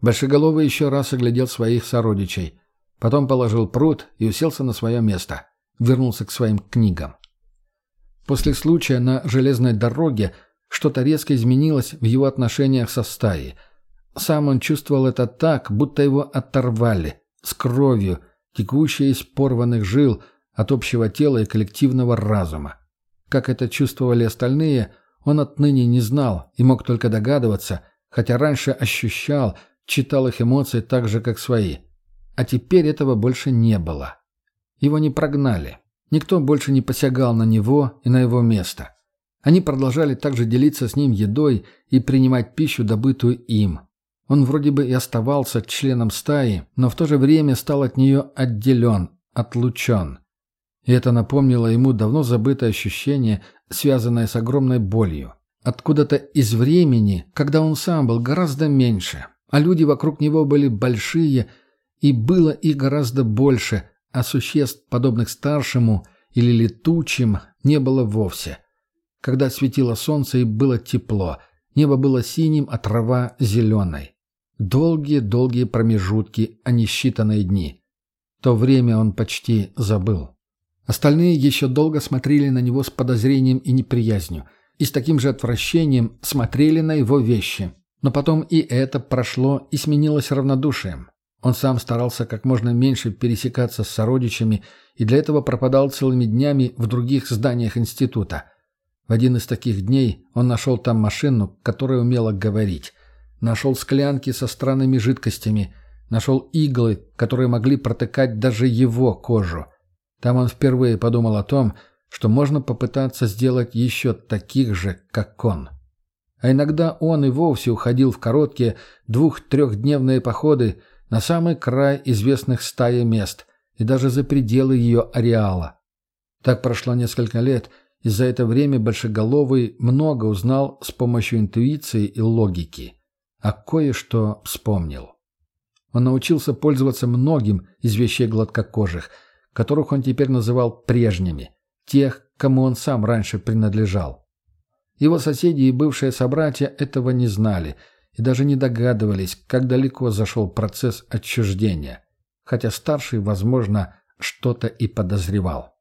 Большеголовый еще раз оглядел своих сородичей. Потом положил пруд и уселся на свое место. Вернулся к своим книгам. После случая на железной дороге что-то резко изменилось в его отношениях со стаей. Сам он чувствовал это так, будто его оторвали, с кровью, текущей из порванных жил от общего тела и коллективного разума. Как это чувствовали остальные, он отныне не знал и мог только догадываться, хотя раньше ощущал, читал их эмоции так же, как свои. А теперь этого больше не было. Его не прогнали. Никто больше не посягал на него и на его место. Они продолжали также делиться с ним едой и принимать пищу, добытую им. Он вроде бы и оставался членом стаи, но в то же время стал от нее отделен, отлучен. И это напомнило ему давно забытое ощущение, связанное с огромной болью. Откуда-то из времени, когда он сам был гораздо меньше, а люди вокруг него были большие, и было их гораздо больше, а существ, подобных старшему или летучим, не было вовсе. Когда светило солнце и было тепло, небо было синим, а трава зеленой. Долгие-долгие промежутки, а не считанные дни. То время он почти забыл. Остальные еще долго смотрели на него с подозрением и неприязнью, и с таким же отвращением смотрели на его вещи. Но потом и это прошло и сменилось равнодушием. Он сам старался как можно меньше пересекаться с сородичами и для этого пропадал целыми днями в других зданиях института. В один из таких дней он нашел там машину, которая умела говорить. Нашел склянки со странными жидкостями. Нашел иглы, которые могли протыкать даже его кожу. Там он впервые подумал о том, что можно попытаться сделать еще таких же, как он. А иногда он и вовсе уходил в короткие двух-трехдневные походы на самый край известных стаи мест и даже за пределы ее ареала. Так прошло несколько лет, и за это время Большеголовый много узнал с помощью интуиции и логики, а кое-что вспомнил. Он научился пользоваться многим из вещей гладкокожих, которых он теперь называл прежними, тех, кому он сам раньше принадлежал. Его соседи и бывшие собратья этого не знали и даже не догадывались, как далеко зашел процесс отчуждения, хотя старший, возможно, что-то и подозревал.